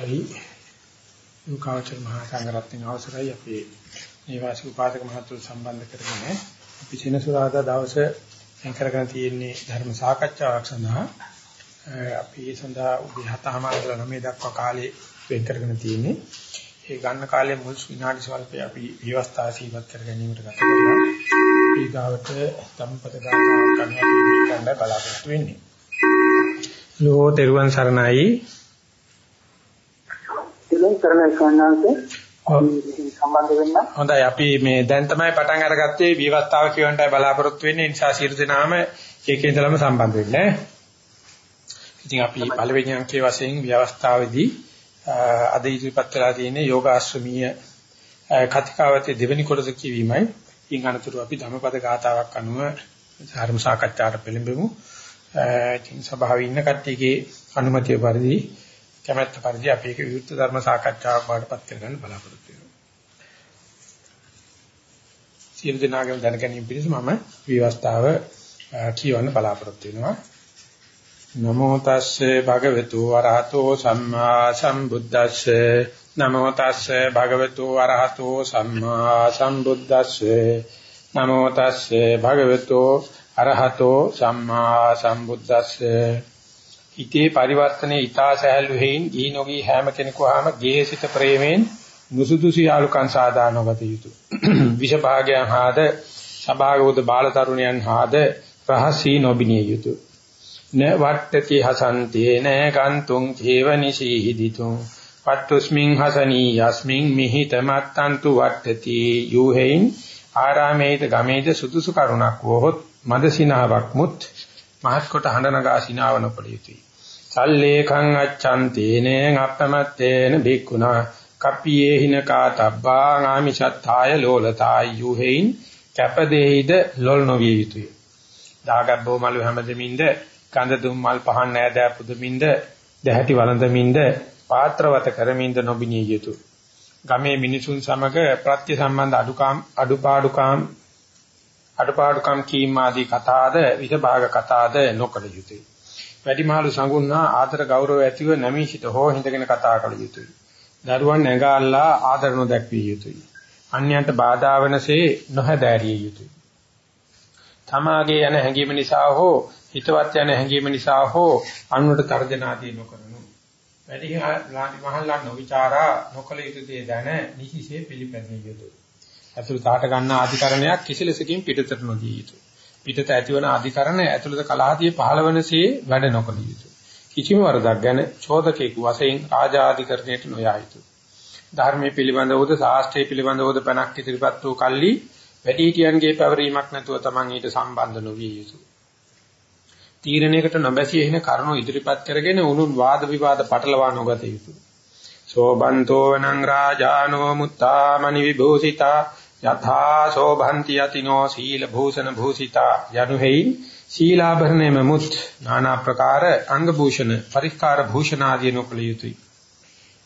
අවසරයි යෝගාචර මහා සංඝරත්නයේ අවසරයි. අපේ නිවාසික උපාසක මහතුරු සම්බන්ධ කරගෙන අපි සෙනසුරාදා දවසේ එන් කරගෙන තියෙන්නේ ධර්ම සාකච්ඡාවක් සඳහා. අපි සඳහා උදේ 7:00 ඉඳලා 9 දක්වා කාලේ වෙන් කරගෙන තියෙන්නේ. ඒ ගන්න කාලේ මුල් විනාඩි ස්වල්පේ අපි විවස්ථා සීමත් කර ගැනීමට ගත කරලා ඊගාවට සම්පත ගාථාවක් කරන්න බලාපොරොත්තු වෙන්නේ. ලෝ තෙරුවන් සරණයි. දෙලෙන් කරන ස්වාමීන් සම්බන්ධ වෙන්න. හොඳයි අපි මේ දැන් තමයි පටන් අරගත්තේ විවස්ථාව කියවන්නයි බලාපොරොත්තු වෙන්නේ. ඒ නිසා සියලු දෙනාම ඒකේ ඉඳලම සම්බන්ධ වෙන්න. ඉතින් අපි පළවෙනි අංකයේ වශයෙන් විවස්ථාවේදී අද ඉදිරිපත් වෙලා තියෙන්නේ යෝගාශ්‍රමීය කතිකාවතේ දෙවෙනි කොටස කියවීමයි. ඉන් අනතුරු අපි ධම්මපද ගාතාවක් අනුව ධර්ම සාකච්ඡාවට පෙළඹෙමු. ඉතින් සභාවේ ඉන්න කට්ටියගේ අනුමැතිය පරිදි කැමැත්ත පරිදි අපි ඒක විවෘත ධර්ම සාකච්ඡාවක් වඩපත් කරගන්න බලාපොරොත්තු වෙනවා. සියලු දෙනාගේම දැන ගැනීම පිණිස මම විවස්ථාව කියවන්න බලාපොරොත්තු වෙනවා. නමෝ තස්සේ භගවතු වරහතෝ සම්මා සම්බුද්දස්සේ නමෝ තස්සේ භගවතු වරහතෝ සම්මා සම්බුද්දස්සේ නමෝ තස්සේ භගවතු අරහතෝ සම්මා සම්බුද්දස්සේ හිතේ පරිවර්තනයේ ඊතා සහැල්ලු හේයින් දී නොගී හැම කෙනෙකුවාම ගේසිත ප්‍රේමයෙන් නුසුදුසු යාලුකම් සාදානගත යුතුය. විෂ භාගයන් හාද සභාගෝද බාල තරුණයන් හාද රහසී නොබිනිය යුතුය. න වට්ටති හසන්තේ න කන්තුං ජීවනිසීහිදිතුං පත්තුස්මින් හසනී යස්මින් මිහිත මත්තන්තු වට්ටති යූහෙයින් ආරාමේද ගමේද සුදුසු කරුණක් වොහොත් මදසිනාවක් මුත් මහත් කොට හඬ නගා සිනාවන පරියුතුයි. සල්ලේඛං අච්ඡන්තේන අප්පමත්තේන බික්කුණා කප්පියේ හින කාතබ්බා ආමිෂත්තාය ලෝලතාය යුහෙයින් කැපදෙහිද ලොල් නොවිය යුතුය. දාගබ්බෝ මලු හැමදෙමින්ද කඳ දුම් මල් පහන් නෑදෑ පුදමින්ද දැහැටි වළඳමින්ද පාත්‍රවත කරමින්ද නොබිනිය යුතුය. ගමේ මිනිසුන් සමග ප්‍රත්‍ය සම්බන්ධ අඩුකාම් අඩුපාඩුකාම් අඩපාඩුකම් කීම් ආදී කතාද විසභාග කතාද නොකළ යුතුය. වැඩිමහලු සංගුණා ආදර ගෞරව ඇතිව නැමීසිත හෝ හිඳගෙන කතා කළ යුතුය. දරුවන් නැගාල්ලා ආදර නොදැක්විය යුතුය. අන්‍යයන්ට බාධා වනසේ නොහැදෑරිය යුතුය. තමාගේ යන හැඟීම නිසා හෝ හිතවත් යන හැඟීම නිසා හෝ අනුන්ට තර්ජනාදී නොකරනු. වැඩි මහල්ලා නොවිචාරා නොකල යුතු දේ දැන නිසිසේ පිළිපැදිය යුතුය. ඇතුළත ආට ගන්න අධිකරණයක් කිසිලෙසකින් පිටතට නොදිය යුතුය. පිටත ඇතිවන අධිකරණ ඇතුළත කලහතිය පහළවනසේ වැඩ නොකළ යුතුය. කිසිම වරදක් ගැන චෝදකෙකු වශයෙන් ආජාධිකරණයට නොයා යුතුය. ධර්මයේ පිළිබඳවද ශාස්ත්‍රයේ පිළිබඳවද පැනක් ඉදිරිපත් වූ කල්ලි වැඩිහිටියන්ගේ පැවරීමක් නැතුව Taman ඊට සම්බන්ධ නොවිය යුතුය. තීරණයකට නොබැසී එන කරුණු ඉදිරිපත් කරගෙන උනුන් වාද විවාද පටලවා නොගත යුතුය. සෝබන්තෝ වනං රාජානෝ මුත්තාමනි විභූසිතා යථා සෝභන්ති යතිනෝ සීල භූෂණ භූසිතා යනුහෙයි සීලාභරණයම මුත් নানা ප්‍රකාර අංග භූෂණ පරිස්කාර භූෂණ ආදී නොකළ යුතුය.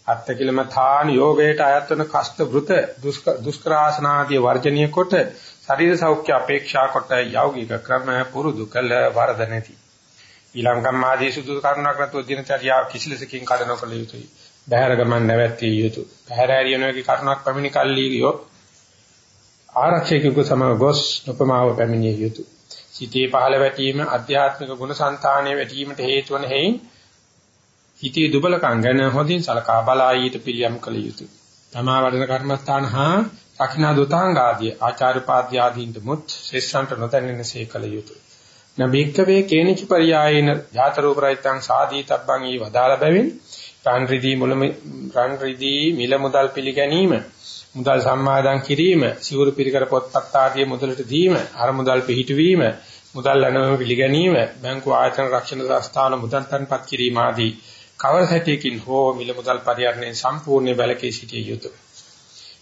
අත්තකිලමථාන යෝගයට අයත්වන කෂ්ඨ වෘත දුෂ්කරාසන ආදී වර්ජනීය කොට ශරීර සෞඛ්‍ය අපේක්ෂා කොට යෞගික ක්‍රම පුරුදු කළ වරද නැති. ඊලංකම් ආදී සුදු කරුණක් නැතුව දිනචර්යාව කිසිලෙසකින් කඩ නොකළ යුතුය. බහැර ගමන් නැවැත්විය යුතුය. බහැර ඇරියනෝගේ කරුණක් පැමිණි කල්ලි යොත් ආරක්ෂකයෙකු සමග ගොස් උපමාව පැමිණිය යුතුය. සිතේ පහළ වැටීම අධ්‍යාත්මික ගුණ సంతානයේ වැටීමට හේතු වන හේයින් හිතේ දුබලකම් ගැන හොඳින් සලකා බලා ඊට පිළියම් කළ යුතුය. තමා වඩන කර්මස්ථාන හා අකිනා දුතාංග ආදී ආචාර්ය පාද්‍ය ආදීන්ට මුත් ශේෂ්ඨන්ට නොතැනෙනසේ කළ යුතුය. නබික්කවේ කේනිච පරියායන ජාත රූප රහිතං සාදීතබ්බං ඊ වදාළ බැවින් රන් රිදී මුල රන් රිදී මිල මුදල් පිළිගැනීම මුදල් සම්මාදන් කිරීම, සිවුරු පිරිකර පොත්පත් ආදී මුදලට දීම, අර මුදල් පිහිටවීම, මුදල් ලැබෙන පිළිගැනීම, බැංකු ආයතන රක්ෂණ සංස්ථාන මුදල් තන්පත් කිරීම ආදී කවර හැටියකින් හෝ මිල මුදල් පරිහරණය සම්පූර්ණ බැලකේ සිටිය යුතුය.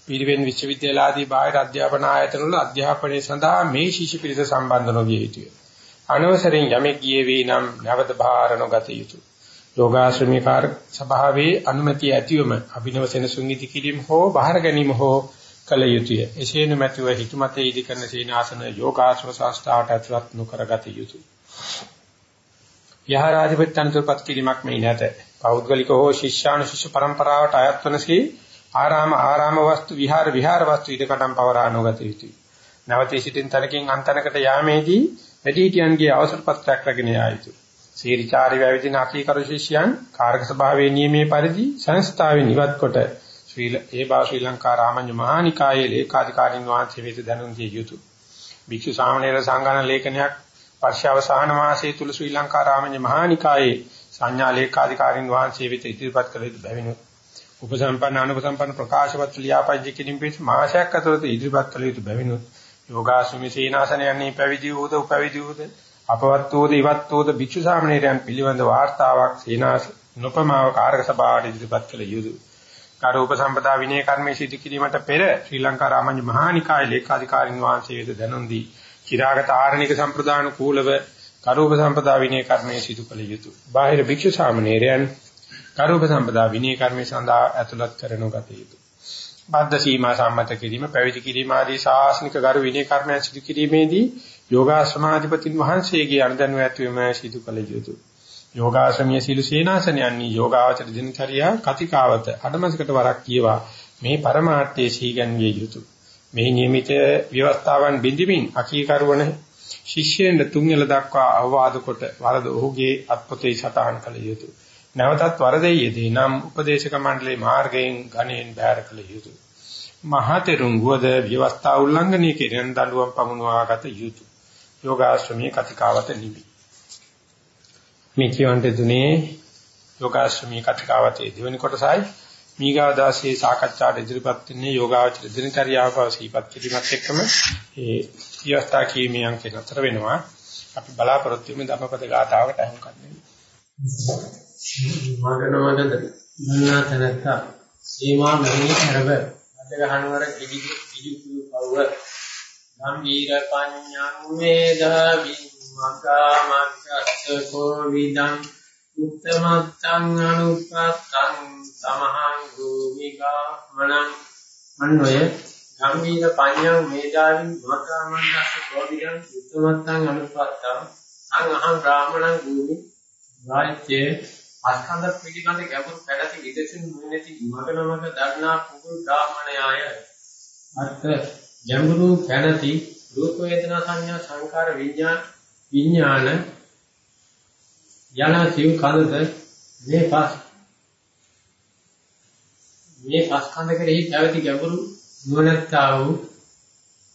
පිරිවෙන් විශ්වවිද්‍යාල ආදී බාහිර අධ්‍යාපන ආයතන වල අධ්‍යාපනය සඳහා මේ ශිෂ්‍ය පිරිස සම්බන්ධ නොවිය යුතුය. අනවසරෙන් යමෙක් ගියේ වේ නම් නැවත බාහිර නොගත යුතුය. යෝගාශ්‍රමීකාර සභාවේ අනුමැතිය ඇතිවම අභිනව සෙනසුන් ඉදි කිරීම හෝ බාහිර ගැනීම හෝ කළ යුතුය. එසේ නොමැතිව හිතුමතේ ඉදි කරන සීනාසන යෝගාශ්‍රම සංස්ථාවට ඇතුළත් නොකරගත යුතුය. යහරාජපත්තන්තරපත් කිරීමක් මේ නැත. පෞද්ගලික හෝ ශිෂ්‍යානුශිෂ්‍ය પરම්පරාවට අයත් වනසේ ආරාම ආරාම වස්තු විහාර විහාර වස්තු ඊටකටම් පවරා නොගත යුතුය. නැවතී සිටින් තනකින් අන්තනකට යාමේදී වැඩිහිටියන්ගේ අවසර පත්‍රයක් රැගෙන යා යුතුය. සීරිචාරි වැවිදින අකීකරු ශිෂ්‍යයන් කාර්ක ස්වභාවයේ නියමයේ පරිදි සංස්ථාවේ නිවත් කොට ශ්‍රී ඒ බා ශ්‍රී ලංකා රාමඤ්ඤ මහානිකායේ ලේකාධිකාරින් වහන්සේ වෙත දැනුම් දිය යුතුය. භික්ෂු සාමණේර සංගාන ලේඛනයක් වර්ෂාවසාන මාසයේ තුල ශ්‍රී ලංකා රාමඤ්ඤ මහානිකායේ සංඥා ලේකාධිකාරින් වහන්සේ වෙත ඉදිරිපත් කළ යුතු බැවිනුත් උපසම්පන්න අනුපසම්පන්න ප්‍රකාශවත් ලියාපදිය කිරීම පිණිස මාසයක් ඇතුළත ඉදිරිපත් කළ යුතු බැවිනුත් යෝගාශ්‍රමී සීනාසනයන්හි පැවිදි වූද උපැවිදි වූද? අපවත් වූද ඉවත් වූද භික්ෂු සාමණේරයන් පිළිබඳ වාර්තාවක් සීනාස නොපමාව කාර්ක සභාවට ඉදිරිපත් කළ යුතුය. කාරූප සම්පදා විනය කර්මයේ සිදු කිරීමට පෙර ශ්‍රී ලංකා රාමඤ්ඤ මහානිකායේ ලේකාධිකාරින් වහන්සේ වෙත දැනුම් දී චිරාගත ආරණික සම්ප්‍රදාන කූලව කාරූප සම්පදා විනය කර්මයේ සිදු කළ යුතුය. බාහිර භික්ෂු සාමණේරයන් කරුප සම්පදා විනය කර්මයේ සඳහා ඇතුළත් කරනු ගත යුතුය. බද්ධ සීමා සම්මත කිරීම, පැවිදි කිරීම ආදී ශාසනික ගරු විනය කර්මයන් සිදු කිරීමේදී යෝගාශ්‍රමාධිපතින් වහන්සේගේ අනුදැනුව ඇතිවීම සිදු කළ යුතුය. යෝගාශ්‍රමීය සීල සේනාසනයන්හි යෝගාවචර දිනචරියා කතිකාවත අඩමසකට වරක් කියවා මේ પરමාර්ථයේ සීගන්විය යුතුය. මේ නියමිත ව්‍යවස්ථාවන් බිඳිමින් අකීකරුවන ශිෂ්‍යයන් තුන්වල දක්වා අවවාද කොට වරද ඔහුගේ අත්පොතේ සටහන් කළ යුතුය. නැවතත් වරදෙයේදී නම් උපදේශක මණ්ඩලයේ මාර්ගයෙන් ගණයෙන් බැහැර කළ යුතුය. මහතෙරුන් වද ව්‍යවස්ථා උල්ලංඝනය කෙරෙන දඬුවම් පමුණවාගත යුතුය. යෝගාශ්‍රමී කතිකාවත නිවි. මේ කියවන්ට දුනේ යෝගාශ්‍රමී කතිකාවතේ දෙවෙනි කොටසයි මීගාදාසේ සාකච්ඡාට ඉදිරිපත් වෙන්නේ යෝගාචර දිනචරියාව පවසීපත් කිරීමත් එක්කම ඒ ව්‍යවස්ථා කීමේ අංකේ නතර වෙනවා. අපි බලාපොරොත්තු වෙමු ධම්මපද ගාථාවකට අහුම්කම් දෙන්න. මගනවද දුන්නා තැනත්තා සීමා මෙහි කරව අද ගහනවර කිදි කිදි පවව ගම්බීර පඤ්ඤං වේද විමකා මක්ඛස්ස කෝවිදං උත්තමත්තං අනුපත්තං සමහං භූමිකා මනං අන්වය ගම්බීර පඤ්ඤං වේදාවින් මකා මක්ඛස්ස කෝවිදං උත්තමත්තං අනුපත්තං අං අහං බ්‍රාහ්මණං භූමි වායිත්‍ය අස්කන්ධ පිළිබඳ ගැඹුරු පැහැති විදසින් නුනැති මගනමක දන්නා පුදුල් බ්‍රාහ්මණයාය අර්ථ ගැඹුරු පැහැති රූප වේදනා සංඥා සංකාර විඥාන විඥාන යන සිව් කඳද? මේ පස් මේ පස්කන්ධ කෙරෙහි පැවති ගැඹුරු නුවණැත්තා වූ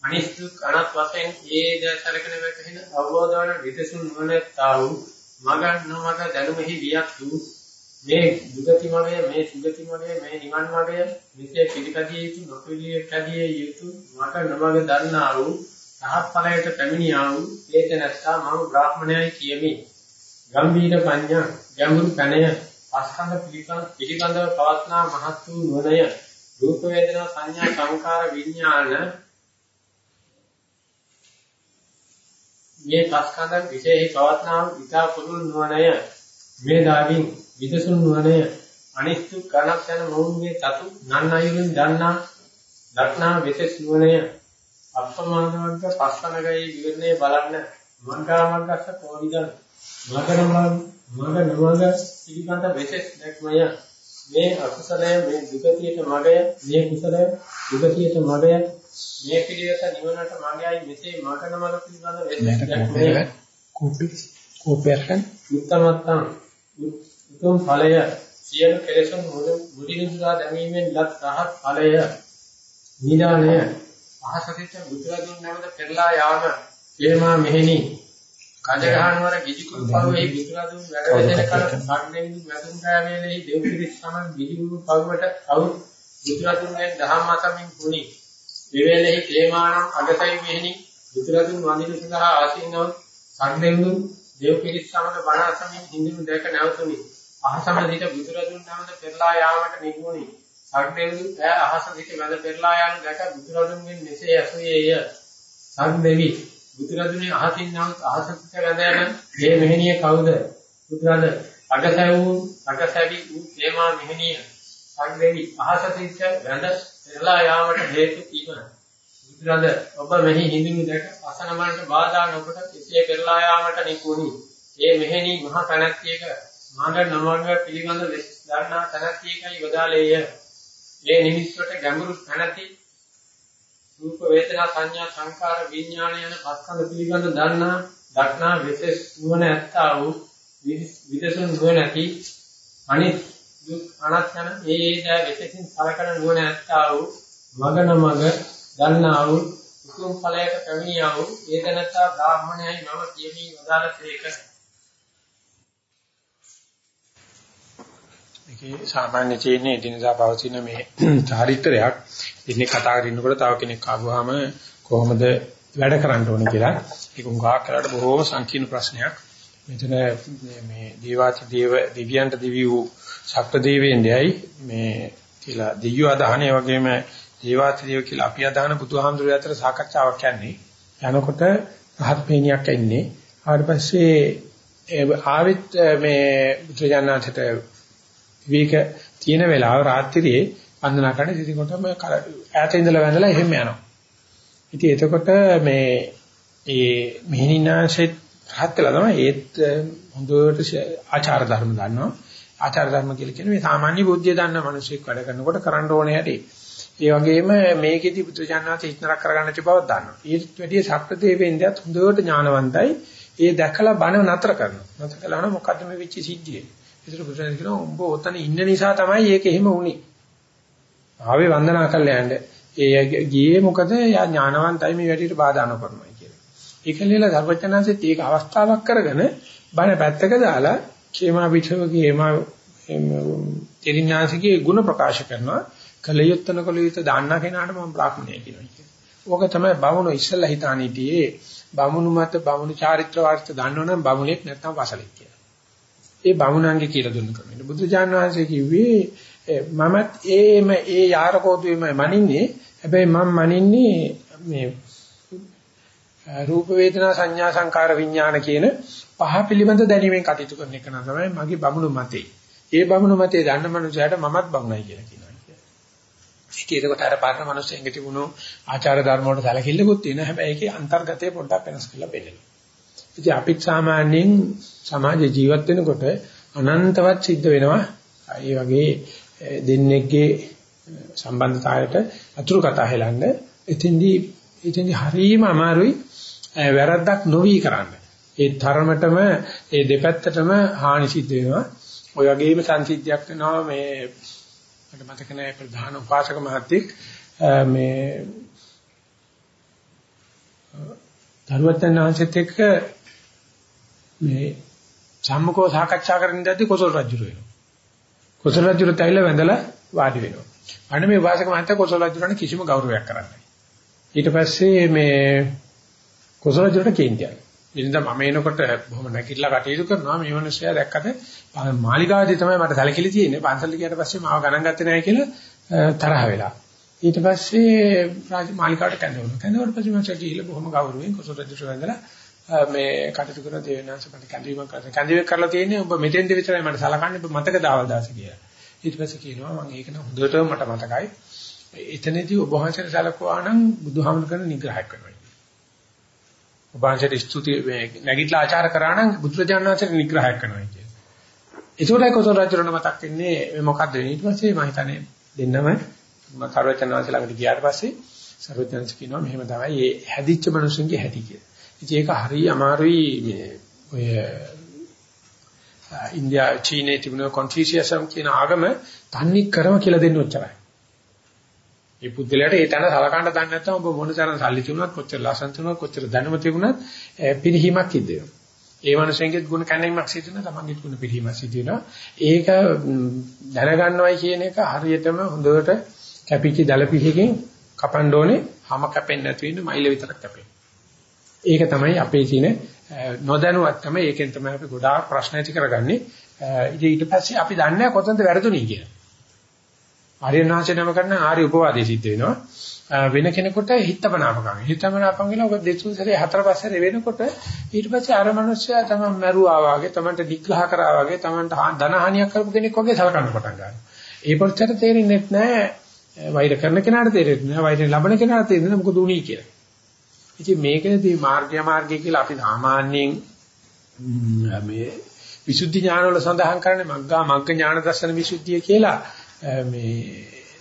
අනිස්තු කණත් වශයෙන් ඒ දසලකන වෙකහින අවබෝධ වන විදසුන් නුවණැත්තා වූ මගන් නොමග දැනුමෙහි වියක් වූ මේ දුගති මගය මේ සුගති මගය මේ නිවන් මගය මෙසේ පිළිපදිය යුතු නොපිළිපදිය යුතු මට නොමග දන්නා වූ රහත් ඵලයට පැමිණියා වූ ඒක නැත්තා මම බ්‍රාහ්මණයයි කියමි. ගම්බීර පඤ්ඤා ගැඹුරු කණය අස්කන්ධ පිළිබඳව පවත්නා මහත් වූ නුවණය රූප වේදනා සංඥා සංකාර විඥාන මේ පස්කන්ධ විශේෂ පවත්නා විතා පුරුල් නුවණය. මේ දාගින් විදසුන් නුවණය අනිත්‍ය කණක් යන මොහුගේ තතු නන් අයුරින් දන්නා දක්නා විශේෂ නුවණය අප්‍රමාණවර්ග පස්කනගයි විවරණය බලන්න මංගාමග්ගස්ස කෝවිදන් මගනම මග නමග පිළිබඳ විශේෂ දැක්මය. මේ අකුසලය මේ දුගතියට මගය මේ කුසලය දුගතියට මගය මේ පිළිවෙත නිවනට මාර්ගයයි මෙසේ මකන මඟ පිළිබඳ වෙන්නේ කෝපි කෝපයන් උත්තමත්තම් උතුම් ඵලය. සියලු කෙලෙසුන් මුදිනුසුදා දැමීමෙන් ලත් රහත් ඵලය. නිදානය. අහසකිට බුදුරදුන් නැවත පෙරලා යාම. එේමා මෙහෙණි. කජගහනවර ගිජිකුල් පරුවේ බුදුරදුන් වැඩ වෙදෙන කල සම්දෙවිදු වැදුම් ගෑවේලෙහි දෙව්පිරිස් සමන් ගිජිකුල් පරුවට අවු බුදුරදුන්ගෙන් දහම් අසමින් පුණි විවේලෙහි ක්ලේමානම් අගතයි මෙහෙණි. බුදුරදුන් වඳින සඳහා ආසීනව සම්දෙව්දු දේව පිරිස් සමග බණ අසමින් හිඳුණු දැක නැවතුනි අහසම දිට බුදුරදුන් නැවත පෙරලා යාමට නිගුණි. සම්දෙව්දු ඈ අහස දිට වැඳ පෙරලා යාම දැක බුදුරදුන්ගෙන් මෙසේ ඇසුයේය සම්දෙවි බුදුරදුනේ අහසින් නම් අහසට වැඳ යන මේ මෙහෙණිය කවුද? බුදුරද අගසැවු අගසැවි වූ ක්ලේමා මෙහෙණිය. සම්දෙවි අහස දිට වැඳ පෙරලා යාමට හේතු කීම බුදුරද ඔබ මෙහි හිඳුණු දැක අසනමන්ට බාධා නොකොට කෙසේ පෙරලා යාමට නිකුණි ඒ මෙහෙණි මහ කණක්තියක මාගේ නමංග පිළිබඳ දන්නා තනතියකයි වදාළේය. ඒ නිමිත්තට ගැඹුරු තනති රූප වේදනා සංඥා සංකාර විඥාන යන පස්කන්ධ පිළිබඳ දන්නා දක්නා විශේෂ නුවණ ඇත්තා වූ විදසුන් නුවණ ඇති අනිත් දුක් අනත්යන මේ ඒ දා විශේෂින් සලකන නුවණ ඇත්තා වූ මගන මග දන්නා වූ උතුම් ඵලයට පැමිණියා වූ ඒ දැනත්තා බ්‍රාහ්මණයයි මම කියමි වදාළසේක ඒකේ සාමාන්‍ය තියෙන එදිනදා පවතින මේ චාරිත්‍රයක්. ඉන්නේ කතා කරනකොට තව කෙනෙක් ආවම කොහොමද වැඩ කරන්න ඕනේ කියලා. ඒක උංගා කරලා බොහෝ සංකීර්ණ ප්‍රශ්නයක්. මෙතන මේ දේවාති දේව දිව්‍යන්ට දිවි වූ සත්ත්ව දේවේන්දයයි මේ කියලා දෙවියෝ අදහනේ වගේම දේවාති දේව කියලා අපි අදහන බුදුහාමුදුරුවෝ අතර සාකච්ඡාවක් යන්නේ. යනකොට රහත් මේනියක් එන්නේ ඊට පස්සේ ආවිත් මේ බුදුජානනාථට විවේක තියෙන වෙලාව රාත්‍රියේ වන්දනා කරන ඉතින් කොටම ඈත ඉඳලා වැඳලා එහෙම යනවා. ඉතින් එතකොට මේ ඒ මෙහිණිනාංශෙත් රහත් වෙලා තමයි ඒත් හොඳට ආචාර ධර්ම දන්නවා. ආචාර ධර්ම කියලා කියන්නේ මේ සාමාන්‍ය බුද්ධිය දන්න මිනිස්සෙක් වැඩ කරනකොට කරන්න ඕනේ හැටි. ඒ වගේම මේකෙදි බුදුචානනාථ ඉස්නරක් කරගන්න තිබව දන්නවා. ඊට වැඩිය සත්‍යදේවෙන්දත් හොඳට ඥානවන්තයි. ඒ දැකලා බණ නතර කරනවා. නතර කළා නම් මොකද්ද මේ වෙච්ච සිද්ධිය? ඒතර බුදුරජාණන් කියනවා උඹ ඔතන ඉන්න නිසා තමයි ඒක එහෙම වුනේ. ආවේ වන්දනා කරලා යන්න. ඒ ගියේ මොකද යා ඥානවන්තයි මේ වැඩිට බාධා නොකරනවා කියලා. ඒකලෙල සර්වඥාන්සෙත් ඒක අවස්ථාවක් කරගෙන බණ පැත්තක දාලා ക്ഷേමා විචවගේ එමා තෙරිඥාන්සිකේ ගුණ ප්‍රකාශ කරනවා. කලියුත්තන කලියුත් දාන්න කෙනාට මම බ්‍රාහ්මණය කියනවා කියන්නේ. ඕක තමයි බමුණු ඉස්සෙල්ලා හිතානිටියේ බමුණු මත බමුණු චාරිත්‍ර වාර්ථ දන්නවනම් බමුණෙක් නැත්නම් වසලෙක් කියලා. ඒ බමුණන්ගේ කියලා දුන්න ක්‍රමයට. බුදුජාණන් වහන්සේ කිව්වේ මමත් ඒම ඒ යාරකෝදුවේම මනින්නේ. හැබැයි මම මනින්නේ මේ රූප වේදනා සංඥා සංකාර විඥාන කියන පහ පිළිබඳ දැනීමෙන් කටයුතු කරන එක නම් තමයි මගේ බමුණු මතේ. ඒ බමුණු මතේ දන්න මනුස්සයාට මමත් බමුණයි කියලා කියනවා. ඒක ඒකට අර පාරන මනුස්සයෙන්ගේ තිබුණු ආචාර ධර්ම වලට සැලකිල්ලකුත් තියෙනවා. හැබැයි ඒකේ අන්තර්ගතය පොඩ්ඩක් වෙනස් කරලා බලන්න. ඉතින් අපිත් සාමාන්‍යයෙන් සමාජ ජීවත් වෙනකොට අනන්තවත් සිද්ධ වෙනවා. ඒ වගේ දෙන්නෙක්ගේ සම්බන්ධතාවයට අතුරු කතා හෙලන්න. එතෙන්දී එතෙන්දී හරීම අමාරුයි වැරද්දක් නොවි කරන්න. ඒ තරමටම ඒ දෙපැත්තටම හානි සිද්ධ වෙනවා. ඔය වගේම සංසිද්ධියක් වෙනවා මේ මට මතක නැහැ ප්‍රධාන උපාසක මහත්තයෙක් මේ දරුවත්යන් වහන්සේත් එක්ක මේ සම්මුඛව සාකච්ඡා කරන ඉඳද්දි කොසල් රජු වෙනවා. කොසල් රජුට ඇවිල්ලා වැඳලා වාඩි වෙනවා. අන්න මේ වාසක මහත්තයා කොසල් රජුට කිසිම ගෞරවයක් කරන්නේ නැහැ. ඊට පස්සේ මේ කොසල් රජුට කේන්තියක්. ඉතින් මම එනකොට බොහොම නැගිටලා කටයුතු කරනවා මේ මිනිස්සයා දැක්කද මාලිගාවේදී තමයි මට සැලකිලි තියෙන්නේ. පන්සල ගියට පස්සේ මාව ගණන් ගත්තේ නැහැ කියලා තරහ වෙලා. ඊට පස්සේ රාජ මාලිකාවට කැඳවුණා. කැඳවුවට පස්සේ මම ගිහිල්ලා බොහොම ගෞරවයෙන් කොසල් රජුට වැඳලා මේ කටයුතු කරන දේවනාංශ මට කැඳවීමක් කරලා කැඳවීමක් කරලා තියෙන්නේ ඔබ මෙතෙන්ද විතරයි මට සලකන්නේ ඔබ මතක දාවල් දාස කියලා. ඊට පස්සේ කියනවා මම ඒක නම් හොඳටම මට මතකයි. එතනදී ඔබ වහන්සේට සලකුවා නම් බුදුහාමුදුර කරන නිග්‍රහයක් කරනවා. ඔබ වහන්සේට ස්තුති නැගිටලා ආචාර කරා නම් බුදුරජාණන් වහන්සේට නිග්‍රහයක් කරනවා කියන්නේ. ඒකෝටයි කොසල් රජුරණ මතක් වෙන්නේ මොකද්ද ඊට පස්සේ මම හිතන්නේ දෙන්නම මම සර්වචනවාස ළඟට ගියාට පස්සේ සර්වචනස් කියනවා මෙහෙම තමයි මේ හැදිච්ච මිනිස්සුන්ගේ හැටි කියලා. ඉතින් ඒක හරි අමාරුයි මේ ඔය ඉන්දියා චීනයේ තිබුණ කොන්ෆියසියසම් කියන ආගම තන්නේ කරම කියලා දෙන්න උච්චරයි. මේ පුද්ගලයාට ඒ තැන සලකන්න දන්නේ නැත්නම් ඔබ මොන තරම් සල්ලි තිබුණත් කොච්චර ලස්සන තිබුණත් කොච්චර දැනුම තිබුණත් පිරිහීමක් සිද්ධ වෙනවා. ඒ මනුස්සයෙකුගේ ගුණ කැණීමක් සිද්ධ වෙනවා තමන්ගේ ගුණ පිරිහීමක් සිද්ධ වෙනවා. ඒක දැනගන්නවයි කියන එක හරියටම හොඳට කැපිච්ච දලපිහකින් කපන්න ඕනේ. හැම කැපෙන්නේ නැති වෙන්න මයිල විතරක් කැපෙන්නේ. ඒක තමයි අපේ තියෙන නොදැනුවත්කම ඒකෙන් තමයි අපි ගොඩාක් ප්‍රශ්න ඇති කරගන්නේ. ඉතින් ඊට පස්සේ අපි දන්නේ කොතනද වැරදුනේ කියලා. ආර්යනාංශ නම කරන ආර්ය උපවාදයේ සිද්ධ වෙනවා. වෙන කෙනෙකුට හිතපනාපකම්. හිතපනාපකම් කියන ඔක දෙතුන් සැරේ හතර පහ සැරේ වෙනකොට ඊට පස්සේ අර මිනිස්සයා තමයි මරුවා වගේ, තමන්ට නිග්‍රහ කරා වගේ, තමන්ට ධන හානියක් කරපු කෙනෙක් වගේ සලකන්න පටන් ගන්නවා. ඒ පොච්චර තේරෙන්නේ නැහැ. වෛර කරන කෙනාට තේරෙන්නේ නැහැ. වෛර ලබන කෙනාට තේරෙන්නේ නැහැ මොකද උනේ කියලා. ඉතින් මේකේදී මාර්ගය මාර්ගය කියලා අපි සාමාන්‍යයෙන් මේ විසුද්ධි ඥාන වල සඳහන් කරන්නේ මග්ගා මග්ග ඥාන දර්ශන විසුද්ධිය කියලා මේ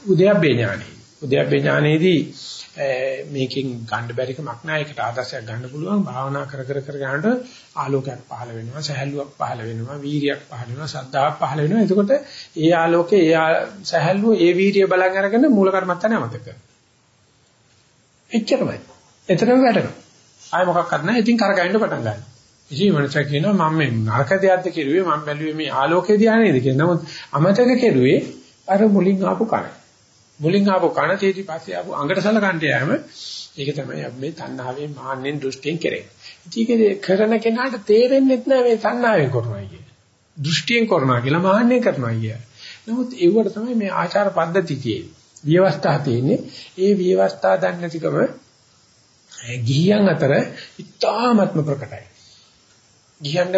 උද්‍යප්පේ ඥානෙ. උද්‍යප්පේ ඥානෙදී මේකෙන් ගන්න බැරි කමක් නැහැ. ඒකට ආදර්ශයක් ගන්න පුළුවන්. භාවනා කර කර කර යනකොට ආලෝකයක් පහළ වෙනවා, සහැල්ලුවක් පහළ වෙනවා, වීරියක් පහළ වෙනවා, ශ්‍රද්ධාවක් පහළ වෙනවා. එතකොට ඒ ආලෝකේ, ඒ සහැල්ලුව, ඒ වීරිය බලන් අරගෙන මූල කර්මත්තනේ අමතක කරනවා. එච්චරමයි. එතරම් වැටෙනවා. ආය මොකක්වත් නැහැ. ඉතින් කරගන්න පටන් ගන්නවා. ඉතින් මනස කියනවා මම මේ නරක දෙයක්ද කෙරුවේ මම බැලුවේ මේ ආලෝකේ දිහා නේද කියලා. නමුත් අමතක කෙරුවේ අර මුලින් ආපු කන. මුලින් ආපු කන තේටි පස්සේ ආපු අඟට සලකන්න යෑම ඒක තමයි අපි මේ තණ්හාවෙන් මාන්නෙන් දෘෂ්ටියෙන් කරන්නේ. ඉතින් කරන කෙනාට තේරෙන්නේ නැහැ මේ තණ්හාවෙන් කරනවා කියන්නේ. දෘෂ්ටියෙන් කරනවා කියලා මාන්නෙන් කරනවා කිය. නමුත් ඒවට තමයි මේ ආචාර පද්ධති තියෙන්නේ. විවස්ථා තියෙන්නේ. ඒ විවස්ථා දන්නේ නැතිකම ගිහියන් අතර ඉතාමත්ම ප්‍රකටයි. ගියන්න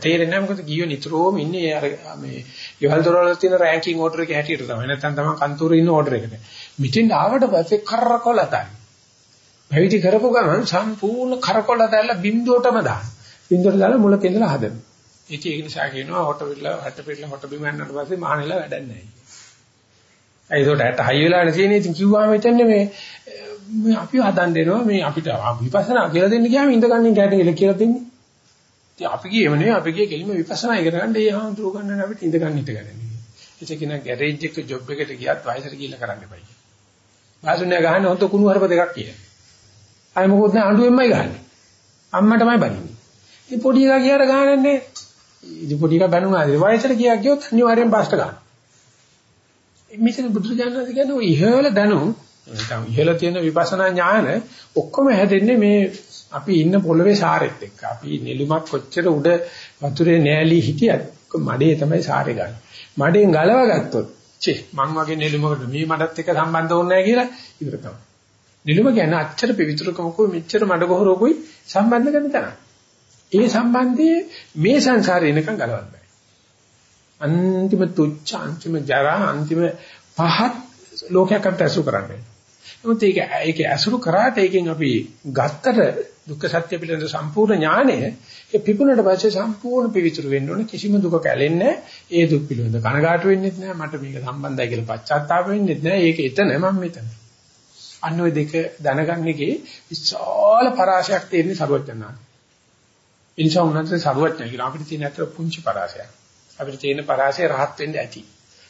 තේරෙන්නේ නැහැ මොකද ගියෝ නිතරම ඉන්නේ අර මේ ගෙවල් දොරවල තියෙන රෑන්කින් ඕඩර් එකේ හැටියට තමයි. නැත්නම් තමයි කන්තෝරේ ඉන්න ඕඩර් එකට. මිටින් ආවට පස්සේ කරකොලතයි. පැවිදි කරපු ගමන් සම්පූර්ණ කරකොලතැල්ල බින්දුවටම දාන. බින්දුවට දාලා මුලක ඉඳලා හදනවා. ඒක ඒ නිසා කියනවා හොට පිටලා හට පිටලා හොට බිම යනකොට පස්සේ මහනෙලා වැඩක් නැහැ. ඒ ඒකට ඇට හයි වෙලා තියෙන ඉතින් කිව්වම හිතන්නේ මේ මේ අපි හදන්න දෙනවා මේ අපිට විපස්සනා කියලා දෙන්න ගියාම ඉඳගන්නේ කැටේ කියලා දෙන්නේ. ඉතින් අපි ගියේම නෙවෙයි අපි ගියේ කෙලිම විපස්සනා ඉගෙන ගන්න ඒ හාමුදුරුවෝ ගන්න අපිට ඉඳ ගන්න ඉඳ ගන්න. ඒක කියන ගෑරේජ් එක ජොබ් එකට ගියත් වයසට ගිහිල්ලා කරන්න එපා කියලා. වාසුණ්‍ය ගහන්න හොත කුණු හරප දෙකක් කියලා. අය මොකොත් නෑ අඬුවෙන්මයි ගහන්නේ. අම්මටමයි බනින්නේ. ඉතින් පොඩි එකා ගියාට ගහන්නේ ඉතින් පොඩි එකා බැනුනාද වයසට ගියා කියොත් අනිවාර්යෙන් බාස්ට ගන්න. මෙතන බුදුරජාණන් කියන්නේ ඔය ඉහළ දැනුම් නැත්නම් ඉහළ තියෙන විපස්සනා ඥාන ඔක්කොම හැදෙන්නේ මේ අපි ඉන්න පොළවේ සාරෙත් එක්ක. අපි නෙළුමක් කොච්චර උඩ වතුරේ නෑලී හිටියත් මඩේ තමයි සාරේ ගන්න. මඩෙන් ගලව ගත්තොත් චේ මං වගේ නෙළුමකට මේ මඩත් එක්ක සම්බන්ධ වුණ නැහැ කියලා ඉවර තමයි. නෙළුම කියන්නේ අච්චර පිවිතුරුකමකුයි මෙච්චර මඩගොහරකුයි සම්බන්ධ කරන තරම්. ඒ සම්බන්ධයේ මේ සංසාරේ එනකන් ගලවන්න බෑ. අන්තිම තුච්ච අන්තිම ජරා අන්තිම පහත් ලෝකයක් අපිට අසු කරන්නේ. නමුත් ඒක ඒක අසුරු කරාට ඒකෙන් අපි ගත්තට දුක්ඛ සත්‍ය පිළිබඳ සම්පූර්ණ ඥානය ඒ පිපුණට පස්සේ සම්පූර්ණ පිවිතුරු වෙන්න ඕනේ. කිසිම දුක කැලෙන්නේ ඒ දුක් පිළිබඳ කනගාටු වෙන්නෙත් නෑ මට මේක සම්බන්ධයි කියලා පශ්චාත්තාප වෙන්නෙත් නෑ ඒක එතන මම මෙතන. අන්න ওই දෙක දැනගන්න එකේ විශාල පරාශයක් තියෙන සරුවචනාන ඉන්ෂා උනන්ත සරුවචන කියලා අපිට තියෙන අතර පුංචි පරාශයක් අපිට තියෙන පරාශය රහත් වෙන්න ඇති.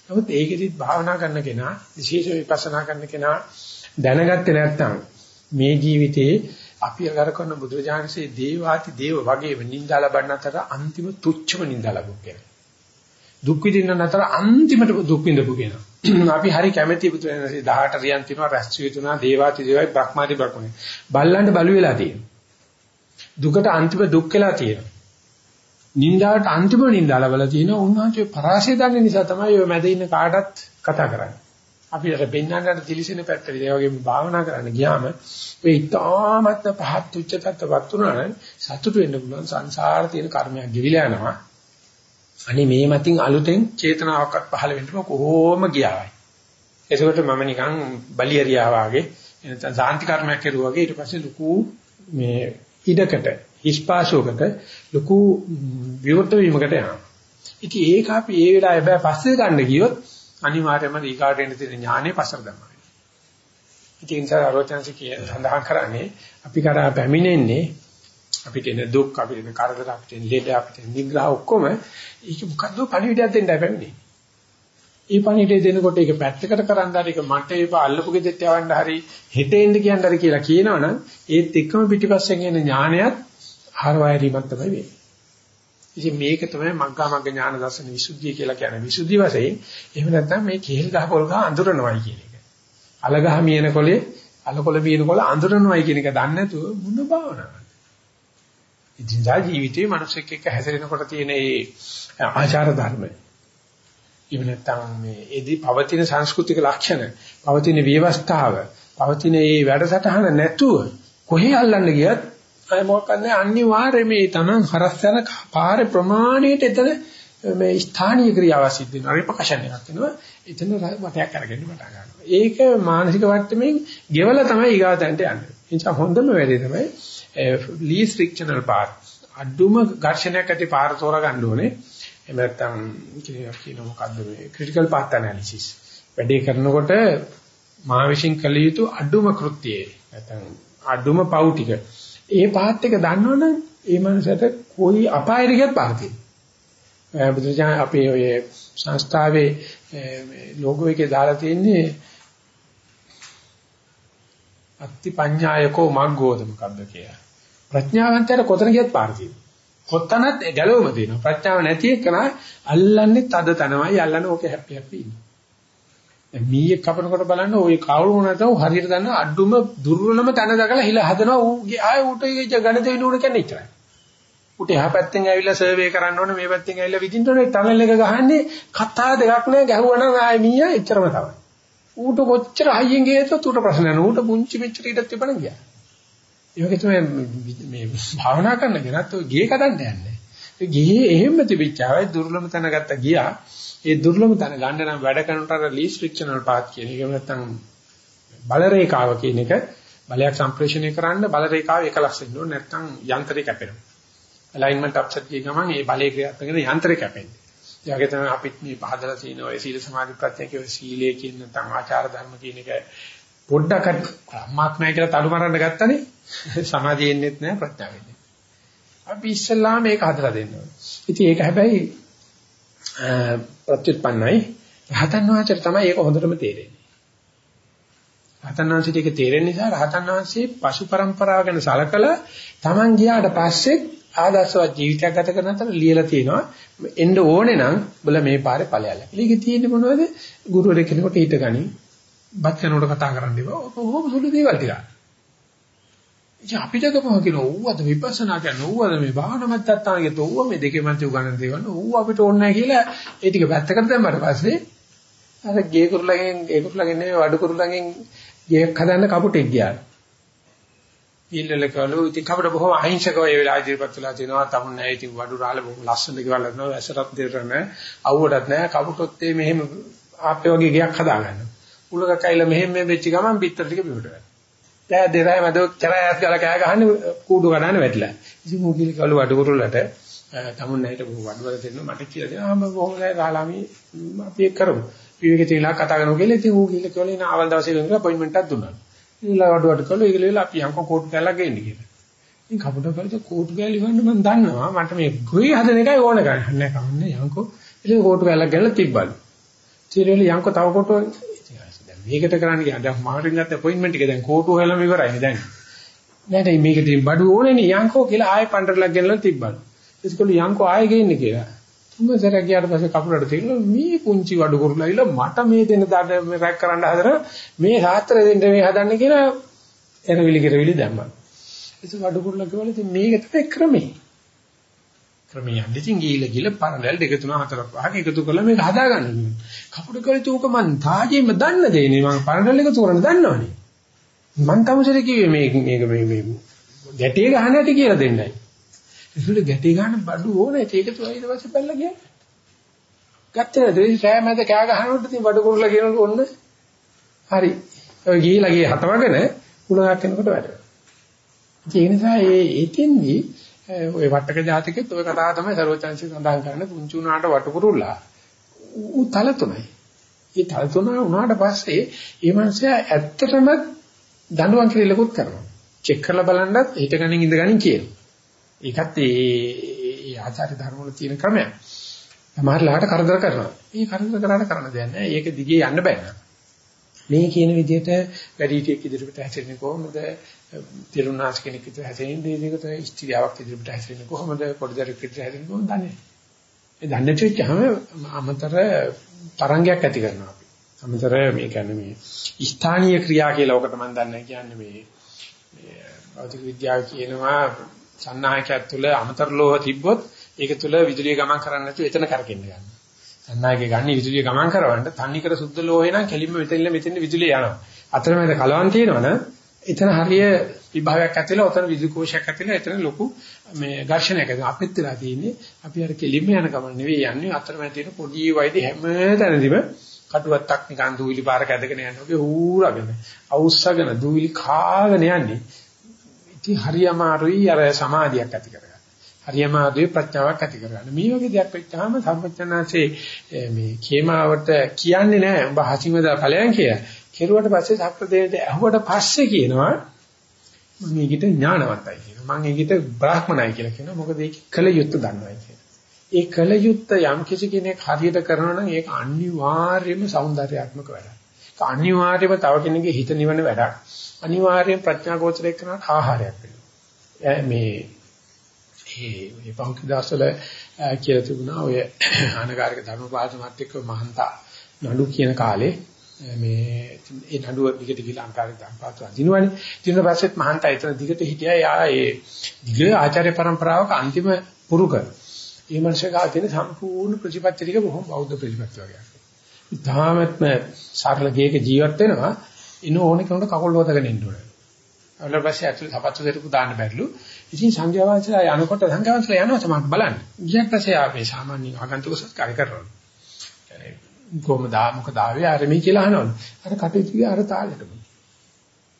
නමුත් ඒකෙදිත් භාවනා කරන කෙනා විශේෂ විපස්සනා කරන කෙනා දැනගත්තේ නැත්නම් මේ ජීවිතේ අපි අගර කරන බුදුරජාණන්සේ දේවාති දේව වගේම නිඳා ලබන්න අතර අන්තිම තුච්චම නිඳා ලබුක් කියන. දුක් විඳින්න අතර අන්තිමට දුක් විඳපු කියන. අපි හරි කැමැති බුදුරජාණන්සේ 18 රියන් තිනවා රැස් වේතුනා දේවාති දේවයි බ්‍රහ්මාදී බ්‍රහ්මනේ. බල්ලන්ට බලු වෙලා තියෙනවා. දුකට අන්තිම දුක් වෙලා තියෙනවා. නින්දාට අන්තිම නින්දා ලබලා තියෙනවා. උන්වහන්සේ පරාසය දන්නේ නිසා තමයි ඔය මැද ඉන්න කාටත් කතා කරන්නේ. අපි අර බෙන්නන්නට තිලිසෙන පැත්තට ඒ වගේම භාවනා කරන්න ගියාම මේ ඊටාමත් පහත් උච්ච තත්ත්වවත් උනා නම් සතුට වෙන්න පුළුවන් සංසාර තියෙන කර්මයක් ගෙවිලා යනවා. අනේ මේ මතින් අලුතෙන් චේතනාවක්වත් පහළ වෙන්න කොහොම ගියාවයි. ඒකට මම නිකන් බලියරියා වාගේ එනතන සාන්ති කර්මයක් කරුවා වගේ ඊට පස්සේ ලুকু මේ ඉඩකට හිස්පාසුවකට ලুকු විවෘත වීමකට යනවා. ඉතින් ඒක අපි ඒ වෙලාවේ බෑ පස්සේ ගන්න ගියොත් අනිවාර්යයෙන්ම ඊකාට එන තියෙන ඥානෙ පසර දැම්මා. ඉතින් සර ආරෝචනසි කිය සඳහන් කරන්නේ අපි කරා පැමිණෙන්නේ අපිට එන දුක් අපිට එන කරදර අපිට එන ලෙඩ අපිට එන නිග්‍රහ ඔක්කොම ඒක මොකද්ද පණිවිඩයක් දෙන්නයි පැමිණෙන්නේ. ඒ පණිවිඩය දෙනකොට ඒක පැත්තකට කරන් දාට ඒක මට ඒක අල්ලපු ගෙදෙට්ට යවන්න හරි හෙටෙන්ද කියන්න හරි කියලා කියනවනම් ඒත් එක්කම පිටිපස්සෙන් එන ඥානයත් ආරවැරීමක් තමයි වෙන්නේ. ඉතින් මේක තමයි මග්ගා මග්ග ඥාන දර්ශන විසුද්ධිය කියලා කියන්නේ. විසුද්ධි වශයෙන් එහෙම නැත්නම් මේ කේල් ගහ පොල් ගහ අඳුරනවයි කියන එක. අල ගහ මියන කොලේ අල කොල මියන කොල අඳුරනවයි කියන එක දන්නේ නැතුව මොන භාවනාවක්ද? ඉතින් ජා ජීවිතේ මිනිස්සෙක් එක්ක හැසිරෙනකොට තියෙන මේ ආචාර ධර්ම. ඉව නැත්නම් මේ එදී පවතින සංස්කෘතික ලක්ෂණ, පවතින විවස්ථාව, පවතින මේ වැඩසටහන නැතුව කොහේ අල්ලන්න ගියත් අය මොකක්ද අනිවාර්යයෙන් මේ Taman හරස් යන පාරේ ප්‍රමාණයට එතන මේ ස්ථානීය ක්‍රියාව සිද්ධ වෙනවා රිපකෂන් එකක් වෙනවා එතන වටයක් අරගෙන පටන් ගන්නවා ඒක මානසික වට්ටමින් ගෙවලා තමයි ඊගාතන්ට යන්නේ ඒ නිසා හොඳම වැඩේ තමයි least frictional path අඩුම ඝර්ෂණයක් ඇති පාර තෝරගන්න ඕනේ. එහෙම නැත්නම් කියන මොකද්ද මේ ක්‍රිටිකල් පාත් ඇනලිසිස්. වැඩේ කරනකොට මා විශ්ින් කළ යුතු අඩුම කෘත්‍යය නැත්නම් අඩුම පව් ටික. ඒ පාත් එක දන්නවනම් ඒ මනසට કોઈ අපායට ගියත් පාතියි. බුදුචාන් අපේ ඔය සංස්ථාවේ ලෝගෝ එකේ දාලා තියෙන්නේ අත්ති පඤ්ඤායකෝ මග්ගෝද මොකද්ද කියලා. ප්‍රඥාවන්තයට කොතන ගියත් පාර තියෙනවා. කොතනත් ගැලවෙම තියෙනවා. ප්‍රඥාව නැති එකන අල්ලන්නේ තද තනමයි අල්ලන්නේ ඕකේ හැපි හැපි ඉන්නවා. දැන් මීයක් කපනකොට බලන්න ওই කවුරු නැතව හරියට දන්න අඩුම දුර්වලම තැන දකලා හිල හදනවා ඌ ආයේ ඌට ගණ දෙවිනු උන කියන්නේ ඉතරයි. ඌට එහා පැත්තෙන් ඇවිල්ලා සර්වේ කරන්න ඕනේ මේ පැත්තෙන් ඇවිල්ලා විදින්න ඕනේ ටනල් එක ගහන්නේ කතා දෙකක් නෑ ගැහුවනම් ආයේ මීයා එච්චරම තමයි. ඌට කොච්චර හයියෙන් ගියත් ඌට ප්‍රශ්න නැහැ. ඌට පුංචි මෙච්චර ඉඩක් තිබුණා ගියා. ඒ වගේ තමයි මේ භාවනා කරන කෙනත් ඔය ගේ කඩන්න යන්නේ. ඒ ගේ එහෙම තිබිච්චාවයි දුර්ලභ තැන ගත්ත ගියා. ඒ දුර්ලභ තැන ගන්න නම් වැඩ කරනට අර ලීස් ෆ්‍රික්ෂනල් පාත් කියන එක නැත්තම් බල රේඛාව කියන එක බලයක් සම්ප්‍රේෂණය කරන්න බල රේඛාව එකලස් වෙන්න ඕනේ නැත්තම් යන්ත්‍රය කැපෙනවා. alignment upset කිය ගමන් ඒ බලයේ ක්‍රියාත්මක වෙන යන්ත්‍රය කැපෙන්නේ. ඒ වගේ තමයි අපිත් මේ පහදලා තියෙන ඔය සීල සමාධි ප්‍රත්‍ය කියන සීලයේ කියන නැත්නම් ආචාර ධර්ම කියන එක පොඩ්ඩක් අම්මාත්මය කියලා තලු මරන්න ගත්තනේ සමාධිය එන්නේත් නැහැ ප්‍රඥාව එන්නේ. අපි ඉස්සල්ලාම මේක හදලා දෙන්න ඕනේ. ඉතින් ඒක හැබැයි ප්‍රත්‍යুৎපන්නයි. රහතන් වහන්සේට තමයි ඒක හොඳටම තේරෙන්නේ. රහතන් වහන්සේට ඒක තේරෙන නිසා රහතන් වහන්සේ පශු પરම්පරාව ගැන සලකලා Taman ගියාට පස්සේ ආදර්ශවත් ජීවිතයක් ගත කරන අතර ලියලා තියෙනවා එන්න ඕනේ නම් බල මේ පාරේ ඵලයල. ඒක තියෙන්නේ මොනවද? ගුරුවරයෙක් කෙනෙකුට හිටගනි. බත් කනකොට කතා කරන්න ඒවා. ඔහොම සුළු දේවල් ටිකක්. ඉතින් අපිට ගමම කියන ඕවද විපස්සනා කියන ඕවද මේ භාවනා මත්තත්තාන කියන ඕව මේ දෙකේ මන්ති උගන්නන දේවල් ඕව අපිට ඕනේ නැහැ කියලා ඒ ටික පැත්තකට දැම්මට පස්සේ අර ගේ කුරුලගෙන් ඒ කුරුලගෙන් නෙවෙයි වඩු කුරුලගෙන් ගේක් හදන්න කපුටෙක් ගියා. ඊළල කළු ඉතින් කපුට බොහොම අහිංසකව ඒ වෙලාවේ ඉදිරිපත් වෙලා තිනවා තමුන් නැහැ ඉතින් වඩු රාල බොහොම ලස්සන දේවල් හදනවා ඇසටත් දෙරන අවුවටත් නැහැ කපුටොත් මෙහෙම ආප්පේ වගේ ගයක් හදාගන්නවා. උලක කයිල මෙහෙම මේ වෙච්ච ගමන් පිටර ටික බිමට වැටෙනවා. දැන් දෙරයි මැද චරයස් ගාලා කෑ ගහන්නේ කූඩු ගණන් වැටිලා. ඉතින් මෝ කිලි කළු වඩ කුරුල්ලට තමුන් නැහිට වඩවල දෙන්න මට කියලා දෙනවා. මම බොහොම රාලාමි අපි ඒක කරමු. විවේක තියලා කතා කරනවා කියලා ඉතින් ඌ කිලි කළේ නා අවල් දවසේ ඉඳන් අපොයින්ට්මන්ට් එකක් දුන්නා. ඉතින් වඩුවට කළා ඒක ලෙවලා අපි යන්කෝ කෝට් කැලක් ගේන්න කියලා. ඉතින් කපුට කළේ කෝට් කැලි වන්න මම දන්නවා මට මේ ගොයි හදන එකයි ඕන කරන්නේ. නෑ කන්නේ යන්කෝ. ඉතින් කෝට් කැලක් ගල්ලා තිබ්බලු. ඊට යන්කෝ තව කෝට් මේකට කරන්න කියන්නේ දැන් මාර්ටින් ගත්ත අපොයින්ට්මන්ට් එක දැන් කෝටු හොයලාම ඉවරයිනේ දැන්. නෑ මේකට බඩු ඕනේනේ යන්කෝ කියලා ආයෙ පන්ටරලක් ගෙනලා තිබ්බලු. ඒකවල යන්කෝ ආයෙ ගේන්නේ කියලා. තුන් සැරයක් ගියාට පස්සේ කකුලට තියලා මේ පුංචි වඩු කුරුලා ඉල මට මේ දෙන දාට මේ රැක් කරන්න හදන මේ සාත්‍ර දෙන්න මේ හදන්නේ කියලා එරවිලි කිරවිලි දැම්මා. ඒක වඩු කුරුලා කිව්වල ඉතින් මේක තමයි ක්‍රමේ. ක්‍රමයේ ඉඳින් ගිහිල්ලා ගිහිල්ලා පරලල් දෙක තුන හතර පහක එකතු කරලා මේක හදාගන්න ඕනේ. කපුට කලිත උක මන් තාජෙම දන්න දෙන්නේ මම පරලල් එකතු කරන්න දන්නවනේ. මං තමසරේ කිව්වේ මේ මේක මේ මේ ගැටේ ගහන්න ඇති කියලා දෙන්නයි. ඒසුළු ගැටේ ගන්න බඩු ඕනේ ඒක තු ඊට පස්සේ බැලලා ගියා. ගත්තේ දෙවි සෑ මැද කෑ ගහනකොට ඉතින් බඩු කුරුල්ලා කියනකොට ඔන්න හරි. ඔය ගිහිලා ගියේ හතවගෙන කුලයක් කෙනකොට වැඩ. ඒ නිසා ඒ එතෙන්දී ඔය වටක ජාතිකෙත් ඔය කතාව තමයි සර්වචන්සි සඳහන් කරන්නේ පුංචි උනාට වටකුරුල්ලා ඌ තල තුනයි. ඒ තල තුන උනාට පස්සේ ඒ මනුස්සයා ඇත්තටම දඬුවම් කිරීලකුත් කරනවා. චෙක් කරලා බලන්නත් හිටගනින් ඉඳගනින් කියනවා. ඒකත් ඒ ආචාර්ය ධර්ම වල තියෙන ක්‍රමයක්. සමහරලාට කරදර කරනවා. මේ කරදර කරාට කරන්න දෙයක් නැහැ. ඒක දිගේ යන්න බෑ නේද? මේ කියන විදිහට වැඩිහිටියෙක් ඉදිරියට හැසිරෙන්නේ කොහොමද? තිරුණාස් කෙනෙක් ඉදිරියට හැසිරෙන්නේ මේකට ස්ත්‍රියාවක් ඉදිරියට හැසිරෙන්නේ කොහොමද? පොඩිදරෙක් ඉදිරියට හැසිරෙන්නේ කොහොමද දන්නේ? ඒ දන්නේ නැතිවම අමතර තරංගයක් ඇති කරනවා අපි. අමතර මේ කියන්නේ මේ ස්ථානීය ක්‍රියා කියලා ඔකට මම දන්නේ කියන්නේ මේ භෞතික විද්‍යාව කියනවා සන්නායකයක් තුළ අමතර ලෝහ තිබ්බොත් ඒක තුළ විදුලිය ගමන් කරන්නේ නැතුව එතන කරකෙන්න ගන්නවා. සන්නායකේ ගන්න විදුලිය ගමන් කරවන්න තන්නිකර සුද්ධ ලෝහේ නම් කෙලින්ම මෙතනින් මෙතෙන් විදුලිය යනවා. අතරමැද කලවම් තියෙනවනම් එතන හරිය විභාගයක් ඇතුළේ ඔතන විදුලි කෝෂයක් ඇතුළේ එතන ලොකු මේ ඝර්ෂණයක් ඇති අපිත් වෙලා තියෙන්නේ අපි අර කෙලින්ම යන ගමන් නෙවෙයි යන්නේ අතරමැද තියෙන පොඩි වයිදී හැම තැනදීම කටුවත්තක් නිකන් දූවිලි පාරක ඇදගෙන යනවා වගේ ඌරගෙන අවුස්සගෙන දූවිලි කාගෙන යන්නේ ඉතින් හරි අමාරුයි අර සමාධියක් ඇති කරගන්න. හරියමාදුවේ ප්‍රඥාවක් ඇති කරගන්න. මේ වගේ දෙයක් වෙච්චාම සම්පච්චනාංශේ මේ කේමාවට කියන්නේ නැහැ ඔබ හසිමදා ඵලයන් කියලා. කෙරුවට පස්සේ සක්‍රදේට ඇහුවට පස්සේ කියනවා මම ඒකට ඥානවන්තයි කියනවා. මම ඒකට බ්‍රාහ්මණයි කියලා කියනවා. මොකද ඒක කල යුත්ත දන්නවා කියලා. ඒ කල යුත්ත යම් කිසි කෙනෙක් හරියට කරනවා නම් ඒක අනිවාර්යයෙන්ම సౌందర్యාත්මක වැඩක්. ඒක අනිවාර්යයෙන්ම තව කෙනෙකුගේ හිත නිවන වැඩක්. අනිවාර්යයෙන් ප්‍රඥා ගෝචරයක් කරනට ආහාරයක් වෙනවා. මේ ඒ පෞද්ගලිකවල කියලා තිබුණා ඔය ආනකාරක ධර්මපාලමත් එක්ක මහන්තා නඩු කියන කාලේ මේ ඒ නඩුව දිගට ගිහිලා අංකාරක ධම්පාතු අදිනවනේ ඊට පස්සෙත් මහන්තා එතන දිගට හිටියා. යා ඒ දිග ආචාර්ය પરම්පරාවක අන්තිම පුරුක ඒ මනුෂ්‍යකා තියෙන සම්පූර්ණ ප්‍රතිපත්ති ටික බොහොම බෞද්ධ ප්‍රතිපත්ති වගේ ඉතාමත්ම සරල ගේක ජීවත් වෙනවා. ඉන ඕනේ කෙනෙකුට කකුල් හොදගෙන ඉන්න ඕනේ. ඊට පස්සේ ඇතුලේ සපත්තු දෙකක් දාන්න බැරිලු. ඉතින් සංඝයා වහන්සේලා යනකොට සංඝයා වහන්සේලා යනවා සමහරට බලන්න. ඊට පස්සේ ආපේ සාමාන්‍ය ආගන්තුක සත්කාර කරනවා. කොහොමද මොකද ආවේ ආරමී කියලා අහනවලු. අර කටයුතු කිය අර තාලෙටම.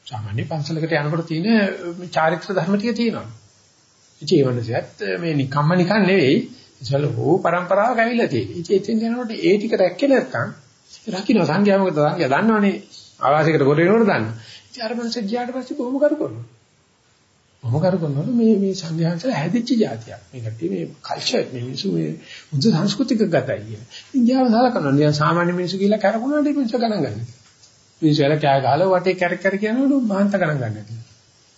සාමාන්‍ය පන්සලකට යනකොට තියෙන චාරිත්‍ර ධර්ම ටික තියෙනවා. ඉතින් ඒ වන්දසයත් මේ නිකම්ම නිකන් නෙවෙයි. ඉතල හෝ પરම්පරාවක් ඇවිල්ලා තියෙන්නේ. ඉතින් එතෙන් යනකොට ඒ ටික රැක්කේ නැත්තම් රකින්න සංඝයා මොකද සංඝයා දන්නවනේ ආවාසයකට කොට වෙනවද දන්න. ඉතින් අර මනස ගියාට පස්සේ බොහොම කරු කරනවා. බොහොම කරු කරනවා මේ මේ සංඝයාන්සල හැදිච්ච જાතියක්. මේකට මේ කල්චර් මේ මිනිස්සු මේ මුද සංස්කෘතික ගතයි කියන. ඉන්දියාව සලකනවා. නිකන් සාමාන්‍ය මිනිස්සු කියලා කරකුණාට මිනිස්සු ගණන් ගන්න. මිනිස්සු එල කෑ ගහලා වටේ කැරක් කැර කියනවලු මහන්ත ගණන් ගන්න.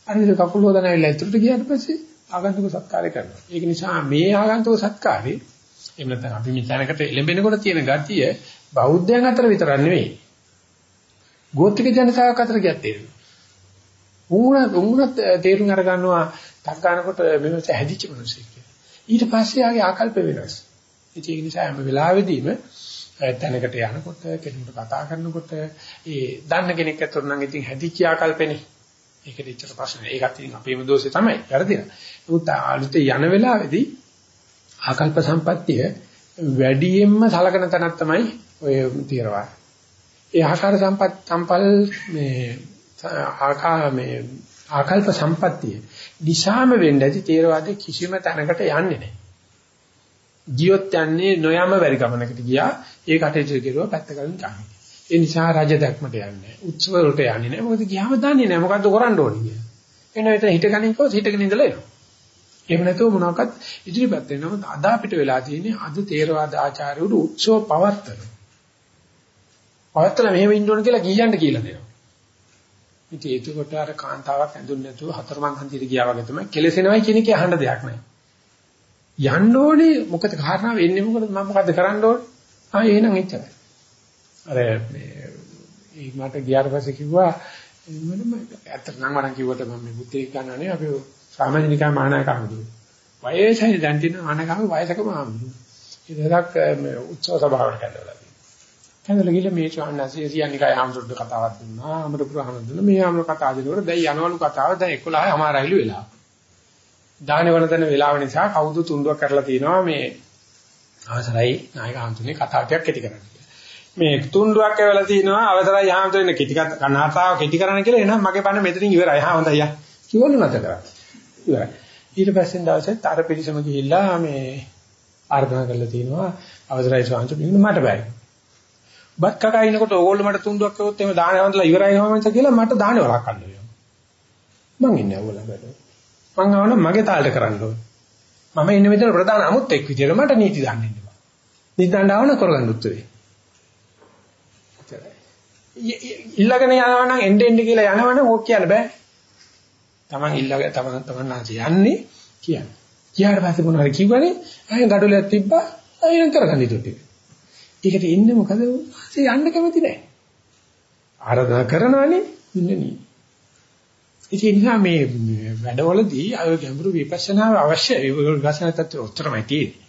අනිත් කකුල හොදන ඇවිල්ලා ඉතුරුට ගියාට පස්සේ ආගන්තුක සත්කාරය කරනවා. ඒක නිසා මේ ආගන්තුක සත්කාරේ එහෙම නැත්නම් අපි මේ තැනකට එළඹෙනකොට තියෙන ගතිය බෞද්ධයන් අතර විතරක් නෙවෙයි. ගෝත්‍රික ජනතාවක් අතර ගියත් තේරෙනවා. උන්ුණත් උන්ුණත් තේරුම් අර ගන්නවා තක් ගන්නකොට මෙවස හැදිච්ච මිනිස්සෙක් කියලා. ඊට පස්සේ ආගේ ආකල්ප වෙනස්. ඒක නිසා හැම වෙලාවෙදීම තැනකට යනකොට කෙනෙකුට කතා කරනකොට ඒ දන්න කෙනෙක් අතර නම් ඉතින් හැදිච්ච ආකල්පෙනේ. ඒකට ඉච්චර ප්‍රශ්න. ඒකත් ඉතින් අපේම දෝෂේ තමයි. වැරදිලා. නමුත් අලුත යන වෙලාවේදී ආකල්ප සම්පත්තිය වැඩියෙන්ම සලකන තැනක් තමයි ඔය තීරවාද. ඒ ආකාර සම්පත් සම්පල් මේ ආකා මේ ආකල්ප සම්පත්තිය දිශාම වෙන්න ඇති තේරවාදයේ කිසිම තැනකට යන්නේ නැහැ. ජීවත් යන්නේ නොයම වැඩි ගමනකට ගියා ඒ කටයුතු කෙරුවා පැත්තකින් ගන්න. ඒ නිසා රජ දැක්මට යන්නේ උත්සව වලට යන්නේ නැහැ. මොකද ගියාම දන්නේ නැහැ මොකද්ද කරන්න ඕනේ කියලා. එන විතර හිටගනින් කොහොමද හිටගෙන ඉඳලා එනවා. එහෙම නැතුව මොනවාක්වත් ඉදිරිපත් වෙනවා. අද අපිට වෙලා තියෙන්නේ අද තේරවාද ආචාර්යවරු උත්සව පවත්තරන. පවත්තලා මෙහෙම ඉන්න ඕන කියලා ගියන්න කියලා දෙනවා. ඉතින් ඒකකොට අර කාන්තාවක් ඇඳුන් නැතුව හතරමං හන්දියට ගියා වගේ තමයි කෙලසෙනවයි කියන එක අහන්න දෙයක් නැහැ. යන්න ඕනේ මොකද කාරණා වෙන්නේ මොකද මම මොකද කරන්න ඕනේ? ආ එහෙනම් එච්චරයි. අර මේ ඒ මට ගියාට පස්සේ කිව්වා මම ඇත්තට නම් වරන් කිව්වට මම මේ බුද්ධි ගන්නනේ අපි සාමාජිකා මානක ආමුදුරු. වයසයි දැන් තියෙන මානකම වයසකම ආමුදුරු. ඒ දෙයක් මේ උත්සව සභාවට කැඳවලා කැඳවලා ගිහලා මේ ස්වාමීන් සියනිකයි ආමුදුරුට කතාවක් දුන්නා. අමරපුර ආමුදුරුන මේ ආමුදුරු කතා දෙනකොට දැන් යනවලු කතාව දැන් 11 අමාරයිලු වෙලා. දානේ වරදන වෙලාව නිසා කවුද තුන්ඩුවක් කරලා තිනවා මේ අවසරයි නායක ආමුදුරුනේ කතාව ටිකක් කෙටි කරන්න. මේ තුන්ඩුවක් ඇවලා තිනවා අවසරයි ආමුදුරුනේ කෙටි කතාව කෙටි කරන්න කියලා එහෙනම් මගේ බණ මෙතනින් ඉවරයි. හා හොඳයි යා. කිව්වලු නැත කරා. ඉවරයි. ඊට පස්සේ දවසෙත් අර පිරිසම ගිහිල්ලා මේ ආර්දනා කරලා තිනවා අවසරයි ස්වාමීන් වහන්සේ මට බෑ. බත් කකා ඉනකොට ඕගොල්ලෝ මට තුන්ඩුවක් කවොත් එහෙම දාන වන්දලා ඉවරයි නෝමන්ස කියලා මට දාන වරක් ගන්න වෙනවා. මං ඉන්නේ ඕගොල්ලෝ බඩ. මං ආවනම් මගේ තාලට කරන්න ඕනේ. මම ඉන්නේ මෙතන ප්‍රධාන අමුත් එක් විදියට මට නීති දාන්න ඉන්න බෑ. නීති දාන්න ආවන කරගන්න උත්තරේ. ඉල්ලගෙන යනවා නම් එන්න එන්න කියලා යනවනම් ඕක කියන්න බෑ. Taman ඉල්ලගෙන Taman Taman නැති යන්නේ කියන්නේ. කියාට පස්සේ මොනවද කිව්වනේ? අයින් gadolයක් තිබ්බා. අයින් කරගන්න ඊට ටික. ඒකට ඉන්නේ මොකද? ඒ යන්න කැමති නැහැ. ආරාධනා කරනවානේ ඉන්නේ නී. ඉතින් නිසා මේ වැඩවලදී අය ගැඹුරු විපස්සනා අවශ්‍යයි. විපස්සනා තත්ත්වෙ උත්තරමයි තියෙන්නේ.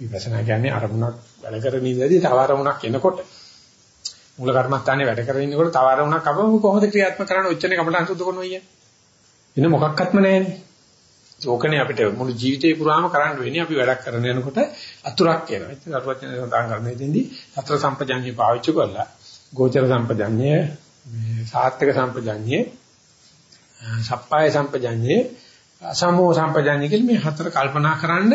විපස්සනා කියන්නේ අරමුණක් වැඩ කරන ඉඳදී තව අරමුණක් එනකොට මූල කර්මස්ථානේ වැඩ කරගෙන ඉන්නකොට තව අරමුණක් අපව කොහොමද ක්‍රියාත්මක කරන්නේ? ඔච්චරේ කමටහන් සුද්ධ කරනවා කියන්නේ. වෙන මොකක්වත්ම නැහැනේ. ඕකනේ අපිට මුළු ජීවිතේ පුරාම කරන්න වෙන්නේ අපි වැඩක් කරන යනකොට අතුරක් එනවා. ඉතින් අරුවත් යන සඳහන් කරන්නේ දෙන්නේ සතර සම්පජාඤ්ඤය පාවිච්චි කරලා ගෝචර සම්පජාඤ්ඤය මේ සාත්‍යක සම්පජාඤ්ඤය සප්පාය සම්පජාඤ්ඤය සමෝ සම්පජාඤ්ඤය කියලා මේ හතර කල්පනා කරන්න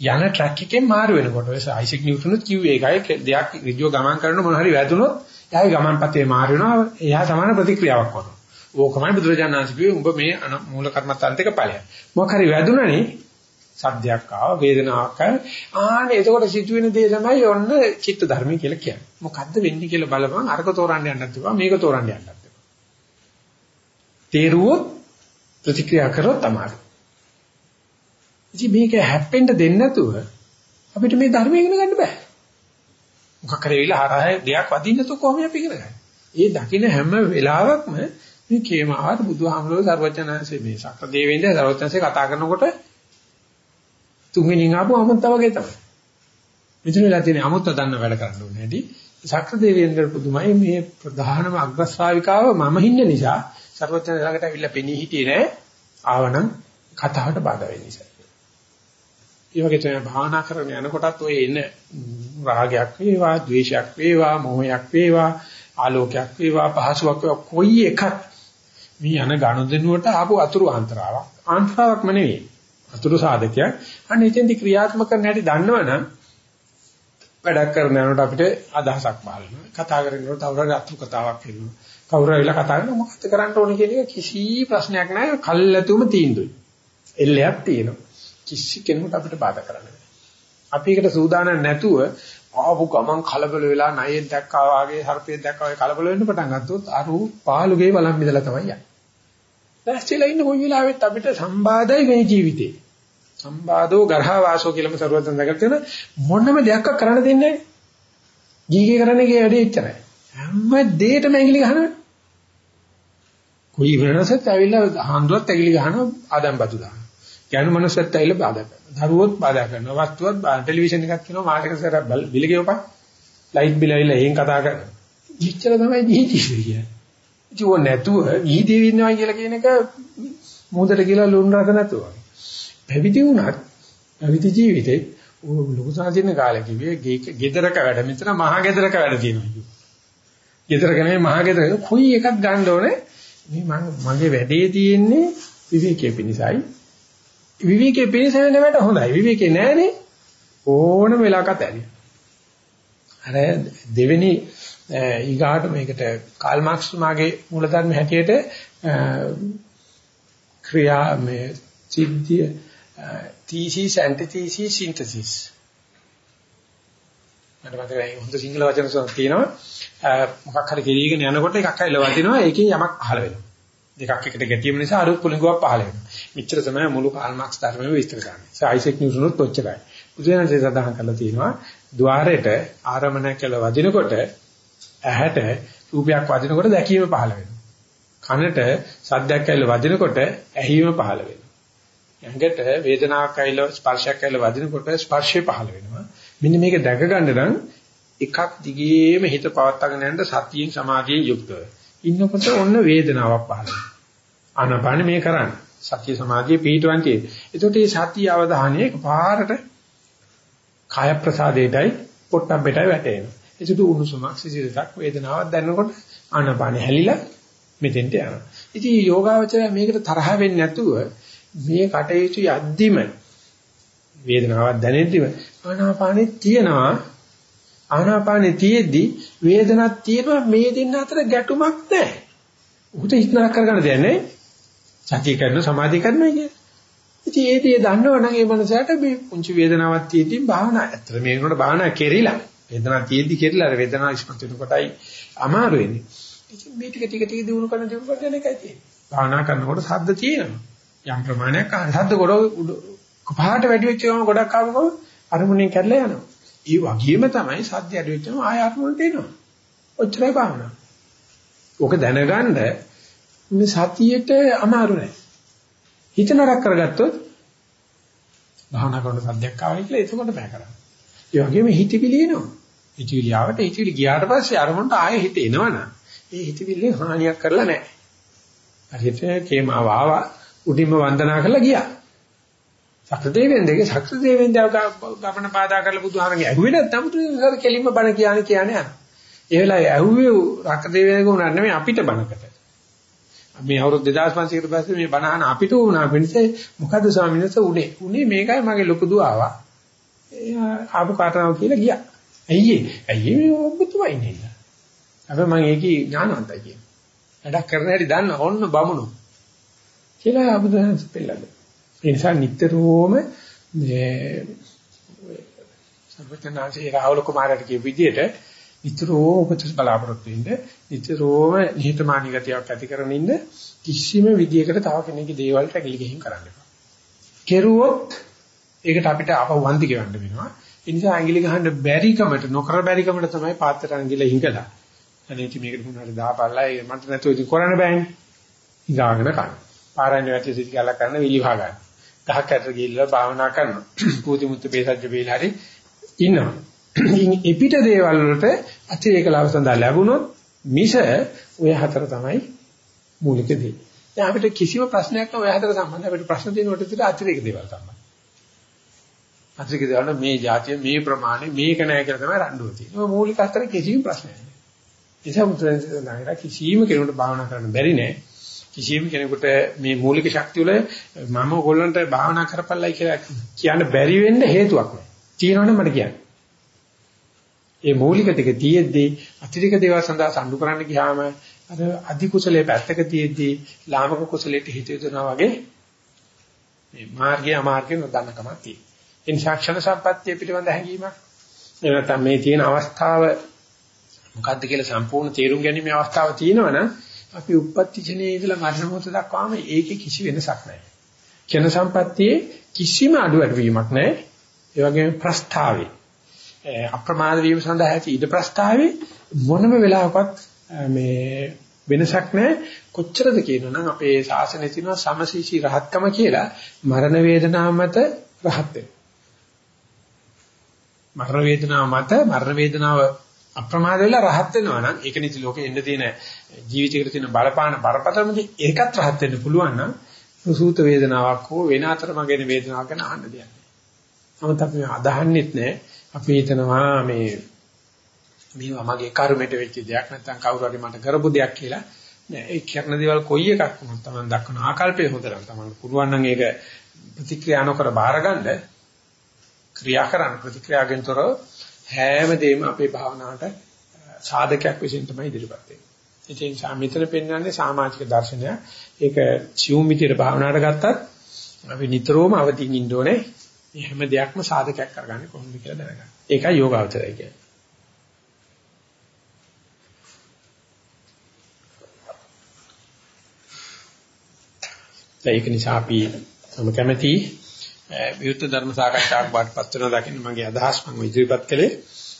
යන ට්‍රැක් එකෙන් මාරු වෙනකොට ඔය අයිසෙක් නිව්ටනුත් කිව්වේ ඒකයි දෙයක් ඍජුව ගමන් කරන මොන හරි වැදුනොත් එයාගේ ගමන් පතේ මාරු වෙනවා එයා සමාන ප්‍රතික්‍රියාවක් කරනවා. ඕකමයි බුදුරජාණන් වහන්සේ කිව්වේ උඹ මේ මූල කර්මත්තාන්තික ඵලය. මොකක් හරි වැදුනනේ සද්දයක් ආව වේදනාවක් ආනේ එතකොට සිදුවෙන දේ තමයි ඔන්න චිත්ත ධර්මය කියලා කියන්නේ. මොකද්ද වෙන්නේ කියලා බලපන් අරක තෝරන්න යන්නත් එපා මේක තෝරන්න යන්නත් එපා. තේරුවොත් ප්‍රතික්‍රියා කරොත් තමයි. ඉතින් මේක හැප්පෙන්න දෙන්නේ නැතුව අපිට මේ ධර්මය ඉගෙන ගන්න බෑ. මොකක් කරේ විලා හරහා දෙයක් වදින්න නැතුව කොහොමද අපි ඉගෙන ගන්නේ? ඒ දකින්න හැම වෙලාවකම මේ කේමාවට බුදුහාමුදුරුවෝ සර්වඥාන්සේ මේ සක්‍ර දේවේන්ද්‍ර සර්වඥාන්සේ කතා කරනකොට තුන්වෙනින් ආපු අමුත්ත වගේ තමයි. මෙතන වෙලා තියෙන අමුත්ත දන්න වැඩ කරන්න ඕනේ හැටි. සක්‍ර දේවේන්ද්‍ර පුදුමයි මේ ප්‍රධානම අග්‍රශ්‍රාවිකාව මම හින්න නිසා සර්වඥ ළඟට අවිල්ලා පෙනී හිටියේ නෑ. ආවනම් කතාවට බාධා වෙන නිසා. ඒ වගේ තමයි භාවනා කරන යනකොටත් ඔය එන රාගයක් වේවා, ද්වේෂයක් වේවා, මොහයක් වේවා, ආලෝකයක් වේවා, පහසුවක් වේවා කොයි එකක් මේ යන ගනුදෙනුවට ආපු අතුරු අන්තරාවක්. අන්තරාවක්ම නෙවෙයි. අතුරු සාධකයක්. අන්න එතෙන්දි ක්‍රියාත්මක කරන්න හැටි දන්නවනම් වැඩක් කරන යනකොට අපිට අදහසක් පහළ වෙනවා. කතා කරනකොට තවර අතුරු කතාවක් එනවා. කවුරු ඇවිල්ලා කතා කරනවා මොකක්ද කරන්න ඕනේ කියන එක කිසි ප්‍රශ්නයක් නැහැ. කල්ැතුම තීන්දුවයි. එල්ලයක් තියෙනවා. කිසි කෙනෙකුට අපිට බාධා කරන්න බෑ. අපි ඒකට සූදානම් නැතුව ආපු ගමන් කලබල වෙලා ණයෙන් දැක්කා වාගේ සර්පයෙන් දැක්කා වාගේ කලබල වෙන්න පටන් ගත්තොත් අරු පාළුගේ බලන් මිදලා තමයි යන්නේ. දැස්තිලා ඉන්න කොයි වෙලාවෙත් අපිට සම්බාධයි මේ ජීවිතේ. සම්බාධෝ ගර්හා වාසෝ කියලාම සරුවතන් දැකලා තියෙන මොනම දෙයක් කරන්න දෙන්නේ නැහැ. ජීගේ කරන්නේ ගේ වැඩේ එච්චරයි. හැම දෙයකම ඇඟිලි ගහනවා. කොයි වෙනසත් ඇවිල්ලා හාන්දුවත් ඇඟිලි ගහනවා ආදම්බතු දානවා. යන මනසත් ඇවිල්ලා බාධා කරනවා. දරුවොත් බාධා කරනවා. වස්තුවත් ටෙලිවිෂන් එකක් කියනවා මාර්කට් සර බිල ගෙවපන්. ලයිට් බිල ඇවිල්ලා එහෙන් කතා කරනවා. ඉච්චර තමයි ජීවිතය කියන්නේ. ඉතින් ඕක නැතුව ඊදී ඉන්නවා කියලා කියන එක මොහොතට කියලා ලුණු රස නැතුව. පැවිදි වුණත් පැවිදි ජීවිතේ ලොකු සාධින කාලේ කිව්වේ ගෙදරක වැඩ මෙතන මහා ගෙදරක වැඩ තියෙනවා කිව්වා. ගෙදරක නෙමෙයි මහා ගෙදර කොයි එකක් ගන්න ඕනේ මේ මම මගේ වැඩේ තියෙන්නේ විවේකයේ පිණිසයි. විවේකයේ පිණිස වෙනවට හොඳයි. විවේකේ නැහනේ. ඕනම වෙලාවකට ඇරිය. අර දෙවෙනි ඊගාට මේකට කාල් මාක්ස් මාගේ මූලධර්ම හැටියට ක්‍රියා මේ සිද්ධිය thesis antithesis synthesis. මට මතකයි හොඳ සිංහල වචන සොන් තියෙනවා. මොකක් හරි ගෙරීගෙන යනකොට එකක් හරි ලවදිනවා ඒකෙන් යමක් පහළ වෙනවා. දෙකක් එකට ගැටීම නිසා අරුත් පුලිඟුවක් පහළ වෙනවා. මෙච්චර තමයි මුළු කාල් මාක්ස් ධර්මයේ විස්තර කරන්නේ සයිසෙක් නිව්ටනුත් ඔච්චරයි බුදුරජාණන්සේ සඳහන් කරලා තියෙනවා ద్వාරයට ආරමණය කළ වදිනකොට ඇහැට රූපයක් වදිනකොට දැකීම පහළ වෙනවා කනට සද්දයක් ඇවිල්ලා වදිනකොට ඇහිීම පහළ වෙනවා ඇඟට වේදනාවක් ඇවිල්ලා ස්පර්ශයක් ඇවිල්ලා වදිනකොට ස්පර්ශය පහළ වෙනවා මෙන්න මේක දැක ගන්න නම් එකක් දිගේම හිත පවත්වාගෙන යන්න සතියෙන් සමාධියෙන් යුක්තව. ඉන්නකොට ඔන්න වේදනාවක් පහළ වෙනවා. ආනපාන මේ කරන්නේ. සතිය සමාධිය පිහිටවන්තියි. ඒකට මේ සතිය අවධානය එකපාරට කාය ප්‍රසාදයටයි පොට්ටබ්බෙටයි වැටෙනවා. ඒකට උණුසුමක් සිසිලසක් වේදනාවක් දැනනකොට ආනපාන හැලිලා මෙතෙන්ට යනවා. ඉතින් යෝගාවචරය මේකට තරහ වෙන්නේ නැතුව මේ කටයුතු යද්දිම වේදනාවක් දැනෙද්දිම ආනාපානෙ තියෙනවා ආනාපානෙ තියෙද්දි වේදනක් තියෙනවා මේ දෙන්න අතර ගැටුමක් නැහැ. උහුට හිතනක් කරගන්න දෙයක් නැහැ. සතිය කරන සමාධිය කරනවා කියන්නේ. ඉතින් ඒ දේ දන්නවනම් ඒ මනසට මේ පුංචි වේදනාවක් තියෙද්දි භාවනා ඇත්තට මේ වෙනකොට භාවනා කෙරිලා වේදනාවක් තියෙද්දි කෙරිලා අර වේදනාව ඉස්මතු වෙනකොටයි අමාරු වෙන්නේ. ඉතින් මේ ටික ටික ටික දිනු කරන දිනු කරන එකයි තියෙන්නේ. භාවනා කරනකොට ශබ්ද තියෙනවා. යම් ප්‍රමාණයක් ශබ්ද කොට පහට වැඩි වෙච්ච ගමන් ගොඩක් ආවම අරමුණෙන් කැඩලා යනවා. ඒ වගේම තමයි සද්ද ඇති වෙච්චම ආය අරමුණට එනවා. ඔච්චරයි භාවනාව. ඕක දැනගන්න මේ සතියේට අමාරු නෑ. හිත නරක කරගත්තොත් භාවනා කරන සද්දයක් ආවයි කියලා එතකොට බෑ කරන්නේ. ඒ වගේම හිතවිලි එනවා. හිතවිලි ආවට හිතවිලි ගියාට පස්සේ අරමුණට ආයෙ හිත එනවනම් ඒ හිතවිලි හානියක් කරලා නෑ. හරියට කේමාව ආවා උඩින්ම වන්දනා කරලා ගියා. සක්‍රදේවෙන්දගේ සක්‍රදේවෙන්දව ගමන පාදා කරලා බුදුහාමගේ ඇහුවේ නැත්නම් බුදුහාම කෙලින්ම බණ කියන්නේ කියන්නේ යනවා. ඒ වෙලාවේ ඇහුවේ රක්‍රදේවෙන්දගේ උනන්නේ නෙමෙයි අපිට බණකට. මේ අවුරුදු 2500 කට පස්සේ මේ බණ අහන අපිට වුණා පිණිසේ මොකද්ද ස්වාමීන් වහන්සේ උනේ? උනේ මේකයි මගේ ලොකු දුව ආවා. ආපු කාටනව කියලා ගියා. ඇයි ඒ? ඇයි මේ ඔබතුමා ඉන්නේ? අපි මම ඒකේ ඥානවන්තයි කියන. වැඩක් කරන හැටි දන්න ඕන්න බමුණු. කියලා අබුදුහන් පෙළලා. ඒ නිසා නිතරම මේ සර්වඥාන්සේ රාහුල කුමාරට කියපු විදිහට නිතරම උපදෙස් බලාපොරොත්තු වෙන්න නිතරම නිහතමානී ගතියක් ඇති කරගෙන ඉන්න කිසිම විදියකට තව කෙනෙකුගේ දේවල්ට ඇගිලි ගහින් කරන්න එපා. කෙරුවොත් ඒකට අපිට අපව වන්දි කියවන්න වෙනවා. ඒ නිසා ඇඟිලි ගහන්න බැරිකමට නොකර බැරිකමට තමයි පාත්‍රයට ඇඟිලි හිඟලා. අනේ ඉතින් මේකට මොනවාරි දාපල්ලා ඒ මන්ට නැතුව ඉතින් කරන්න බෑනේ. ඉඳාගෙන කන්න. පාරායන වැටි සිටි කියලා කරන විලි වහ ගන්න. ගහක් ඇතර ගිහිල්ලා භාවනා කරනවා. පූති මුත්තු බේසජ්ජ බේලා හරි ඉන්නවා. එපිට දේවල් වලට අතිරේක ලාභ සඳහා ලැබුණොත් මිස ඔය හතර තමයි මූලික දේ. දැන් අපිට කිසිම ප්‍රශ්නයක් නැහැ ඔය හතර සම්බන්ධ අපිට ප්‍රශ්න තියෙනකොට විතර අතිරේක දේවල් තමයි. අතිරේක දේවල් මේ જાතිය මේ ප්‍රමාණය මේක නැහැ කියලා තමයි රණ්ඩුව තියෙන්නේ. ඔය මූලික හතර කිසිම ප්‍රශ්නයක් නැහැ. ඒසම තුරෙන් කිසිම කෙනෙකුට භාවනා කරන්න බැරි නෑ. කිසිම කෙනෙකුට මේ මූලික ශක්තිය වල මම ඕගොල්ලන්ට භාවනා කරපළයි කියලා කියන්න බැරි වෙන්න හේතුවක් නෑ. තියෙනවනේ මට කියන්න. ඒ මූලික ටික තියෙද්දී අතිරික දේවල් සඳහා සම්ඩු කරන්න ගියාම අර අධි කුසලයේ පැත්තක තියෙද්දී ලාමක කුසලයට හිත යොදනවා වගේ මේ මාර්ගය අමාර්ගය නොදන්නකමක් තියෙනවා. ඒ නිසා ක්ෂණ සම්පත්තිය පිළිබඳ හැඟීමක් එහෙම නැත්නම් මේ තියෙන අවස්ථාව මොකද්ද කියලා සම්පූර්ණ තේරුම් ගැනීම අවස්ථාව තියෙනවනම් අපි උප්පත්ති ඡනේ ඉඳලා මරණ මොහොත දක්වාම ඒකේ කිසි වෙනසක් නැහැ. ක්ෂණ සම්පත්තියේ කිසිම අඩු අඩුවීමක් නැහැ. ඒ වගේම ප්‍රස්තාවේ අප්‍රමාද වීම සඳහා ඇති ඊට ප්‍රස්තාවේ මොනම වෙලාවකවත් මේ වෙනසක් නැහැ කොච්චරද කියනවනම් අපේ ශාසනයේ තියෙනවා සමසීසී රහත්කම කියලා මරණ වේදනාව මත රහත් මරණ වේදනාව මත මරණ වේදනාව අප්‍රමාද වෙලා රහත් වෙනවා නම් ඒක නිති ලෝකේ එන්න තියෙන ජීවිතයකට තියෙන බලපාන බරපතලමදී ඒකත් රහත් වෙන්න පුළුවන් නම් සූත වේදනාවක් හෝ වෙන අතරමගෙන වේදනාවක් ගැන අහන්න දෙයක් නෑ. නමුත් අපි අදහන්නෙත් නෑ. අපි හිතනවා මේ මේවා මගේ කර්මයට වෙච්ච දෙයක් නැත්නම් කවුරු හරි මට කරපු දෙයක් කියලා. නෑ ඒ කරන දේවල් කොයි එකක් වුණත් Taman දක්වන ආකල්පය හොඳ නම් Taman පුළුවන් නම් ඒක ප්‍රතික්‍රියා නොකර බාරගන්න ක්‍රියා කරන්න ප්‍රතික්‍රියාවෙන් තොරව හැමදේම අපේ භාවනාවට සාධකයක් විසින් තමයි ඉදිරිපත් වෙන්නේ. ඒ නිසා මෙතන පෙන්වන්නේ සමාජික දර්ශනය. ඒක සියුම් විදියට භාවනාවට ගත්තත් අපි නිතරම අවදීන් ඉන්න ඕනේ. මේ හැම දෙයක්ම සාධකයක් කරගන්නේ කොහොමද කියලා දැනගන්න. ඒකයි යෝගාවචරය කියන්නේ. ඒක නිසා අපි තම කැමැති විරුද්ධ ධර්ම සාකච්ඡාවක් බාටපත් වෙනවා දකින්න මගේ අදහස් මම ඉදිරිපත් කළේ.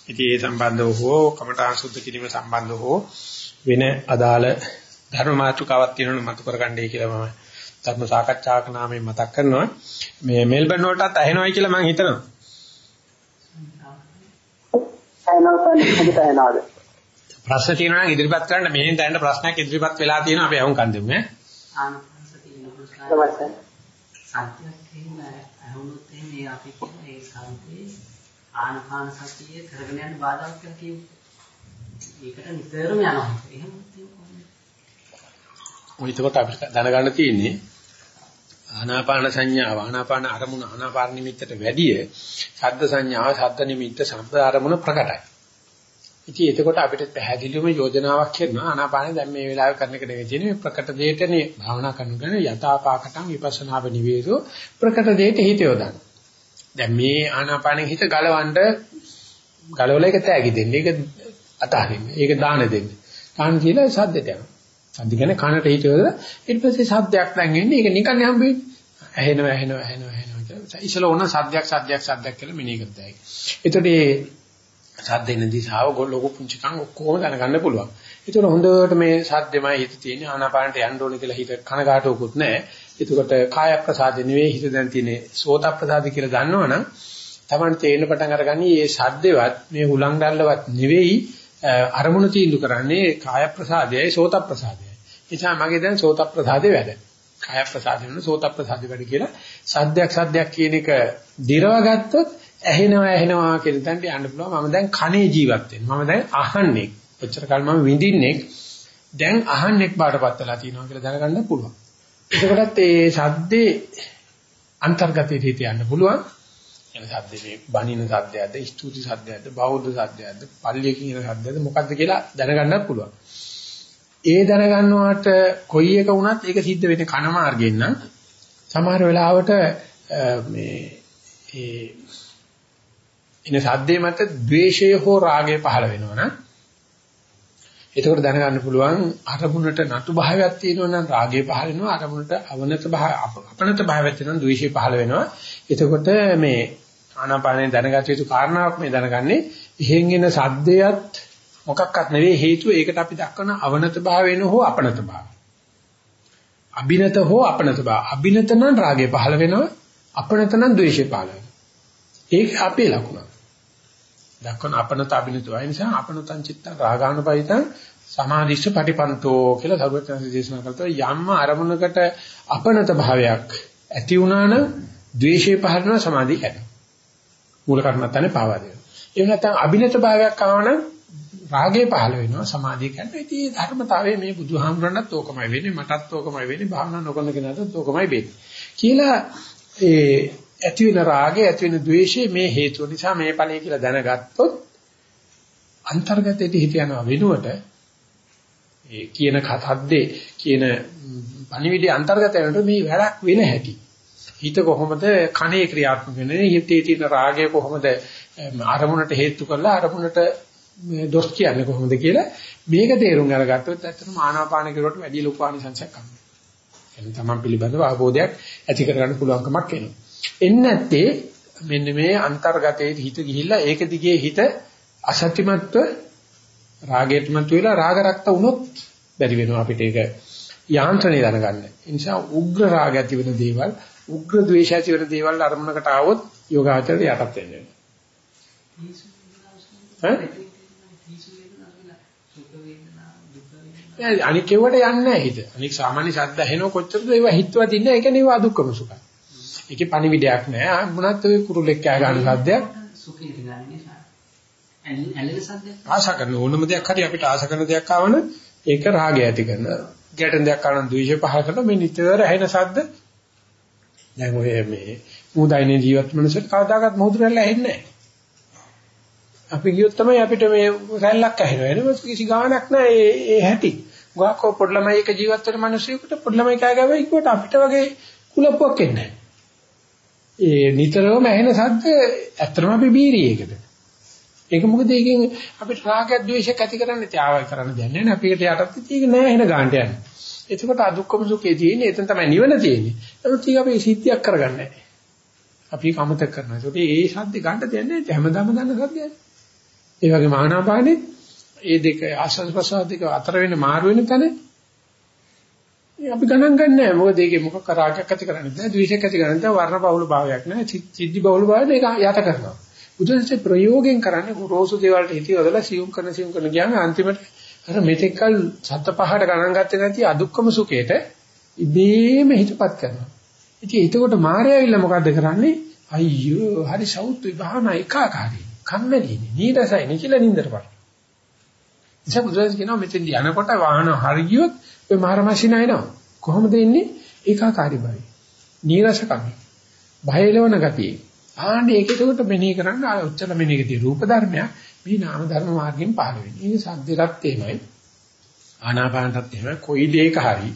ඉතින් ඒ සම්බන්ධව හෝ කමඨාන් සුද්ධ කිරීම සම්බන්ධව හෝ වෙන අදාළ ධර්ම මාතෘකාවක් තියෙනවනේ මතු කරගන්නයි කියලා මම ධර්ම සාකච්ඡාවක නාමයෙන් මතක් කරනවා. මේ මෙල්බන් වලටත් ඇහෙනවයි කියලා මම හිතනවා. ප්‍රශ්න තියෙනවා නම් ඉදිරිපත් කරන්න මෙහෙන් දැනට ප්‍රශ්නයක් ඉදිරිපත් වෙලා තියෙනවා අපි අහුන් කන් දෙමු ඈ. ආනපනස තියෙන සත්‍යයක් එහෙම අහුනොත් එහෙම අපි කියන ඒ සම්පේ ආනපාන සතිය කරගෙන යන්න බාධාවක් කියලා කියමු. ඒකට නිතරම යනවා. එහෙම ඔය එතකොට අපිට දැනගන්න තියෙන්නේ ආනාපාන සංඥාව ආනාපාන අරමුණ ආනාපාන නිමිත්තට වැඩිය ශබ්ද සංඥාව ශබ්ද නිමිත්ත ශබ්ද අරමුණ ප්‍රකටයි. ඉතින් එතකොට අපිට පැහැදිලිවම යෝජනාවක් කරනවා ආනාපානෙ දැන් මේ වෙලාවේ කරන එක නෙවෙයි තියෙන්නේ ප්‍රකට දෙයටනේ භාවනා කරනකන යථාපාකටම් විපස්සනාව නිවේදෝ ප්‍රකට දෙයට හිත යොදන්න. දැන් මේ ආනාපානෙ හිත ගලවන්න ගලවලා එක තෑගි දෙන්න. ඒක අතහරින්න. ඒක දාන දෙන්න. දාන කියලා සද්දට යනවා. සද්ද කියන්නේ කනට හිත යොදලා ඊට පස්සේ සද්දයක් දැන් එන්නේ. ඒක නිකන් හම්බෙන්නේ. ඇහෙනවා ඇහෙනවා ඇහෙනවා ඇහෙනවා කියලා. ඉතල ඕන සද්දයක් සද්දයක් සද්දයක් කියලා මෙනෙහි කරතයි. එතකොට මේ සද්දෙන දිශාව ලොකු පුංචි කන් ඔක්කොම දැනගන්න පුළුවන්. ඒතකොට හොඳට මේ සද්දෙමයි හිත තියෙන්නේ ආනාපානට යන්න ඕනේ කියලා හිත කනගාටුවකුත් නැහැ. එතකොට කාය ප්‍රසාද නෙවෙයි හිත දැන් තියෙන්නේ සෝත ප්‍රසාද කියලා දන්නවනම් Taman තේරෙන පටන් අරගනි මේ සද්දෙවත් මේ හුලං දැල්ලවත් නෙවෙයි අරමුණු තීන්දුව කරන්නේ කාය ප්‍රසාදයයි සෝත ප්‍රසාදයයි. එනිසා මගේ දැන් සෝත ප්‍රසාදේ වැඩ. කාය ප්‍රසාදේ වෙන සෝත ප්‍රසාදේ වැඩ කියලා සද්දයක් සද්දයක් කියන එක දිරවගත්තොත් ඇහෙනවා ඇහෙනවා කියන තැනට යන්න පුළුවන්. මම දැන් කනේ ජීවත් වෙන්නේ. මම දැන් අහන්නේ. කොච්චර කල් මම විඳින්නේ දැන් අහන්නෙක් බාටපත් වෙලා තියෙනවා කියලා දැනගන්න පුළුවන්. එතකොටත් ඒ සද්දේ අන්තර්ගතයට හිත යන්න පුළුවන්. එන සද්දේ මේ බණින සද්දයක්ද, ස්තුති සද්දයක්ද, බෞද්ධ සද්දයක්ද, පල්ලිය කියන සද්දයක්ද මොකක්ද කියලා දැනගන්නත් පුළුවන්. ඒ දැනගන්නවට කොයි එක වුණත් ඒක සිද්ධ වෙන්නේ කන මාර්ගෙන් නම් සමහර වෙලාවට මේ ඒ ඉන සද්දේ මත ද්වේෂය හෝ රාගය පහළ වෙනවනම් එතකොට දැනගන්න පුළුවන් අරමුණට නතු භාවයක් තියෙනවා නම් රාගය පහළ වෙනවා අරමුණට අවනත භාව අපනත භාවයක් තියෙනවා ද්වේෂය පහළ වෙනවා එතකොට මේ ආනාපානේ දැනගත යුතු කාරණාවක් මේ දැනගන්නේ. ඉහෙන් එන සද්දයත් මොකක්වත් නෙවෙයි හේතුව ඒකට අපි දක්වන අවනත භාවයෙන් හෝ අපනත භාවය අබිනත හෝ අපනත භාව. අබිනත නම් රාගය පහළ වෙනවා අපනත නම් ද්වේෂය පහළ වෙනවා. ඒක අපේ ලකුණ දක්වන අපනත අබිනත වයි නිසා අපනතං චිත්තං රාගානුපයිතං සමාධිස්ස පටිපන්තෝ කියලා සරුවචන දේශනා කරලා යම්ම අරමුණකට අපනත භාවයක් ඇති වුණා නම් ද්වේෂය පහළ වෙනවා සමාධිය කැඩෙනවා. මූල කර්මත්තනේ පාවා දෙනවා. එහෙම නැත්නම් අබිනත භාවයක් ආවනම් රාගය පහළ වෙනවා සමාධිය කැඩෙනවා ඉතින් මේ ධර්මතාවයේ මේ බුදුහාමුදුරන්වත් ඕකමයි වෙන්නේ මටත් ඕකමයි වෙන්නේ භාවනා නොකරන කෙනාටත් ඕකමයි වෙන්නේ. කියලා ඒ ඇති වෙන රාගය ඇති වෙන ද්වේෂය මේ හේතුව නිසා මේ ඵලය කියලා දැනගත්තොත් අන්තර්ගතයට හිත යනවා වෙනුවට ඒ කියන කතද්දේ කියන පණිවිඩය අන්තර්ගත වෙනකොට මේ වැඩක් වෙන හැටි. හිත කොහොමද කණේ ක්‍රියාත්මක වෙන්නේ හිතේ තියෙන රාගය කොහොමද අරමුණට හේතු කරලා අරමුණට දොස් කියන්නේ කොහොමද කියලා මේක තේරුම් අරගත්තොත් ඇත්තටම ආනාපාන කරුවට වැඩි ලොකු ආනිසංසයක් ගන්නවා. එන්න තමන් පිළිබඳව අවබෝධයක් ඇති කරගන්න පුළුවන්කමක් එනවා. එන්නේ නැත්තේ මෙන්න මේ අන්තර්ගතයේ හිත ගිහිල්ලා ඒක දිගේ හිත අසත්‍යමත්ව රාගයටමත් වෙලා රාග රක්ත වුණොත් බැරි වෙනවා අපිට ඒක යාන්ත්‍රණය දැනගන්න. ඒ නිසා උග්‍ර රාග ඇති වෙන දේවල්, උග්‍ර ද්වේෂ ඇති වෙන දේවල් අරමුණකට ආවොත් යෝගාචරයට යටත් වෙන්නේ. ඈ අනික කෙවට යන්නේ නැහැ හිත. අනික සාමාන්‍ය ශබ්ද ඇහෙනව කොච්චරද ඒවා හිතවත් ඉන්නේ ඒක නෙවෙයි අදුක්කම සුඛයි. ඒකේ පණිවිඩයක් නැහැ. මොනත් ඔය කුරුල්ලෙක් කෑ ගන්න සද්දයක්. සුඛිත ගන්නේ ඇලෙන සද්දයක්. ආශා කරන ඕනම දෙයක් හරි අපිට ආශා කරන දෙයක් ආවම ඒක රාගය ඇති කරන. ගැටෙන දෙයක් ආවම ද්වේෂය පහල කරන මේ නිතර ඇහෙන සද්ද. දැන් ඔය මේ මුදායිනේ ජීවත් මනසට කවදාකවත් මොහොත රැල්ල ඇහෙන්නේ නැහැ. අපි ගියොත් තමයි අපිට මේ රැල්ලක් ඇහෙනවා. එනම කිසි ගාණක් නැහැ ඒ ඒ හැටි. ගාකෝ පොඩ්ඩමයි එක ජීවත් වෙන මිනිස්සුෙකුට පොඩ්ඩමයි කෑ ගැවයි කිව්වට අපිට වගේ කුලප්පුවක් එන්නේ නැහැ. ඒ නිතරම ඇහෙන සද්ද ඇත්තම අපි බීරියකට. ඒක මොකද ඒකෙන් අපිට රාගය ද්වේෂයක් ඇති කරන්නේ ත්‍යාගය කරන්න දෙන්නේ නැහැ. අපිට යටත් ඒක නෑ එහෙන ගන්නට යන්නේ. එතකොට අදුක්කම සුඛේ තියෙන්නේ එතන තමයි නිවන තියෙන්නේ. නමුත් ඒක අපි සිද්ධියක් කරගන්නේ නැහැ. අපි කමතක් කරනවා. ඒකට ඒ ශබ්ද ගන්න දෙන්නේ හැමදාම දන්න සද්දයක්. ඒ වගේ මහානාපානේ ඒ දෙක ආස්වාද ප්‍රසාද දෙක අතර වෙන මාරු වෙන තැන අපි ගණන් ගන්න නැහැ. මොකද ඒකේ මොකක් රාගයක් ඇති කරන්නේ නැහැ, ද්වේෂයක් ඇති කරන්නේ නැහැ, වර්ණ බහුල භාවයක් නැහැ, සිද්ධි බහුල භාවයක් ඒක යට කරනවා. බුදුන්සේ ප්‍රයෝගයෙන් කරන්නේ රෝසු දේවල්ට හිතියදලා සියුම් කරන සියුම් කරන ගියාම අන්තිමට අර මෙතෙක්කල් සත්ත පහට ගණන් ගත්තේ නැති අදුක්කම සුඛයට ඉබේම හිතපත් කරනවා. ඉතින් එතකොට මායя ඇවිල්ලා මොකද්ද කරන්නේ? අයියෝ හරි සෞතු විභාන එකාකාරී. කම්මැලිනේ. නීරසයි කියලා නින්දරපන්. ඉතින් බුදුන්සේ කියනවා මෙතෙන් යනකොට වාහන හරියියොත් ඔය මාරමැෂින එනවා. කොහොමද එන්නේ? ඒකාකාරී භාවය. නීරසකම. බයලවන ගතිය. ආන්නේ ඒක එතකොට මෙනෙහි කරන්න ආ උච්චල මෙනෙහිදී රූප ධර්මයක් මේ නාම ධර්ම මාර්ගයෙන් පහළ වෙන්නේ. මේ සද්දයටත් එහෙමයි. ආනාපානටත් එහෙමයි. කොයි දෙයක හරි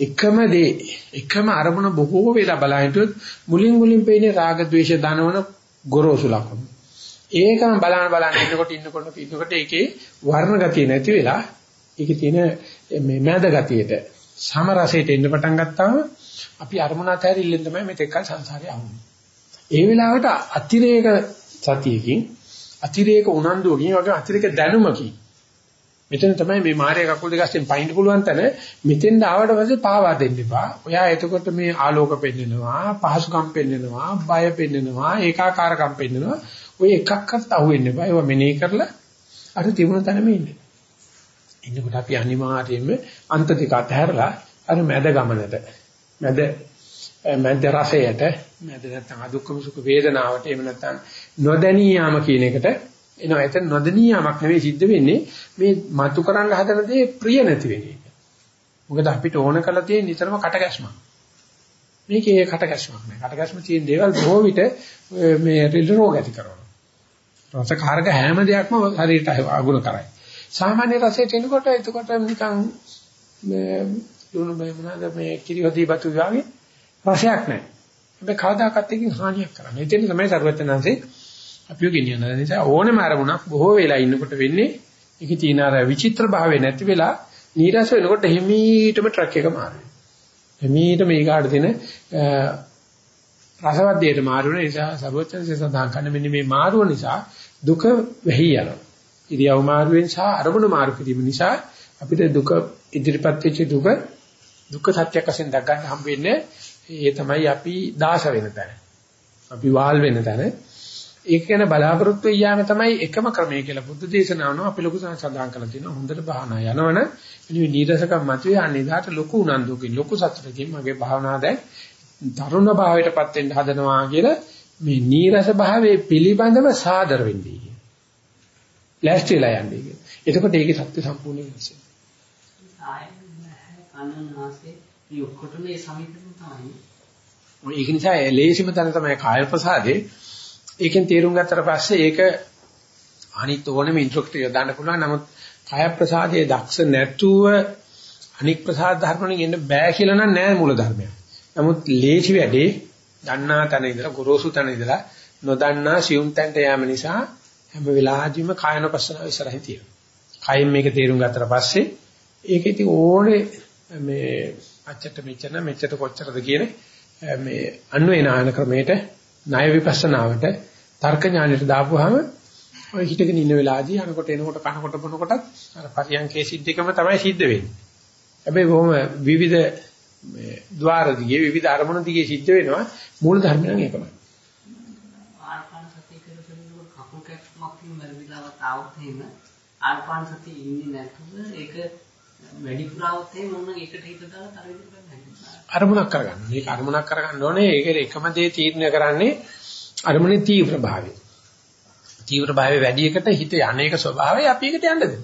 එකම දේ එකම අරමුණ බොහෝ වෙලා බලහිටියොත් මුලින් මුලින් පේන්නේ රාග ద్వේෂ දනවන ගොරෝසු ලක්ෂණ. ඒකම බලන බලන ඉන්නකොට ඉන්නකොට ඉන්නකොට ඒකේ වර්ණ ගතිය නැති වෙලා ඒකේ තියෙන මේ මෑද ගතියට සම රසයට එන්න පටන් ගත්තාම අපි අරමුණ අතහැරිල්ලෙන් තමයි මෙතෙක් කල සංසාරේ ආවුනේ. ඒ වෙලාවට අතිරේක සතියකින් අතිරේක උනන්දුවකින් වගේ අතිරේක දැනුමකින් මෙතන තමයි මේ මාර්ය කකුල් දෙක අස්සෙන් පයින්න පුළුවන් තැන මෙතෙන් ආවට පස්සේ පාවා දෙන්න එපා. ඔයා එතකොට මේ ආලෝක පෙන්නනවා, පහසුකම් පෙන්නනවා, බය පෙන්නනවා, ඒකාකාරකම් පෙන්නනවා. ඔය එකක්වත් අහුවෙන්න එපා. ඒවා මෙනෙහි කරලා අර තිබුණ තැනම ඉන්න. ඉන්නකොට අපි අනිවාර්යයෙන්ම අන්ත දෙක අතහැරලා අර මැද ගමනට මැද මැද රසයට මැද නැත්නම් අදුක්කම සුඛ වේදනාවට එහෙම නැත්නම් නොදැනී යාම කියන එකට එනවා එතන නොදනියාවක් නෙවෙයි සිද්ධ වෙන්නේ මේ මතු කරන්න හදන දේ ප්‍රිය නැති වෙන එක. මොකද අපිට ඕන කරලා තියෙන නිතරම කටකැස්මක්. මේකේ කටකැස්මක් නෑ. කටකැස්ම තියෙන දේවල් බොහෝ විට මේ රිල් රෝග ඇති කරනවා. රසකාරක හැම දෙයක්ම ශරීරයට අගුණ කරයි. සාමාන්‍ය රසයට එනකොට එතකොට නිකන් මේ දුණු මේ මොනවාද මේ කිරිවදී බතු වගේ රසයක් නැහැ. හැබැයි කවදාකවත් එකකින් හානියක් කරන්නේ. එතෙන් තමයි සර්වඥාන්සේ අපිව ගෙනියන නිසා ඕනෙම අරමුණක් බොහෝ වෙලා ඉන්නකොට වෙන්නේ ඒකේ තියෙන අර විචිත්‍ර භාවය නැති වෙලා නීරස වෙනකොට හිමීටම ට්‍රක් එක මාරුයි. හිමීට මේකාට දෙන රසවත්දයට මාරු වෙන නිසා සර්වඥාන්සේ සඳහන් කරන මෙන්න මේ මාරුව නිසා දුක වෙහි යනවා. ඉරියව් මාරුවෙන් සහ අරමුණු මාරු කිරීම නිසා අපිට දුක ඉදිරිපත් වෙච්ච දුක දුක්ඛ සත්‍යයක් වශයෙන් දක් ගන්න හම්බ වෙන්නේ ඒ තමයි අපි දාස වෙන තැන. අපි වාල් වෙන තැන. ඒක ගැන බලාපොරොත්තු යාම තමයි එකම ක්‍රමය කියලා බුද්ධ දේශනාවන අපි ලොකු සඳහන් කරලා තියෙනවා. හොඳට භාවනා යනවන මේ නීරසකම් මතුවේ අනිදාට ලොකු උනන්දුවකින් ලොකු සතුටකින් මගේ භාවනාව දැන් තරුණ භාවයටපත් වෙන්න හදනවා කියලා මේ නීරස භාවයේ පිළිබඳව සාදර වෙන්නේ කියන. ලෑස්තිලා යන්නේ කියන. එතකොට ඒකේ සත්‍ය සම්පූර්ණ වෙනස් වෙනවා. කනනාසේ මේ ඔක්කොටම මේ සමීපම තමයි. ඒක නිසා ලේසිම තැන තමයි කාය ප්‍රසාදේ. ඒකෙන් තේරුම් ගත්තට පස්සේ ඒක අනිත් ඕනෙම ඉන්ට්‍රොක්ට් යොදන්න පුළුවන්. නමුත් කාය ප්‍රසාදයේ දක්ෂ නැතුව අනික් ප්‍රසාද ධර්ම වලින් එන්න බෑ කියලා නම් නෑ මූල ධර්මයක්. නමුත් ලේසි වැඩේ දන්නා තැන ඉඳලා ගොරෝසු තැන ඉඳලා නොදන්නා සියුම් තැනට යෑම නිසා හැම වෙලාවෙදිම කායනපස්සනාව ඉස්සරහින් තියෙනවා. කයින් මේක තේරුම් ගත්තට පස්සේ ඒක ඉතින් ඕනේ මේ අච්චට මෙච්චර මෙච්චර කොච්චරද කියන මේ අන්වේනායන ක්‍රමයට ණය විපස්සනාවට තර්ක ඥානෙට දාපුවාම ඔය හිටගෙන ඉන්න වෙලාවදී අනකොට එනකොට කනකොට බොනකොටත් අර පරියන්කේ සිද්ධ එකම තමයි සිද්ධ වෙන්නේ. හැබැයි බොහොම විවිධ මේ ద్వාර දිගේ විවිධ අරමුණු දිගේ සිද්ධ වෙනවා මූල ධර්ම නම් ඒකමයි. ආර්පණ සතිය කියලා කියනකොට කකුල් කැක්කමක් තියෙන වෙලාවක් ආවොත් එහෙම ආර්පණ සතිය ඉන්නේ නැතුව ඒක වැඩි පුරාවොත් එහෙම මොන එකට හිත දාලා තර විදිහට කරන්නේ. අරමුණක් කරගන්න. මේක අරමුණක් කරගන්න ඕනේ. ඒකේ එකම දේ තීරණය කරන්නේ අරමුණේ තීව්‍ර භාවය. තීව්‍ර භාවය වැඩි එකට හිත යන්නේක ස්වභාවය අපි එකට යන්න දෙන්න.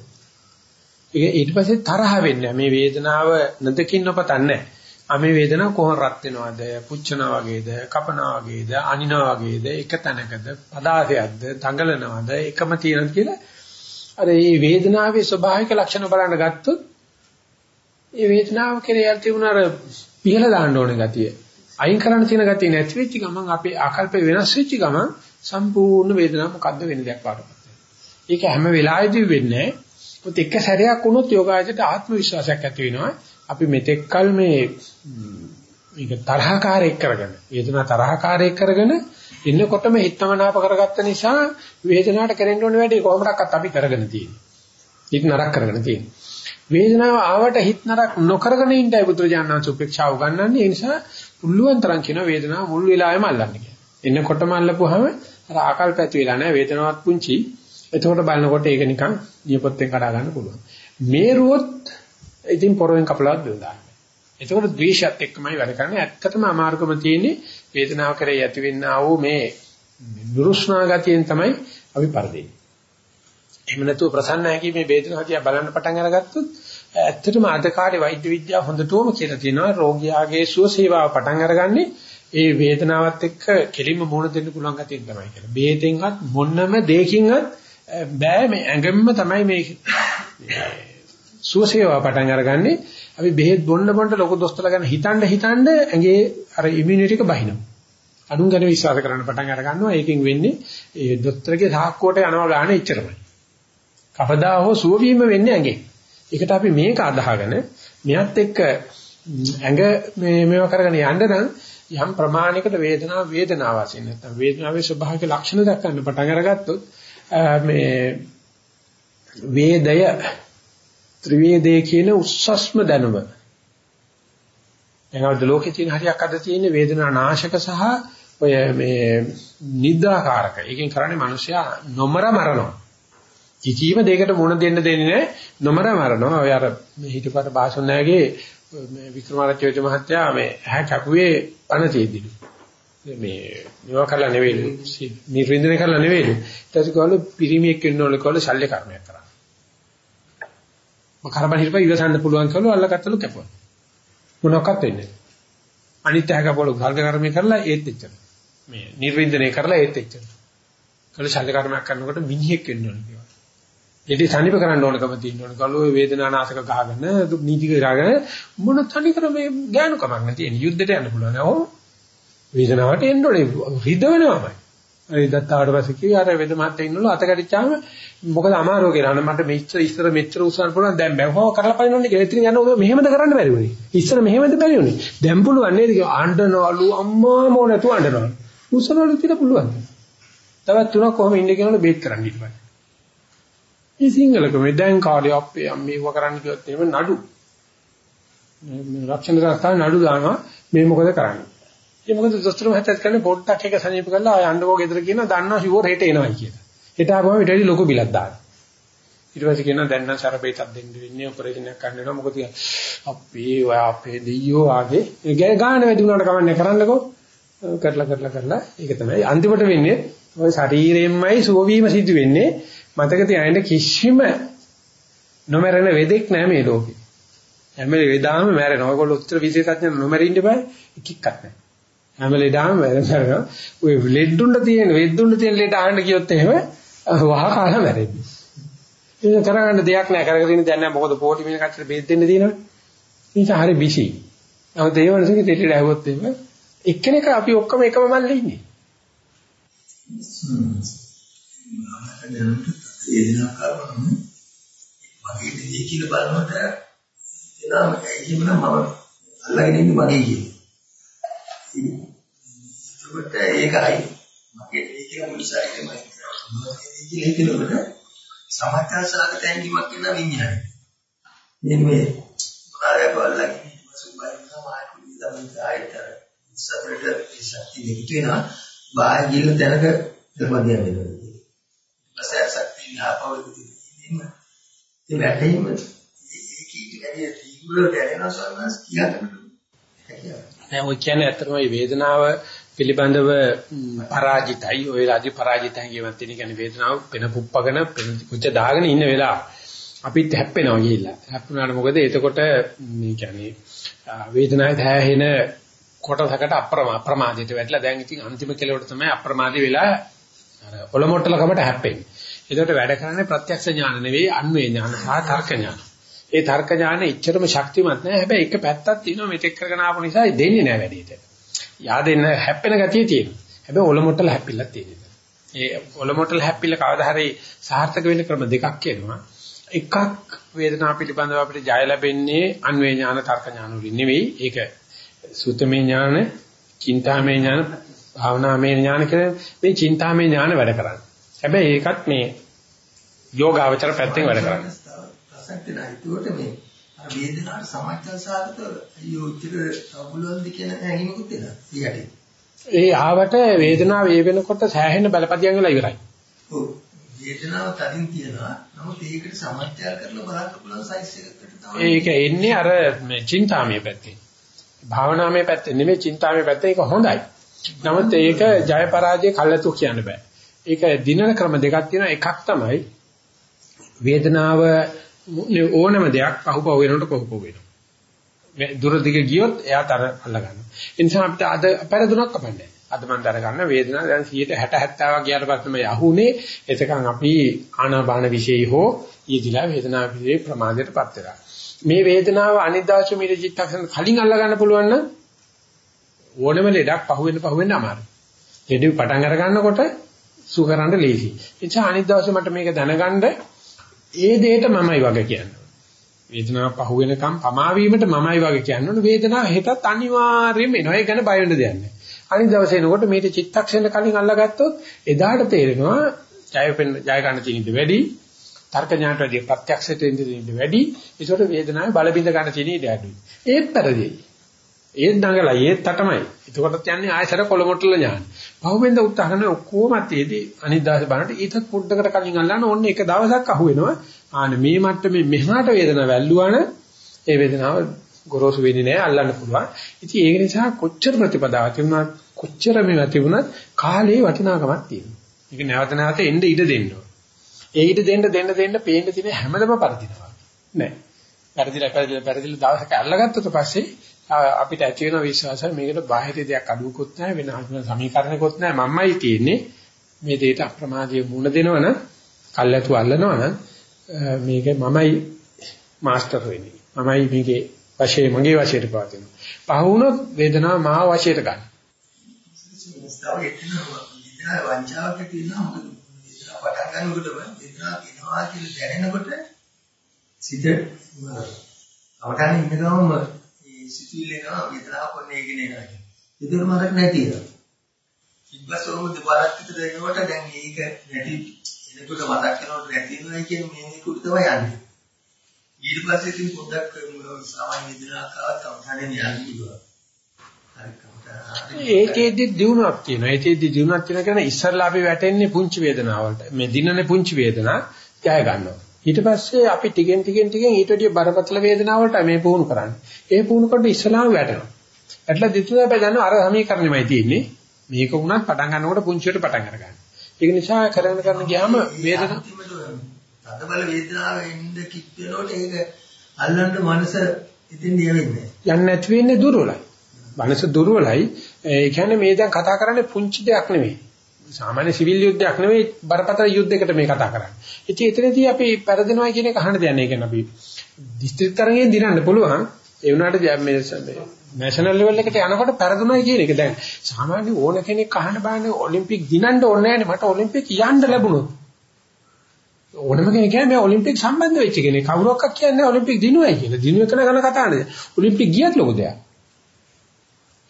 ඒක ඊට පස්සේ තරහ වෙන්නේ මේ වේදනාව නදකින් නොපතන්නේ. ආ මේ වේදනාව කොහොම රත් වෙනවද? පුච්චනා වගේද? කපනා වගේද? අනිනා වගේද? එක තැනකද? පදාසයක්ද? දඟලනවද? එකම තියෙනවද කියලා අර මේ වේදනාවේ ස්වභාවික ලක්ෂණ බලන්න ගත්තොත් ඒ වේදනාව කෙරේ තිබුණ අර පිහලා දාන්න ඕනේ ගතිය. අයින් කරන්න තියෙන ගතිය නැති වෙච්ච ගමන් අපේ ආකල්ප වෙනස් වෙච්ච ගමන් සම්පූර්ණ වේදනාව මොකද්ද වෙන දෙයක් වඩපත් ඒක හැම වෙලාවෙදී වෙන්නේ පොත් එක සැරයක් වුණොත් යෝගාචරයට ආත්ම විශ්වාසයක් ඇති වෙනවා. අපි මෙතෙක්කල් මේ මේක තරහකාරයක් කරගෙන වේදනාව තරහකාරයක් කරගෙන ඉන්නකොටම හිතමනාප කරගත්ත නිසා වේදනාවට කරෙන්න ඕනේ වැඩි කොහොමඩක්වත් අපි කරගෙන තියෙන්නේ. හිත නරක කරගෙන තියෙන්නේ. වේදනාව ආවට හිත නරක නොකරගෙන ඉන්නයි බුදුරජාණන් උපේක්ෂාව උගන්වන්නේ. ඒ නිසා පුළුවන් තරම් කියන වේදනාව මුල් වෙලාවෙම අල්ලන්න කියලා. එන්නකොටම අල්ලපුවාම අර ආකල්ප ඇති වෙලා නැහැ වේදනාවක් පුංචි. එතකොට බලනකොට ඒක නිකන් නියපොත්තෙන් කඩා ගන්න පුළුවන්. මේරුවොත් ඉතින් පොරවෙන් කපලවත් දෙන්න. එතකොට ද්වේෂයත් එක්කමයි වැඩ කරන්නේ. ඇත්තටම අමාරුකම තියෙන්නේ වේදනාව කරේ ඇතිවෙනා වූ මේ දුරුස්නා ගතියෙන් තමයි අපි පරදෙන්නේ. එහෙම නැතුව ප්‍රසන්න හැකි මේ වේදනාව දිහා බලන්න පටන් අරගත්තොත් ඇත්තටම අද කාලේ වෛද්‍ය විද්‍යාව හොඳටම කියලා තියෙනවා රෝගියාගේ සුව සේවාව පටන් අරගන්නේ ඒ වේදනාවත් එක්ක කෙලින්ම මුහුණ දෙන්න පුළුවන් ගතියෙන් තමයි කියලා. බේතෙන්වත් මොනම දෙයකින්වත් බෑ මේ ඇඟෙන්න තමයි මේ සුව සේවාව පටන් අරගන්නේ. අපි බෙහෙත් බොන්න බොන්න ලොකු දොස්තරලා ගැන හිතන්න හිතන්න ඇඟේ අර ඉමුනිටි එක බහිනවා. අනුන් ගැන විශ්වාස කරන්න පටන් අර ගන්නවා. ඒකෙන් වෙන්නේ ඒ දොස්තරගේ සාක්කුවට යනවා ගන්න එච්චරමයි. කවදා හෝ සුව වීම වෙන්නේ ඇඟේ. ඒකට අපි මේක අදහගෙන මෙයත් එක්ක ඇඟ මේ මේව කරගෙන යන්න නම් යම් ප්‍රමාණයකට වේදනාව වේදනාව වශයෙන් නැත්නම් වේදනාවේ ස්වභාවික ලක්ෂණ දක්වන්න පටන් අරගත්තොත් මේ වේදය ත්‍රිවේදයේ කියන උස්සස්ම දැනුම. එනවාද ලෝකේ තියෙන හරියක් අද තියෙන වේදනා නාශක සහ ඔය මේ නිද්‍රාකාරක. ඒකෙන් කරන්නේ මිනිස්සයා නොමර මරනවා. කිසිම දෙයකට මුණ දෙන්න දෙන්නේ නැහැ. නොමර මරනවා. ඔය අර හිටපත භාෂණයගේ මේ වික්‍රමාරච්චි මහත්තයා මේ ඇහැ කැපුවේ පණ තියෙදිලු. මේ මේවා කරලා නෙවෙයි නිර්වින්දනය කරලා නෙවෙයි. ඊට පස්සේ කවල පිරිමියෙක් වෙන්න ඕනේ කවල ශල්‍ය කර්මයක් කරා. මම කරබන් හිටපයි ඉවසන්න පුළුවන් කවල අල්ලගත්තලු කැපුවා. මොනවක්වත් වෙන්නේ අනිත් හැකපොළ ශල්‍ය කර්මයක් කරලා ඒත් එච්චර මේ නිර්වින්දනය කරලා ඒත් එච්චර කවල ශල්‍ය කර්මයක් කරනකොට මිනිහෙක් වෙන්න ඕනේ. කියලා ඊට සනීප කරන්න ඕනකම තියෙන්න ඕන. කලෝ වේදනානාශක ගහගෙන නීති ගහගෙන මොන තනිකර මේ ඥානකමක් නැති එන යුද්ධයට යන්න පුළුවන්. ඕ වේදනාවට එන්න ඕනේ රිදවෙනවමයි. හරි දත්තාවට පස්සේ කිව්වා අර වෙද මාත් ඉන්නවලු අත කැටිච්චාම මොකද අමාරුව කියලා. මට මෙච්චර ඉස්සර මෙච්චර උසන්න පුළුවන් දැන් බැවහව කරලා පනින්නෝනේ කියලා. ඉතින් යන ඔය මෙහෙමද කරන්න බැරි වුණේ. ඉස්සර මෙහෙමද බැරි වුණේ. දැන් පුළුවන් නේද කියලා ආණ්ඩනවලු අම්මා මොන නැතුව ආණ්ඩනවලු. උසනවලු කියලා පුළුවන්. තවත් තුනක් කොහොම ඉන්නේ කියනවලු බේත් කරන්න ඉන්න මේ සිංහලකම දැන් කාලේ අපේ අම්මේව කරන්න කිව්වොත් එහෙම නඩු. මේ රක්ෂණ සංස්ථාවේ නඩු දානවා. මේ මොකද කරන්නේ? ඒ මොකද දොස්තර මහත්තයාත් කියන්නේ පොඩ්ඩක් එක සනීප කරලා ආය යන්නකෝ ගෙදර කියන දන්නවා ෂුවර් හෙට එනවයි කියලා. හෙට ආවම ඊට වැඩි ලොකු බිලක් දානවා. ඊට පස්සේ කියනවා දැන් නම් සරපේතක් දෙන්න වෙන්නේ. ඔපරේෂන් එකක් කරන්න වෙනවා. මොකද අපේ ඔය අපේ දෙයියෝ ආගේ. ගාන වැඩි වුණාට කවන්නේ කරන්නකෝ. කරලා කරලා කරලා. ඒක තමයි අන්තිමට වෙන්නේ. ඔය ශරීරයෙන්මයි සුවවීම සිදු වෙන්නේ. මතක තියාගන්න කිසිම නොමරන වෙදෙක් නැහැ මේ ලෝකේ. හැම වෙලාවෙම මැරෙනවා. ඔයගොල්ලෝ උත්තර විශේෂඥ නොමරින්න බෑ එකෙක්වත් නැහැ. හැම වෙලාවෙම මැරෙනවා. ඔය ලෙඩුන්න තියෙන වෙද්දුන්න තියෙන ලෙඩ ආන්න කියොත් එහෙම වහ කාලා මැරෙන්නේ. ඒක කරගන්න දෙයක් නැහැ. කරගෙන ඉන්න දැන් නැහැ. මොකද පොටි මිනිහ කච්චර බෙහෙත් දෙන්න දිනවනේ. ඒක හරි බිසි. නමුත් ඒ වෙනසක දෙටි ඇහුවොත් එහෙම එක්කෙනෙක් අපි ඔක්කොම එකම මල්ලේ ඉන්නේ. වේදනාව කරනවා මගේ දෙය කියලා බලනකොට එනවා එහෙමනම් මම අල්ලගෙන ඉන්නේ මගේ කියන්නේ. ඒකට ඒකයි මගේ දෙය කියලා මුලිසයි මම කියලා හිතනකොට සමාජාසාරක තැන්ගීමක් වෙන විඤ්ඤාණය. මේ මේ මොනාරය බලලා සුබයි තමයි තමයි ආයතන සතරට ශක්තිය දෙකට වෙනවා බාහිර තැනක ධර්මදියා වෙනවා. ඒ වැටීම ඒකීට වැඩි තීව්‍ර දැනෙන සම්මස් කියන්න නෑ ඔය කියන්නේ ඇත්තටම මේ වේදනාව පිළිබඳව පරාජිතයි. ඔය රාජි පරාජිතයි කියවත් තියෙන කියන්නේ වේදනාව පෙන පුප්පගෙන පෙන කුච්ච දාගෙන ඉන්න වෙලාව. අපිත් හැප්පෙනවා ගිහිල්ලා. හැප්පුණාට මොකද එතකොට මේ කියන්නේ වේදනාවේ දැහැහෙන කොටසකට අප්‍රමාදයට වැටලා දැන් ඉතින් අන්තිම කෙලවට තමයි අප්‍රමාදී වෙලා අර ඔලොමොට්ටලකමට හැප්පෙන්නේ. ඒකට වැඩ කරන්නේ ප්‍රත්‍යක්ෂ ඥාන නෙවෙයි අන්වේ ඥාන සහ තර්ක ඥාන. ඒ තර්ක ඥාන එච්චරම ශක්තිමත් නෑ. හැබැයි එක පැත්තක් තියෙනවා මෙතෙක් කරගෙන ආපු නිසා දෙන්නේ නෑ වැඩියට. yaadෙන්න හැප්පෙන ගතිය තියෙනවා. හැබැයි ඔලොමොට්ටල හැප්පිල්ලක් තියෙනවා. ඒ ඔලොමොට්ටල හැප්පිල්ල කවදා හරි සාර්ථක වෙන්න ක්‍රම දෙකක් එනවා. එකක් වේදනාව පිළිබඳව අපිට ජය ලැබෙන්නේ අන්වේ ඥාන තර්ක ඥාන වලින් නෙවෙයි. ඒක සුතමේ ඥාන, චින්තාමේ ඥාන, භාවනාමේ ඥාන කියලා මේ චින්තාමේ ඥාන වැඩ කරන්නේ. හැබැයි ඒකත් මේ යෝගාවචර පැත්තෙන් වැඩ කරන්නේ. ප්‍රසක්ත නැතුවට මේ අර වේදනාවට සමාජසාරත යෝචිර අවුලන්ද කියන හැඟීමකුත් එනවා. ඊයටි. ඒ ආවට වේදනාව ඒ වෙනකොට සෑහෙන බලපදියම් වෙලා ඉවරයි. ඔව්. වේදනාව තදින් තියෙනවා. නමුත් ඒකට සමාජාචාර කරලා බලන්න පුළුවන් සයිස් එකකට තමයි. ඒක එන්නේ අර චින්තාමය පැත්තෙන්. භාවනාමය පැත්තෙන් නෙමෙයි චින්තාමය පැත්තේ ඒක හොඳයි. නමුත් ඒක ජය පරාජය කල්ලාතු කියන්න බෑ. ඒක දිනන ක්‍රම දෙකක් තියෙනවා. එකක් තමයි වේදනාව ඕනම දෙයක් පහුපහු වෙනකොට පහුපහු වෙනවා. දුර දිග ගියොත් එයාට අර අල්ල ගන්නවා. ඒ නිසා අපිට අද පෙරදුනක් කපන්නේ. අද මම දර ගන්න වේදනාව දැන් 160 70 ගියාට පස්සේ මම යහුනේ. එතකන් අපි ආනාපාන විශේෂය හෝ ඊදිලා වේදනාව පිළිේ ප්‍රමාදයටපත් වෙනවා. මේ වේදනාව අනිද්දාශ මිර චිත්තක්ෂණ කලින් අල්ල ගන්න පුළුවන් නම් ඕනම ලෙඩක් පහුවෙන්න පහුවෙන්න අමාරුයි. ලෙඩේ පටන් අර ගන්නකොට සුකරන්න ලේසි. ඒ නිසා අනිත් දවසේ මට මේක දැනගන්න ඒ දෙයට මමයි වගේ කියන්නේ. වේදනාව පහුවෙනකම් පමා වීමට මමයි වගේ කියන්නේ. ඕන වේදනාව හෙටත් අනිවාර්යයෙන්ම එනවා. ඒ ගැන බය වෙන්න දෙයක් නැහැ. අනිත් දවසේ එනකොට මේක චිත්තක්ෂණ කලින් අල්ලගත්තොත් එදාට තේරෙනවා ජය වෙන්න ජය ගන්න තියෙන වැඩි තර්ක ඥානට වැඩි ප්‍රත්‍යක්ෂයට ඉඳින්න වැඩි ඒසොට වේදනාවේ බල බින්ද ගන්න තියෙන ඉඩ අඩුයි. ඒත් පරිදි. ඒත් නගලා ඒත් තටමයි. එතකොටත් යන්නේ ආයසර කොළමොට්ටල ඥාන. පහුවෙන්ද උත්සාහ කරන ඔක්කොමත් ඒදී අනිද්දාස බලනට ඊටත් පොඩ්ඩකට කලින් අල්ලන්න ඕනේ එක දවසක් අහුවෙනවා. ආනේ මේ මට්ටමේ මෙහාට වේදනාව වැල්ලුවාන ඒ වේදනාව ගොරෝසු වෙන්නේ නැහැ අල්ලන්න පුළුවන්. ඉතින් ඒක නිසා කොච්චර ප්‍රතිපදාවක් තිබුණත් කොච්චර මේවා තිබුණත් කාලේ වටිනාකමක් තියෙනවා. ඒක නැවත නැවත එන්න ඉඩ දෙන්න. ඒ ඉඩ දෙන්න දෙන්න දෙන්න පේන්න තියෙන හැමදම පරදිනවා. නෑ. පරදිලා පරදිලා පරදිලා දවසක අල්ලගත්තට පස්සේ අපිට ඇති වෙන විශ්වාසය මේකට බාහිර දෙයක් අඩුවකුත් නැහැ වෙන සමීකරණයකුත් නැහැ. මමයි තියෙන්නේ මේ දෙයට අප්‍රමාදීය මුණ දෙනවනම් කල්ැතු අල්ලනවනම් මේක මමයි මාස්ටර් වෙන්නේ. මමයි මේකේ වශයෙන් මගේ වශයට පවතිනවා. පහ වුණොත් වේදනාව මා වශයට ගන්න. තව එතන වංචාවක් තියෙනවා මොකද පටන් ගන්නකොටම වේදනාව එනවා කියලා දැනෙනකොට සිත අවටාන ඉන්න ගමම මේ සිතුවිල්ල එනවා වේදනාව කොන්නේ කියන එකයි. ඒකම මතක නැති එක. ඉබ්බසෝම දෙපාරක් විතර එනකොට දැන් මේක නැති එනකොට මතක් කරනකොට නැති වෙනවා කියන මේකට තමයි යන්නේ. ඊට පස්සේ ඉතින් පොඩ්ඩක් සාමාන්‍ය වේදනාවක් ආවත් අවධානය යන්නේ පුළුවන්. ඒකෙදි දිනුවක් තියෙනවා. ඒකෙදි දිනුවක් තියෙන කියන්නේ ඉස්සරලා අපි වැටෙන්නේ පුංචි වේදනාවලට. මේ දිනනේ පුංචි වේදනා ජය ගන්නවා. ඊට පස්සේ අපි ටිකෙන් ටිකෙන් ටිකෙන් ඊට වඩා බරපතල වේදනාවලට මේ පුහුණු කරන්නේ. ඒ පුහුණු කරද්දී ඉස්සලාම වැටෙනවා. ඇట్లా දිතුන අපි දන්නවා අර සමීකරණෙමයි තියෙන්නේ. මේක වුණත් පටන් ගන්නකොට පුංචියට පටන් අරගන්න. ඒක නිසා කරගෙන කරන ගියාම වේදනාව තදබල වේදනාව එන්න කිත් වෙනකොට ඒක අල්ලන්න මනස ඉතින් දියවෙන්නේ. යන්නේ නැති වෙන්නේ දුර්වලයි. මනස දුර්වලයි. ඒ කියන්නේ මේ දැන් කතා කරන්නේ පුංචි දෙයක් නෙවෙයි. සාමාන්‍ය සිවිල් යුද්ධයක් නෙවෙයි බරපතල යුද්ධයකට මේ කතා කරන්නේ. ඉතින් එතනදී අපි පෙරදෙනවා කියන එක අහන්න දෙන්නේ. ඒ කියන්නේ අපි දිස්ත්‍රික් තරඟයෙන් දිනන්න පුළුවන්. ඒ වුණාට මේ නැෂනල් ලෙවල් එකට යනකොට පෙරදුනයි කියන එක. දැන් සාමාන්‍ය ඕන කෙනෙක් අහන්න බෑනේ ඔලිම්පික් දිනන්න ඕනේ නැහැනේ මට ඔලිම්පික් යන්න ලැබුණොත්. ඕනම කෙනෙක් කියන්නේ මේ ඔලිම්පික් සම්බන්ධ වෙච්ච කෙනෙක්. කවුරක්වත් කියන්නේ ඔලිම්පික් දිනුවයි කියලා දිනුව කරන කන කතා නේද ඔලිම්පික් ගියත් ලොකු දෙයක්.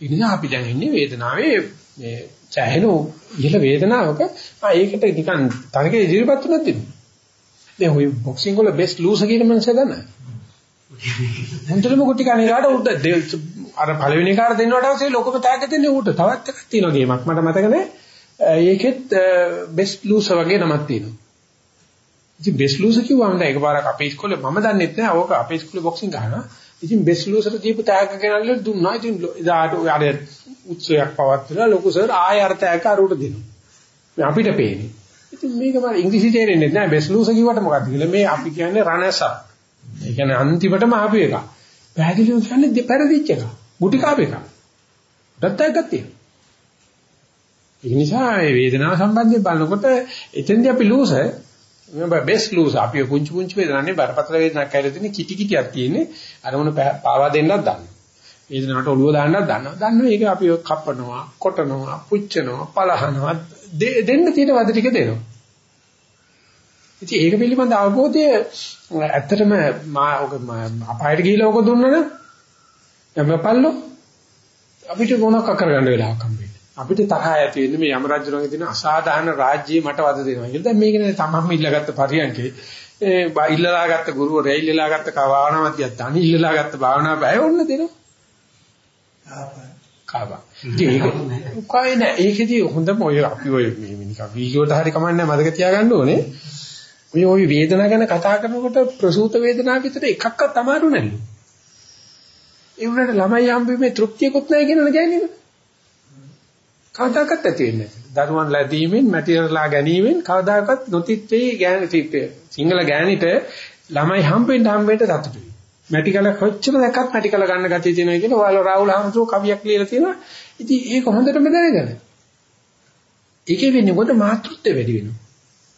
ඒ නිසා අපි දැන් ඉන්නේ වේදනාවේ මේ සැහෙන ඉහළ වේදනාවක ආ ඒකට නිකන් තරකේ ඉදිරියපත් තුනක් දෙන්න දැන් ඔය බොක්සිං වල බෙස්ට් ලූසර් කියන මනස දන්නවද හොඳටම කුටි කණේකට උඩ අර පළවෙනි කාට දෙන්නවට අවශ්‍ය ලොකම ටැග් දෙන්නේ ඌට. තවත් එකක් තියෙනවා ගේමක්. මට මතක නැහැ. ඒකෙත් බෙස්ට් ලූසර් වගේ නමක් තියෙනවා. ඉතින් බෙස්ට් ලූසර් කිව්වම දැන් එකපාරක් අපේ ඉස්කෝලේ මම දන්නෙත් නැහැ. ඕක අපේ ඉස්කෝලේ බොක්සිං ගහනවා. ඉතින් බෙස්ට් ලූසර් දීපු ටැග් ගෙනල්ලා දුන්නා. ඉතින් එදාට අර උත්සවයක් පවත්වලා ලොකු සර් ආය අර ටැග් අරුට දෙනවා. අපිට පේන්නේ. ඉතින් මේක මම ඉංග්‍රීසි තේරෙන්නේ නැහැ. බෙස්ට් ලූසර් කිව්වට මොකක්ද කියලා. මේ අපි කියන්නේ රනර්ස් අප්. ඒ කියන්නේ අන්තිමටම ආපු එක. පැහැදිලිව කියන්නේ දෙපැරදිච්ච එක. ගුටි කාප එක. දත්තයක් ගත්තේ. ඒ නිසා මේ වේදනාව සම්බන්ධයෙන් බලනකොට එතෙන්දී අපි ලූසර් මේ බෙස්ට් ලූසර් අපි පුංචි පුංචි වේදනානේ බරපතල වේදනාවක් කියලා තියෙන කිටි කිටියක් තියෙන්නේ අරමුණ පාවා දෙන්නත් දන්නවා. වේදනාවට ඔළුව දාන්නත් දන්නවා. දන්නවා ඒක අපි කපනවා, කොටනවා, පුච්චනවා, පලහනවා දෙන්න තියෙන වද ටික දෙනවා. ඉතින් ඒක පිළිබඳ අවබෝධය ඇත්තටම මා ඔක අපායට ගිහිලා ඔක දුන්නනම් යමපල්ලෝ අපිට මොනක් කරගන්න වෙලාවක් හම්බෙන්නේ. අපිට තරහ ඇති වෙන්නේ මේ යම රජුණගේ තියෙන අසාධාරණ රාජ්‍යයේ මට වද දෙනවා කියලා. දැන් මේක නේ තමන්ම ඉල්ලගත්ත පරියන්කේ ඒ ඉල්ලලා ගත්ත ගුරුවරයා ඉල්ලලා ගත්ත භාවනා මධ්‍යය තනි ඉල්ලලා ගත්ත භාවනා බය ඔන්න දෙනවා. කාබා. ඒක කොයි නෑ ඒකෙදි හොඳම ඔය අපි ඔය නිකන් වීඩියෝට හරි කමන්නේ මතක තියාගන්න ඕනේ. ඔය ওই වේදනාව ගැන කතා කරනකොට ප්‍රසූත වේදනාව විතර එකක්වත් අමාරු නැල්ලු. ඒ වුණාට ළමයි හම්බෙන්නේ තෘප්තියකුත් නැහැ කියනවනේ කියන්නේ. කවදාකවත් ඇති වෙන්නේ නැහැ. දරුවන් ලැබීමෙන් මැටිරලා ගැනීමෙන් කවදාකවත් නොතිත්වේ ගෑනි තිත්තේ. සිංහල ගෑනිට ළමයි හම්බෙන්න හම්බෙන්න සතුටුයි. මැටිකල කොච්චර දැක්කත් මැටිකල ගන්න ගැතිය තියෙනවා කියන ඔයාලා රාහුල හම්සෝ කවියක් ලියලා තියෙනවා. ඉතින් ඒක හොඳටම දැනගන්න. ඒකේ වෙන්නේ මොකද මාතෘත්වය වැඩි වෙනවා.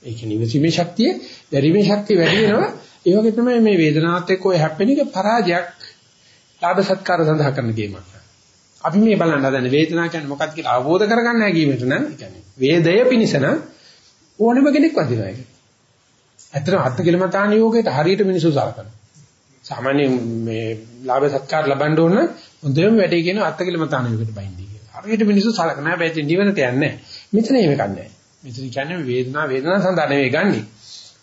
ඒ කියන්නේ ඉවසීමේ ශක්තිය, දැරීමේ ශක්තිය වැඩි වෙනවා. ඒ වගේ තමයි මේ වේදනාවත් එක්ක ඔය හැප්පෙන එක පරාජයක් ලාභ සත්කාර සඳහා කරන ගේමක්. අපි මේ බලන්න හදන්නේ වේදනාව කියන්නේ මොකක්ද කියලා අවබෝධ කරගන්න හැකියමට නම් කියන්නේ වේදය පිනිස නම් ඕනෙම කෙනෙක් වදිනවා ඒක. ඇත්තටම අත්ති කිලමතාන යෝගයට හරියට මිනිස්සු සලකනවා. සාමාන්‍ය මේ ලාභ සත්කාර ලබන්න ඕන හොඳම වැඩේ කියන අත්ති කිලමතාන යෝගයට බයින්දී කියලා. හරියට මිනිස්සු සලකනවා. හැබැයි නිවනට යන්නේ නැහැ. මෙතන එහෙම කන්නේ මෙතන කියන්නේ වේදනාව වේදනාව සඳහා නෙවෙයි ගන්නෙ.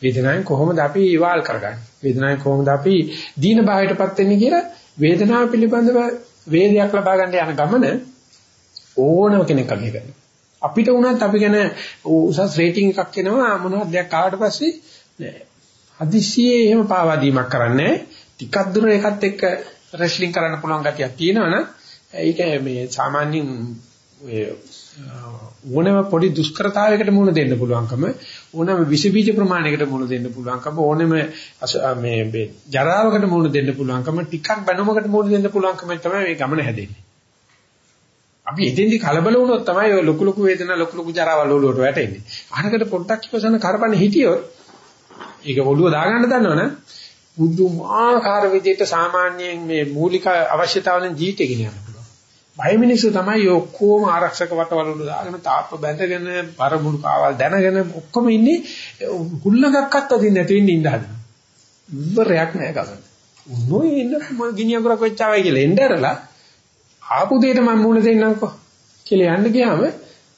වේදනාවෙන් කොහොමද අපි ඉවාල් කරගන්නේ? වේදනාවෙන් කොහොමද අපි දීන භාවයටපත් වෙන්නේ කියලා වේදනාව පිළිබඳව වේදයක් ලබා ගන්න යන ගමන ඕනම කෙනෙක් අගය කරනවා. අපිට වුණත් අපි ගැන උසස් රේටින් එකක් එනවා මොනවද දෙයක් ආවට පස්සේ නෑ. හදිස්සියේ එහෙම පාවා දීමක් කරන්නේ ටිකක් දුර එකත් එක්ක රෙස්ලිං කරන්න පුළුවන් ගතියක් තියෙනවනම් ඒක මේ සාමාන්‍යයෙන් ඔය ඕනෑම පොඩි දුෂ්කරතාවයකට මුහුණ දෙන්න පුළුවන්කම ඕනෑම විස බීජ ප්‍රමාණයකට මුහුණ දෙන්න පුළුවන්කම ඕනෑම මේ මේ ජරාවකට මුහුණ දෙන්න පුළුවන්කම ටිකක් බැනුමකට මුහුණ දෙන්න පුළුවන්කම තමයි මේ ගමන හැදෙන්නේ. අපි එතෙන්දි කලබල වුණොත් තමයි ඔය ලොකු ලොකු වේදනා ලොකු ලොකු ජරාවල් ඔළුවට වැටෙන්නේ. අහනකට පොඩ්ඩක් ඉවසන කරපන්නේ හිටියොත් ඒක ඔළුව දාගන්න දන්නවනේ බුදුමාකාර විදිහට සාමාන්‍යයෙන් මේ මූලික අවශ්‍යතාවන ජීවිතේ ගෙන යනවා. බය මිනිස්සු තමයි ඔක්කොම ආරක්ෂක වටවල වල දාගෙන තාප්ප බැඳගෙන පරමුණු කාවල් දැනගෙන ඔක්කොම ඉන්නේ හුල්ලඟක්වත් අදින්න නැති වෙන්න ඉඳ හදන. ඉවරයක් නෑ ගමන. උන්නෝයි ඉන්න ගිනි අඟුරක් වෙච්චාවයි කියලා එnderලා ආපු දෙයට මම මුණ දෙන්නම්කෝ කියලා යන්න ගියාම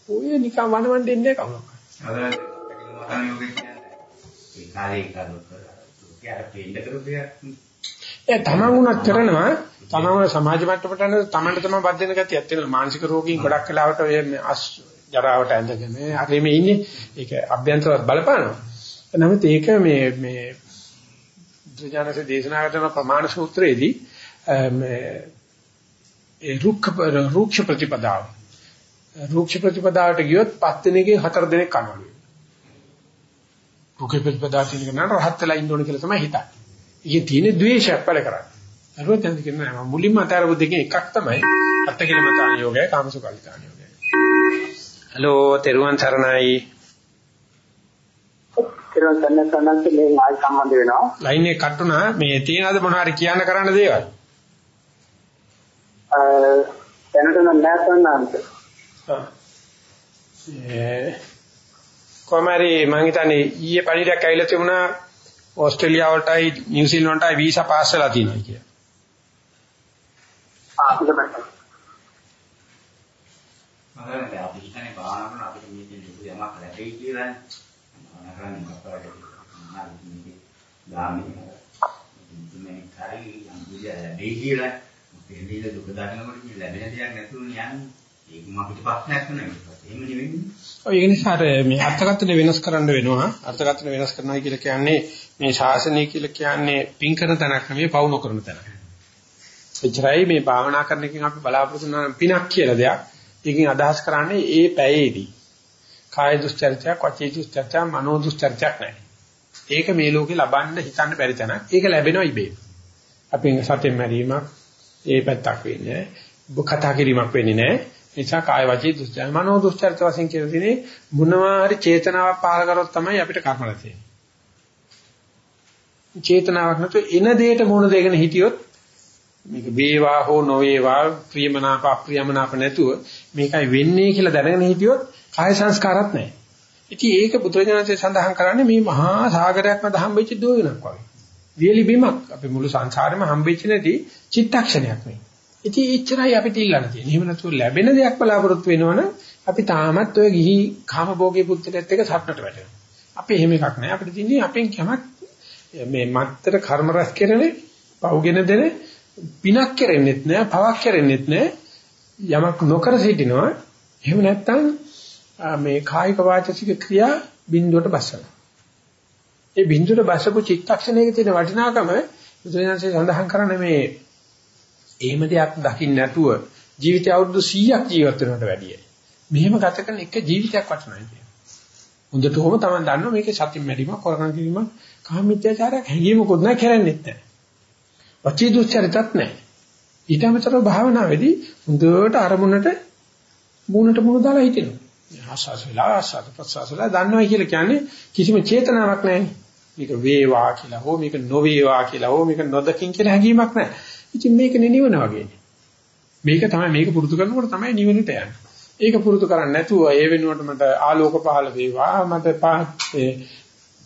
ඔය නිකන් වනවන් දෙන්නේ කවුරක්. අද ඒ කාලේ කරුත් ඒ තමන් උනත් කරනවා තමන්ව සමාජ මට්ටමට යන තමන්ට තමයි බද්ධ වෙන ගතියක් තියෙනවා. මානසික රෝගීන් ගොඩක් වෙලාවට ඔය ජරාවට ඇඳගෙන හරි මේ ඉන්නේ. ඒක අභ්‍යන්තරවත් බලපානවා. නමුත් ඒක මේ මේ ද්‍රජානසේ දේශනා කරන ප්‍රමාණ සූත්‍රයේදී මේ ඒ රුක්ඛ රුක්ෂ ප්‍රතිපදාව. රුක්ෂ ප්‍රතිපදාවට ගියොත් පස් දිනකේ හතර දිනක් කනවා. රුක්ඛ ප්‍රතිපදාව තියෙන කෙනාට රහත් වෙලා ඉන්න ඕන කියලා තමයි හිතන්නේ. ඊයේ තියෙන ද්වේෂයක් පළ කරන්නේ. අරුවත් දැන් කියන්නේ මම මුලින්ම අතාරපු දෙකෙන් එකක් තමයි අත්තකිලමතාන යෝගය කාමසුකල්ලිකාන යෝගය. හලෝ තෙරුවන් සරණයි. තෙරුවන් සන්නත් මේ ආයි සම්බන්ධ වෙනවා. ලයින් එක කට් වුණා මේ තියෙනවද මොනවා හරි කියන්න කරන්න දේවල්? අ දැනට නම් නැහැ කොමාරි මං හිතන්නේ ඊයේ පණිඩක් ඇවිල්ලා තිබුණා ඕස්ට්‍රේලියාව වලටයි නිව්සීලන්තයි වීසා පාස් වෙලා තියෙනවා කියලා. ආ හොඳයි. මම අපි හිතන්නේ භාවනා කරන අපිට මේ ලොකු යමක් ලැබෙයි කියලා. භාවනා කරන්නේ මොකක්ද? හරි ගාමී මේ කාරි අම්බුජ ලැබෙයි කියලා. දෙන්නේ දුක දකිනකොට මේ ලැබෙන දෙයක් නැතුව යන්නේ. ඒකම අපිට ප්‍රශ්නයක් නෙවෙයි. එහෙම නෙවෙයි. ඔය ඒ නිසා මේ අර්ථකථන වෙනස් කරන්න වෙනවා. අර්ථකථන වෙනස් කරනවා කියලා කියන්නේ මේ ශාසනය කියලා කියන්නේ පින් කරන තැනක් නෙවෙයි පවු නොකරන තැනක්. එච්චරයි මේ භාවනා කරන එකෙන් අපි බලාපොරොත්තු වෙන පිනක් කියලා දෙයක්. ඒකෙන් අදහස් කරන්නේ ඒ පැයේදී. කාය දුස්චර්චයක්, වචී දුස්චර්චයක්, මනෝ දුස්චර්චයක් නැහැ. ඒක මේ ලෝකේ ලබන්න හිතන්න බැරි තැනක්. ඒක ලැබෙනවා ඉබේ. අපි සතෙන් මැරීමක් ඒ පැත්තක් වෙන්නේ නැහැ. කතා කිරීමක් වෙන්නේ නැහැ. නිසා කාය වචී දුස්චර්ය මනෝ දුස්චර්ය වශයෙන් කියලා තියෙන්නේ මොනවා හරි චේතනාවක් පහල කරොත් තමයි අපිට කර්ම රැස් චේතනාවක් නැතුව එන දෙයට මුණ දෙගෙන හිටියොත් මේක වේවා හෝ නොවේවා ප්‍රියමනාප අප්‍රියමනාප නැතුව මේකයි වෙන්නේ කියලා දැනගෙන හිටියොත් කාය සංස්කාරات නැහැ. ඉතින් ඒක බුදුරජාණන්සේ සඳහන් කරන්නේ මේ මහා සාගරයක්ම දහම්බෙච්ච දුවනක් වගේ. වියලි බිමක් අපි මුළු සංසාරෙම හම්බෙච්ච නැති චිත්තක්ෂණයක් නේ. ඉතින් එච්චරයි අපිට ඉල්ලන්න තියෙන්නේ. එහෙම නැතුව ලැබෙන දෙයක් බලාපොරොත්තු වෙනවනම් අපි තාමත් ඔය ගිහි කාමභෝගී පුත්‍රයත් එක්ක සටනට වැටෙනවා. අපි එහෙම එකක් නැහැ. අපිට තියෙන්නේ අපෙන් කමක් මේ මත්තර කර්ම රැස් කරන්නේ පවුගෙන දෙන පිනක් කරෙන්නෙත් නැහැ, පවක් කරෙන්නෙත් නැහැ. යමක් නොකර සිටිනවා. එහෙම නැත්නම් මේ කායික වාචික ක්‍රියා බිඳුවට බසනවා. ඒ බිඳුවට බසපු චිත්තක්ෂණයක තියෙන වටිනාකම බුදුරජාණන්සේ සඳහන් කරන්නේ මේ එහෙම දෙයක් දකින්න නැතුව ජීවිතය අවුරුදු 100ක් ජීවත් වෙනවට වැඩිය. මෙහෙම ගත කරන එක ජීවිතයක් වටිනවා කියන්නේ. හොඳටම තමයි දන්නවා මේකේ සත්‍ය මෙරීම කරගෙන කිරීම කාමීත්‍යචාරයක් හැංගීමකුත් නැහැ කරන්නේත් නැහැ. වචී දුස්චරිතත් නැහැ. ඊට අමතරව භාවනාවේදී හොඳට අරමුණට මූණට මූණ දාලා හිටිනවා. ආස්වාස වෙලා ආස්වාද ප්‍රසවාස වෙලා දන්නවා කියලා කියන්නේ කිසිම චේතනාවක් නැහැ. මේක වේවා කියලා හෝ මේක නොවේවා කියලා හෝ මේක නොදකින් කියලා හැඟීමක් නැහැ. ඉතින් මේක නිවන වගේ. මේක තමයි මේක පුරුදු කරනකොට තමයි නිවනට යන්නේ. ඒක පුරුදු කරන්නේ නැතුව ඒ වෙනුවට මට ආලෝක පහළ වේවා මට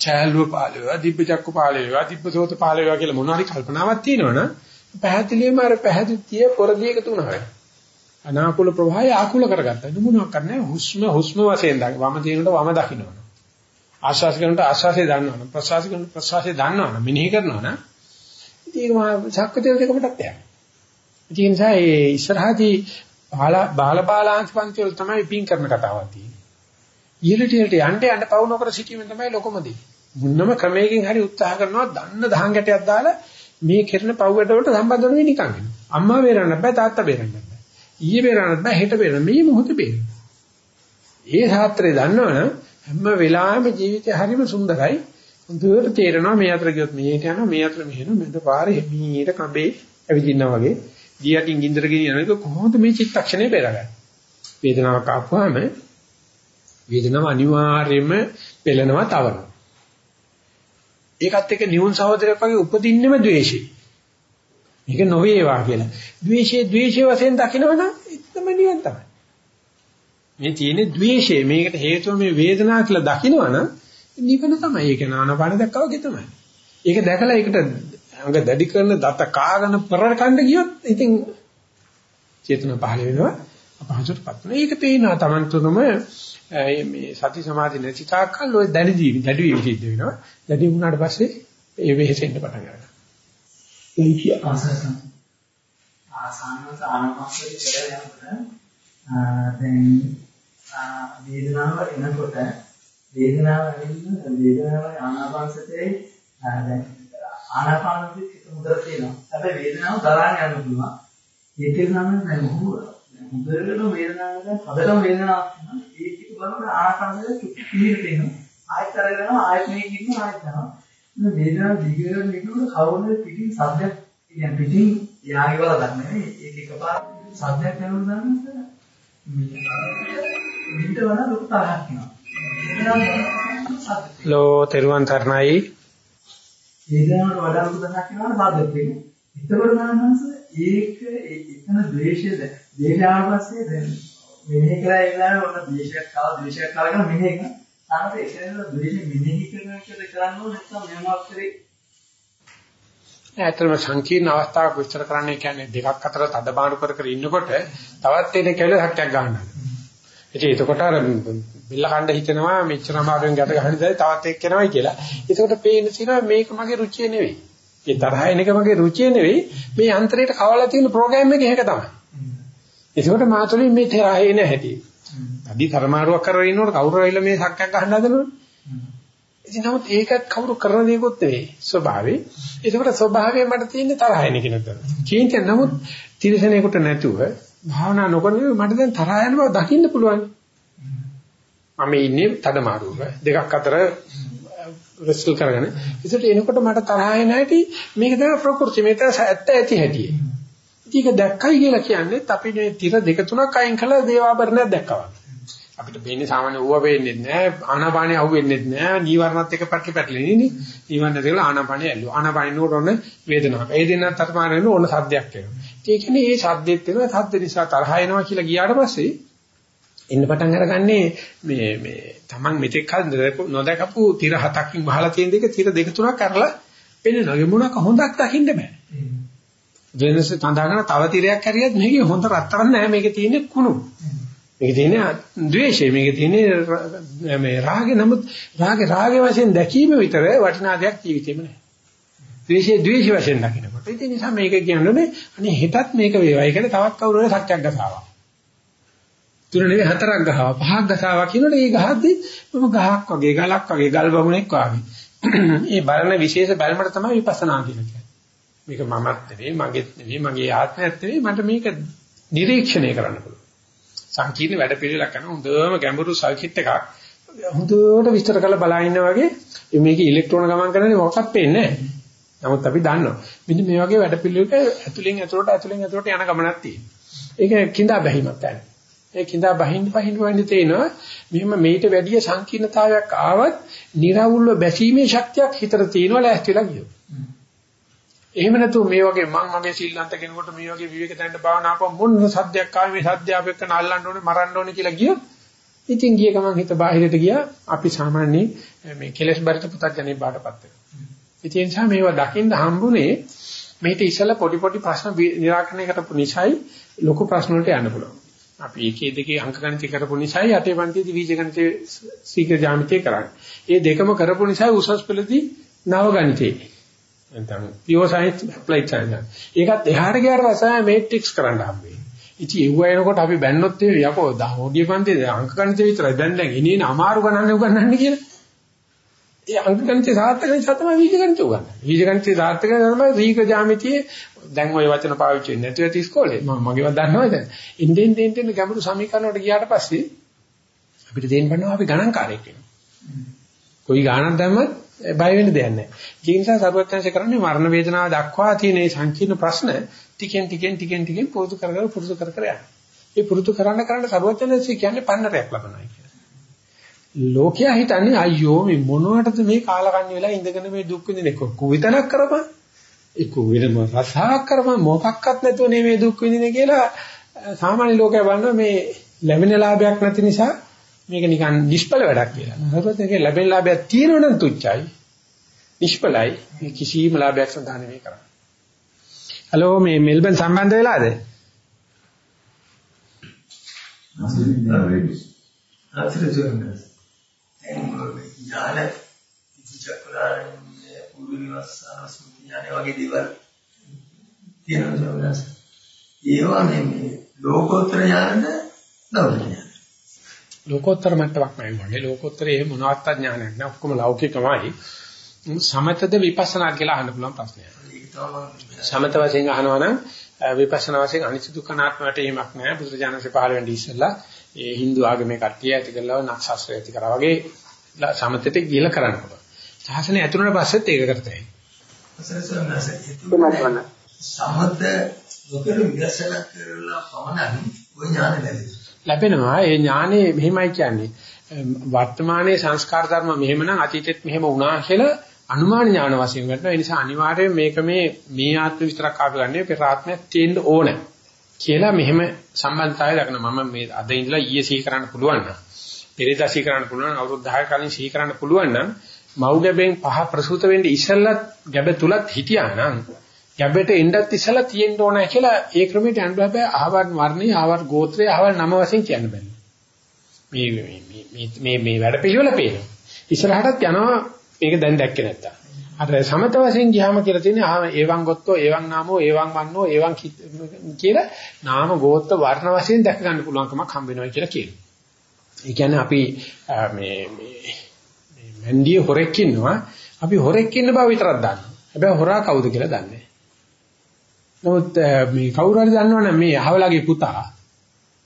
ඒ ඡායලුව පහළ වේවා දිබ්බචක්ක පහළ වේවා දිබ්බසෝත පහළ වේවා කියලා මොනවා හරි කල්පනාවක් තියෙනවනම් පැහැදිලිවම අර පැහැදිලිය පොරදී එකතු වුණා. අනාකූල ප්‍රවාහය ආකූල කරගත්තා. මොනවා කරන්නේ හුස්ම හුස්ම වශයෙන් දකින්න වම තියෙනකොට වම දකින්නවනේ. ආශ්වාස කරනකොට ආශ්වාසය දන්නවනේ. ප්‍රශ්වාස කරනකොට ප්‍රශ්වාසය දන්නවනේ. මෙනෙහි කරනවනේ. ඉතින් ඒක මා ශක්තිය දෙකකටත් යනවා. ඒ නිසා ඒ ඉස්සරහදී බාල බාල බාලාංශ පන්ති වල තමයි පින් කරන කතාවක් තියෙන්නේ. ඊළට ඊළට යන්න යන්න පවු නොකර සිටීමෙන් තමයි ලොකම දේ. මුන්නම ක්‍රමයකින් හරි උත්සාහ කරනවා දන්න දහං ගැටයක් දාලා මේ කෙරෙන පව් ගැට වලට සම්බන්ධ වෙන්නේ නිකන්. අම්මා බේරන්න බෑ තාත්තා බේරන්න බෑ. ඊයේ බේරන්නත් බෑ හෙට බේරන්න මේ මොහොතේ බේරන්න. ඒ ශාස්ත්‍රය දන්නවනම් හැම වෙලාවෙම ජීවිතය හරිම සුන්දරයි. හොඳට තේරෙනවා මේ අතර ගියොත් මෙහෙට යනවා මේ අතර මෙහෙන මැද පාරේ මීට කඹේ ඇවිදිනවා වගේ. ගියකින් ගින්දර ගෙනියන එක කොහොමද මේ චිත්තක්ෂණය බේරගන්නේ? වේදනාවක් ආපුවාම වේදනාව අනිවාර්යයෙන්ම පෙළෙනවා තවනවා. ඒකත් එක්ක නියුන් සහෝදරයෙක් වගේ උපදින්නෙම ද්වේෂය. මේක නොවේවා කියලා. ද්වේෂයේ ද්වේෂයේ වශයෙන් දකිනවනම් එතනම නිවන් තමයි. මේ තියෙන්නේ ද්වේෂය. මේකට හේතුව මේ වේදනාව කියලා දකිනවනම් නිවන තමයි. ඒක නානපාන දැක්කා වගේ තමයි. ඒක දැකලා ඒකට අඟ දැඩි කරන දත කාගෙන පෙරකණ්ඩ ගියොත් ඉතින් චේතන පහළ වෙනවා අපහසුටපත් වෙනවා. ඒක පේනවා Taman තුනම මේ සති සමාධි නැති තාක්කල් ඔය දැඩි ජීවි දැඩි වීම සිද්ධ වෙනවා. දැඩි වුණාට පස්සේ ඒ වෙහෙසෙන්න පටන් ගන්නවා. ඒ කිය ආසන්න ආසන්නත ආනපනසති කියලා යනකොට දැන් වේදනාව එනකොට වේදනාව ඇවිල්ලා වේදනාව ආනාපානසතේ දැන් ආනාපානසති හොඳට තියෙනවා. හැබැයි වේදනාව දරාගෙන යන්න පුළුවන්. ඒක නම් දැන් මොහොත හොඳටම වේදනාවක් හදටම වේදනාවක් තියෙනවා. ටික බලනකොට ආනාපානසතේ චුට්ටි පිළිර තියෙනවා. ආයෙත් මේක ඉන්න ආයෙත් යනවා. මේ වේදනාව දිගට නිකුත් කවුරුද පිටින් සද්දයක් කියන්නේ පිටින් යාගේ වල ගන්න නෙවෙයි. ඒක එකපාර සද්දයක් කරනවා දාන්න මින්ට වඩා ලොකු තරහක් එනවා. ලෝ තෙරුවන් තරණයි. වේදනාවට වඩා ලොකු තරහක් එනවා සද්දෙත් එක. එතකොට ගන්නන්ස ඒක එතන ද්වේෂයද ද්වේෂාව පස්සේ දැන් මෙනෙහි කරලා ඉන්නවා ඔන්න ද්වේෂයක් කාලා ද්වේෂයක් කාලා කරන මෙනෙහි කරන. තාමත් ඒකේන ද්වේෂ මෙනෙහි කරන එක කරන්න ඕනේ නැත්නම් මෙහෙමවත් කරේ ඇත්තටම සංකීර්ණ අවස්ථාවක් විස්තර කරන්න කියන්නේ දෙකක් අතර තදබාරු කර කර ඉන්නකොට තවත් එන කැලේ හට්ටයක් ගන්නවා. ඉතින් එතකොට අර බිල්ල කණ්ඩ හිතනවා මෙච්චර අමාරුවෙන් ගැට ගහන්න ඉඳලා තවත් එක්කෙනවයි කියලා. එතකොට පේන තියෙනවා මේක මගේ රුචිය නෙවෙයි. ඒ තරහ එන එක මගේ රුචිය නෙවෙයි. මේ යන්ත්‍රයට කවලා තියෙන ප්‍රෝග්‍රෑම් එක ඒක තමයි. එතකොට මාතුලින් මේ තරහ එන හැටි. අදි තරමාරුවක් කරගෙන ඉන්නකොට කවුරු ඇවිල්ලා මේ සක්කක් ගහන්න හදනවනේ. ඉතින් නමුත් ඒකත් කවුරු කරන දේකුත් නෙවෙයි ස්වභාවේ. ඒකට ස්වභාවයෙන් මට තියෙන තරහ එන කෙනෙක් තමයි. කීන්ත නමුත් තිරසනෙකුට නැතුව භාවනා නොකරන මට දැන් තරහ යන බව දකින්න පුළුවන්. මම ඉන්නේ තඩමාරුවක දෙකක් අතර රෙස්ල් කරගෙන. ඒකට එනකොට මට තරහ එන හැටි මේක තමයි ප්‍රകൃති මේක ඇත්ත ඇති හැටි. ඒක දැක්කයි කියලා කියන්නේ අපි මේ තිර දෙක තුනක් අයින් කළා දේවාභරණයක් දැක්කවා. අපිට වෙන්නේ සාමාන්‍ය ඌව වෙන්නේ නැහැ ආනාපානිය අහු වෙන්නේ නැහැ නීවරණත් එක්ක පැටලි පැටලි නේ නීවරණ දෙකල ආනාපානිය ඇල්ලුවා. ආනාපානිය නෝර ඔන්න වේදනාවක්. ඒ දෙන්නත් අතරමාන වෙන ඕන සද්දයක් එනවා ඒ කියන්නේ මේ සද්දෙත් වෙනවා. සද්ද නිසා තරහ එනවා කියලා ගියාට පස්සේ එන්න පටන් අරගන්නේ මේ මේ Taman මෙතෙක් කල නොදකපු tira හතකින් වහලා තියෙන දෙක tira දෙක තුනක් කරලා පෙන්නනවා මොනක හොඳක් දකින්න බෑ. වෙනස තඳාගෙන තව තිරයක් හැරියත් මේකේ හොඳ රත්තරන් නැහැ මේකේ තියෙන්නේ කුණු මේකේ තියෙන්නේ ද්වේෂය මේකේ තියෙන්නේ මේ රාගේ නමුත් රාගේ රාගේ වශයෙන් දැකීම විතර වටිනා දෙයක් ජීවිතේම නැහැ. ද්වේෂයේ ද්වේෂ වශයෙන් දකින්නකොට. ඒ නිසා මේක කියන්නේ අනේ හෙටත් මේක වේවා. ඒකට තවත් කවුරු හරි සත්‍යක් ගසාවා. තුන නෙවෙයි හතරක් ගහවා පහක් ගසාවා කියනකොට ඒ ගහද්දි මම ගහක් වගේ ගලක් වගේ ගල් බමුණෙක් වගේ. ඒ බලන විශේෂ බැල්මට තමයි විපස්සනා කියන්නේ. මේක මමත් නෙවෙයි මගේත් නෙවෙයි මගේ ආත්මයත් නෙවෙයි මට මේක නිරීක්ෂණය කරන්න පුළුවන්. සංකීර්ණ වැඩ පිළිවෙලක් කරන හොඳම ගැඹුරු සර්කිට් එකක් හොඳට විස්තර කරලා බලා ඉන්නා වගේ මේකේ ඉලෙක්ට්‍රෝන ගමන් කරන්නේ මොකක්වත් පේන්නේ නැහැ. නමුත් අපි දන්නවා. මෙන්න මේ වගේ වැඩ පිළිවෙලක ඇතුලෙන් ඇතුලට ඇතුලෙන් ඇතුලට යන ගමනක් තියෙනවා. ඒක කිඳා බැහිමක් තමයි. ඒ කිඳා බහින්න බහින්න වෙන්නේ තේනවා. මෙහෙම මේට වැඩි සංකීර්ණතාවයක් ආවත් निराවුල්ව බැසීමේ ශක්තියක් හිතට තියෙනවා ලෑස්තිලා ගියොත්. එහෙම නැතුව මේ වගේ මං මගේ සීලන්ත කෙනෙකුට මේ වගේ විවේක දැනට භාවනා කරපුවා මොන සද්දයක් ආවේ මේ සද්ද අපෙක්ක නල්ලන්න ඕනේ මරන්න ඕනේ කියලා ගියොත් ඉතින් ගිය ගමන් හිත බාහිරට ගියා අපි සාමාන්‍ය මේ කෙලෙස් බරිත පුතඥේ බාටපත් වෙනවා. ඉතින් ඒ නිසා මේවා දකින්න හම්බුනේ මේට ඉස්සලා පොඩි පොඩි ප්‍රශ්න निराකරණය කරපු නිසායි ලොකු ප්‍රශ්න වලට යන්න පුළුවන්. අපි එකේ දෙකේ අංක ගණිතය කරපු නිසායි අටේ පන්තියේදී බීජ ගණිතය ශීඝ්‍ර ජ්‍යාමිතිය කරන්නේ. ඒ දෙකම කරපු නිසායි උසස් පෙළදී නව ගණිතේ නැත්නම් pure science applied science. ඒකත් එහාට ගියාට පස්සේ මේට්‍රික්ස් කරන්න හම්බෙන්නේ. ඉතින් ඒව එනකොට අපි බැන්නොත් ඒ යකෝ දහෝඩිය පන්තියේ අංක ගණිත විතරයි. දැන් දැන් ඉනේන අමාරු ගණන් උගන්නන්නේ කියලා. ඒ අංක ගණිතය සාර්ථක නිසා තමයි වීජ ගණිතය උගන්වන්නේ. වීජ ගණිතය සාර්ථක තමයි රීක ජ්‍යාමිතියේ දැන් ওই වචන පාවිච්චි වෙන්නේ නැතුව ඇති ඉස්කෝලේ. මම මගේවත් දන්නවද? ඉන්දෙන් දෙන් දෙන් ගැඹුරු සමීකරණ වලට ගියාට පස්සේ අපිට දෙන්න බන්නවා අපි ගණන්කාරයෙක් වෙනවා. කොයි ගාණක් දැම්මත් බය වෙන්න දෙයක් නැහැ. ඒ නිසා සරුවත්‍යංශ කරන්නේ මරණ වේදනාව දක්වා තියෙන මේ සංකීර්ණ ප්‍රශ්න ටිකෙන් ටිකෙන් ටිකෙන් ටිකෙන් පුරුදු කර කර පුරුදු කර කර යනවා. ඒ පුරුදු කරන්න කරන්න සරුවත්‍යංශ කියන්නේ පන්නරයක් ලබනවා කියලා. ලෝකයා හිතන්නේ අයියෝ මේ මොනවටද මේ කාලකන්ණි වෙලා ඉඳගෙන මේ දුක් විඳින්නේ කුවිතනක් කරපන් ඒ කුවිතම රසාවක් කරපන් මොකක්වත් නැතුව මේ දුක් විඳින්නේ කියලා සාමාන්‍ය ලෝකයා බලනවා මේ ලැබෙන ලාභයක් නැති නිසා මේක නිකන් නිෂ්ඵල වැඩක් කියලා. හරිද? ඒක ලැබෙන ලාභයක් තියෙනවනම් තුච්චයි. නිෂ්ඵලයි. මේ කිසිම ලාභයක් සඳහා නෙවෙයි කරන්නේ. හලෝ මේ මෙල්බන් සම්බන්ධ වෙලාද? අසිරියුනේ. ඥාන විචක්‍රාරණ්‍ය පුරු නිවස්සන ස්මෘති ඥාන වගේ දේවල් තියෙනවා ඒවා මේ ලෝකෝත්තර ඥානද ලෞකික ඥාන. ලෝකෝත්තර මට්ටමක් නෙවෙයි වගේ ලෝකෝත්තර එහෙම මොනවත් ඥානයක් නෑ ඔක්කොම ලෞකිකමයි. සමතද විපස්සනා කියලා අහන්න පුළුවන් ප්‍රශ්නයක්. සමත වශයෙන් අහනවා නම් විපස්සනා වශයෙන් අනිත්‍ය දුක්ඛ නාත්මයට එහෙමක් නෑ. බුදුරජාණන්සේ පහළ වෙන්නේ ඉස්සෙල්ලා ඒ Hindu ආගමේ කට්ටිය ඇති කළා නක්ෂත්‍රය ඇති කරා වගේ සමතෙට ගිහිලා කරන්න පුළුවන්. ශාසනය ඇතුළට පස්සෙත් ඒක කරතයි. සමත නොකර විදර්ශනා කරලා පමණක් ওই ඥාන ලැබෙනවා. ලැබෙනවා. ඒ ඥානෙ මෙහෙමයි කියන්නේ. වර්තමානයේ සංස්කාර ධර්ම මෙහෙමනම් අතීතෙත් මෙහෙම වුණා කියලා අනුමාන ඥාන වශයෙන් ගන්නවා. ඒ නිසා අනිවාර්යයෙන් මේක මේ මේ ආත්ම විතරක් ආපු ගන්නේ පෙර ආත්මයක් තියෙන්න ඕනේ. කියලා මෙහෙම සම්බන්ධතාවය දක්න මම මේ අද ඉඳලා ඊයේ සිහි කරන්න පුළුවන් නම් පෙරේදා සිහි කරන්න පුළුවන් අවුරුදු 10 කලින් සිහි කරන්න පුළුවන් නම් මව් ගැබෙන් පහ ප්‍රසූත වෙන්නේ ඉස්සෙල්ලත් ගැබ තුලත් හිටියා නම් ගැබෙට එන්නත් ඉස්සෙල්ලා තියෙන්න ඕනේ කියලා ඒ ක්‍රමයට යන්න බෑ ආවර් වර්ණේ ආවර් ගෝත්‍රය ආවර් නම වශයෙන් කියන්න බෑ මේ මේ මේ මේ වැඩ පිළිවෙල පේනවා ඉස්සරහටත් යනවා මේක දැන් දැක්කේ නැත්තම් අර සමත වශයෙන් ගියාම කියලා තියෙන්නේ ආ ඒවං ගොත්තෝ ඒවං නාමෝ ඒවං වන්නෝ ඒවං කියලා නාම ගෝත්ත වර්ණ වශයෙන් දැක ගන්න පුළුවන්කමක් හම්බ වෙනවා කියලා කියනවා. ඒ කියන්නේ අපි මේ මේ මන්දිය හොරෙක් ඉන්නවා අපි හොරෙක් ඉන්න බව විතරක් දන්නවා. හැබැයි හොරා කවුද කියලා දන්නේ නැහැ. නමුත් මේ කවුරු හරි දන්නවනම් මේ අහවලගේ පුතා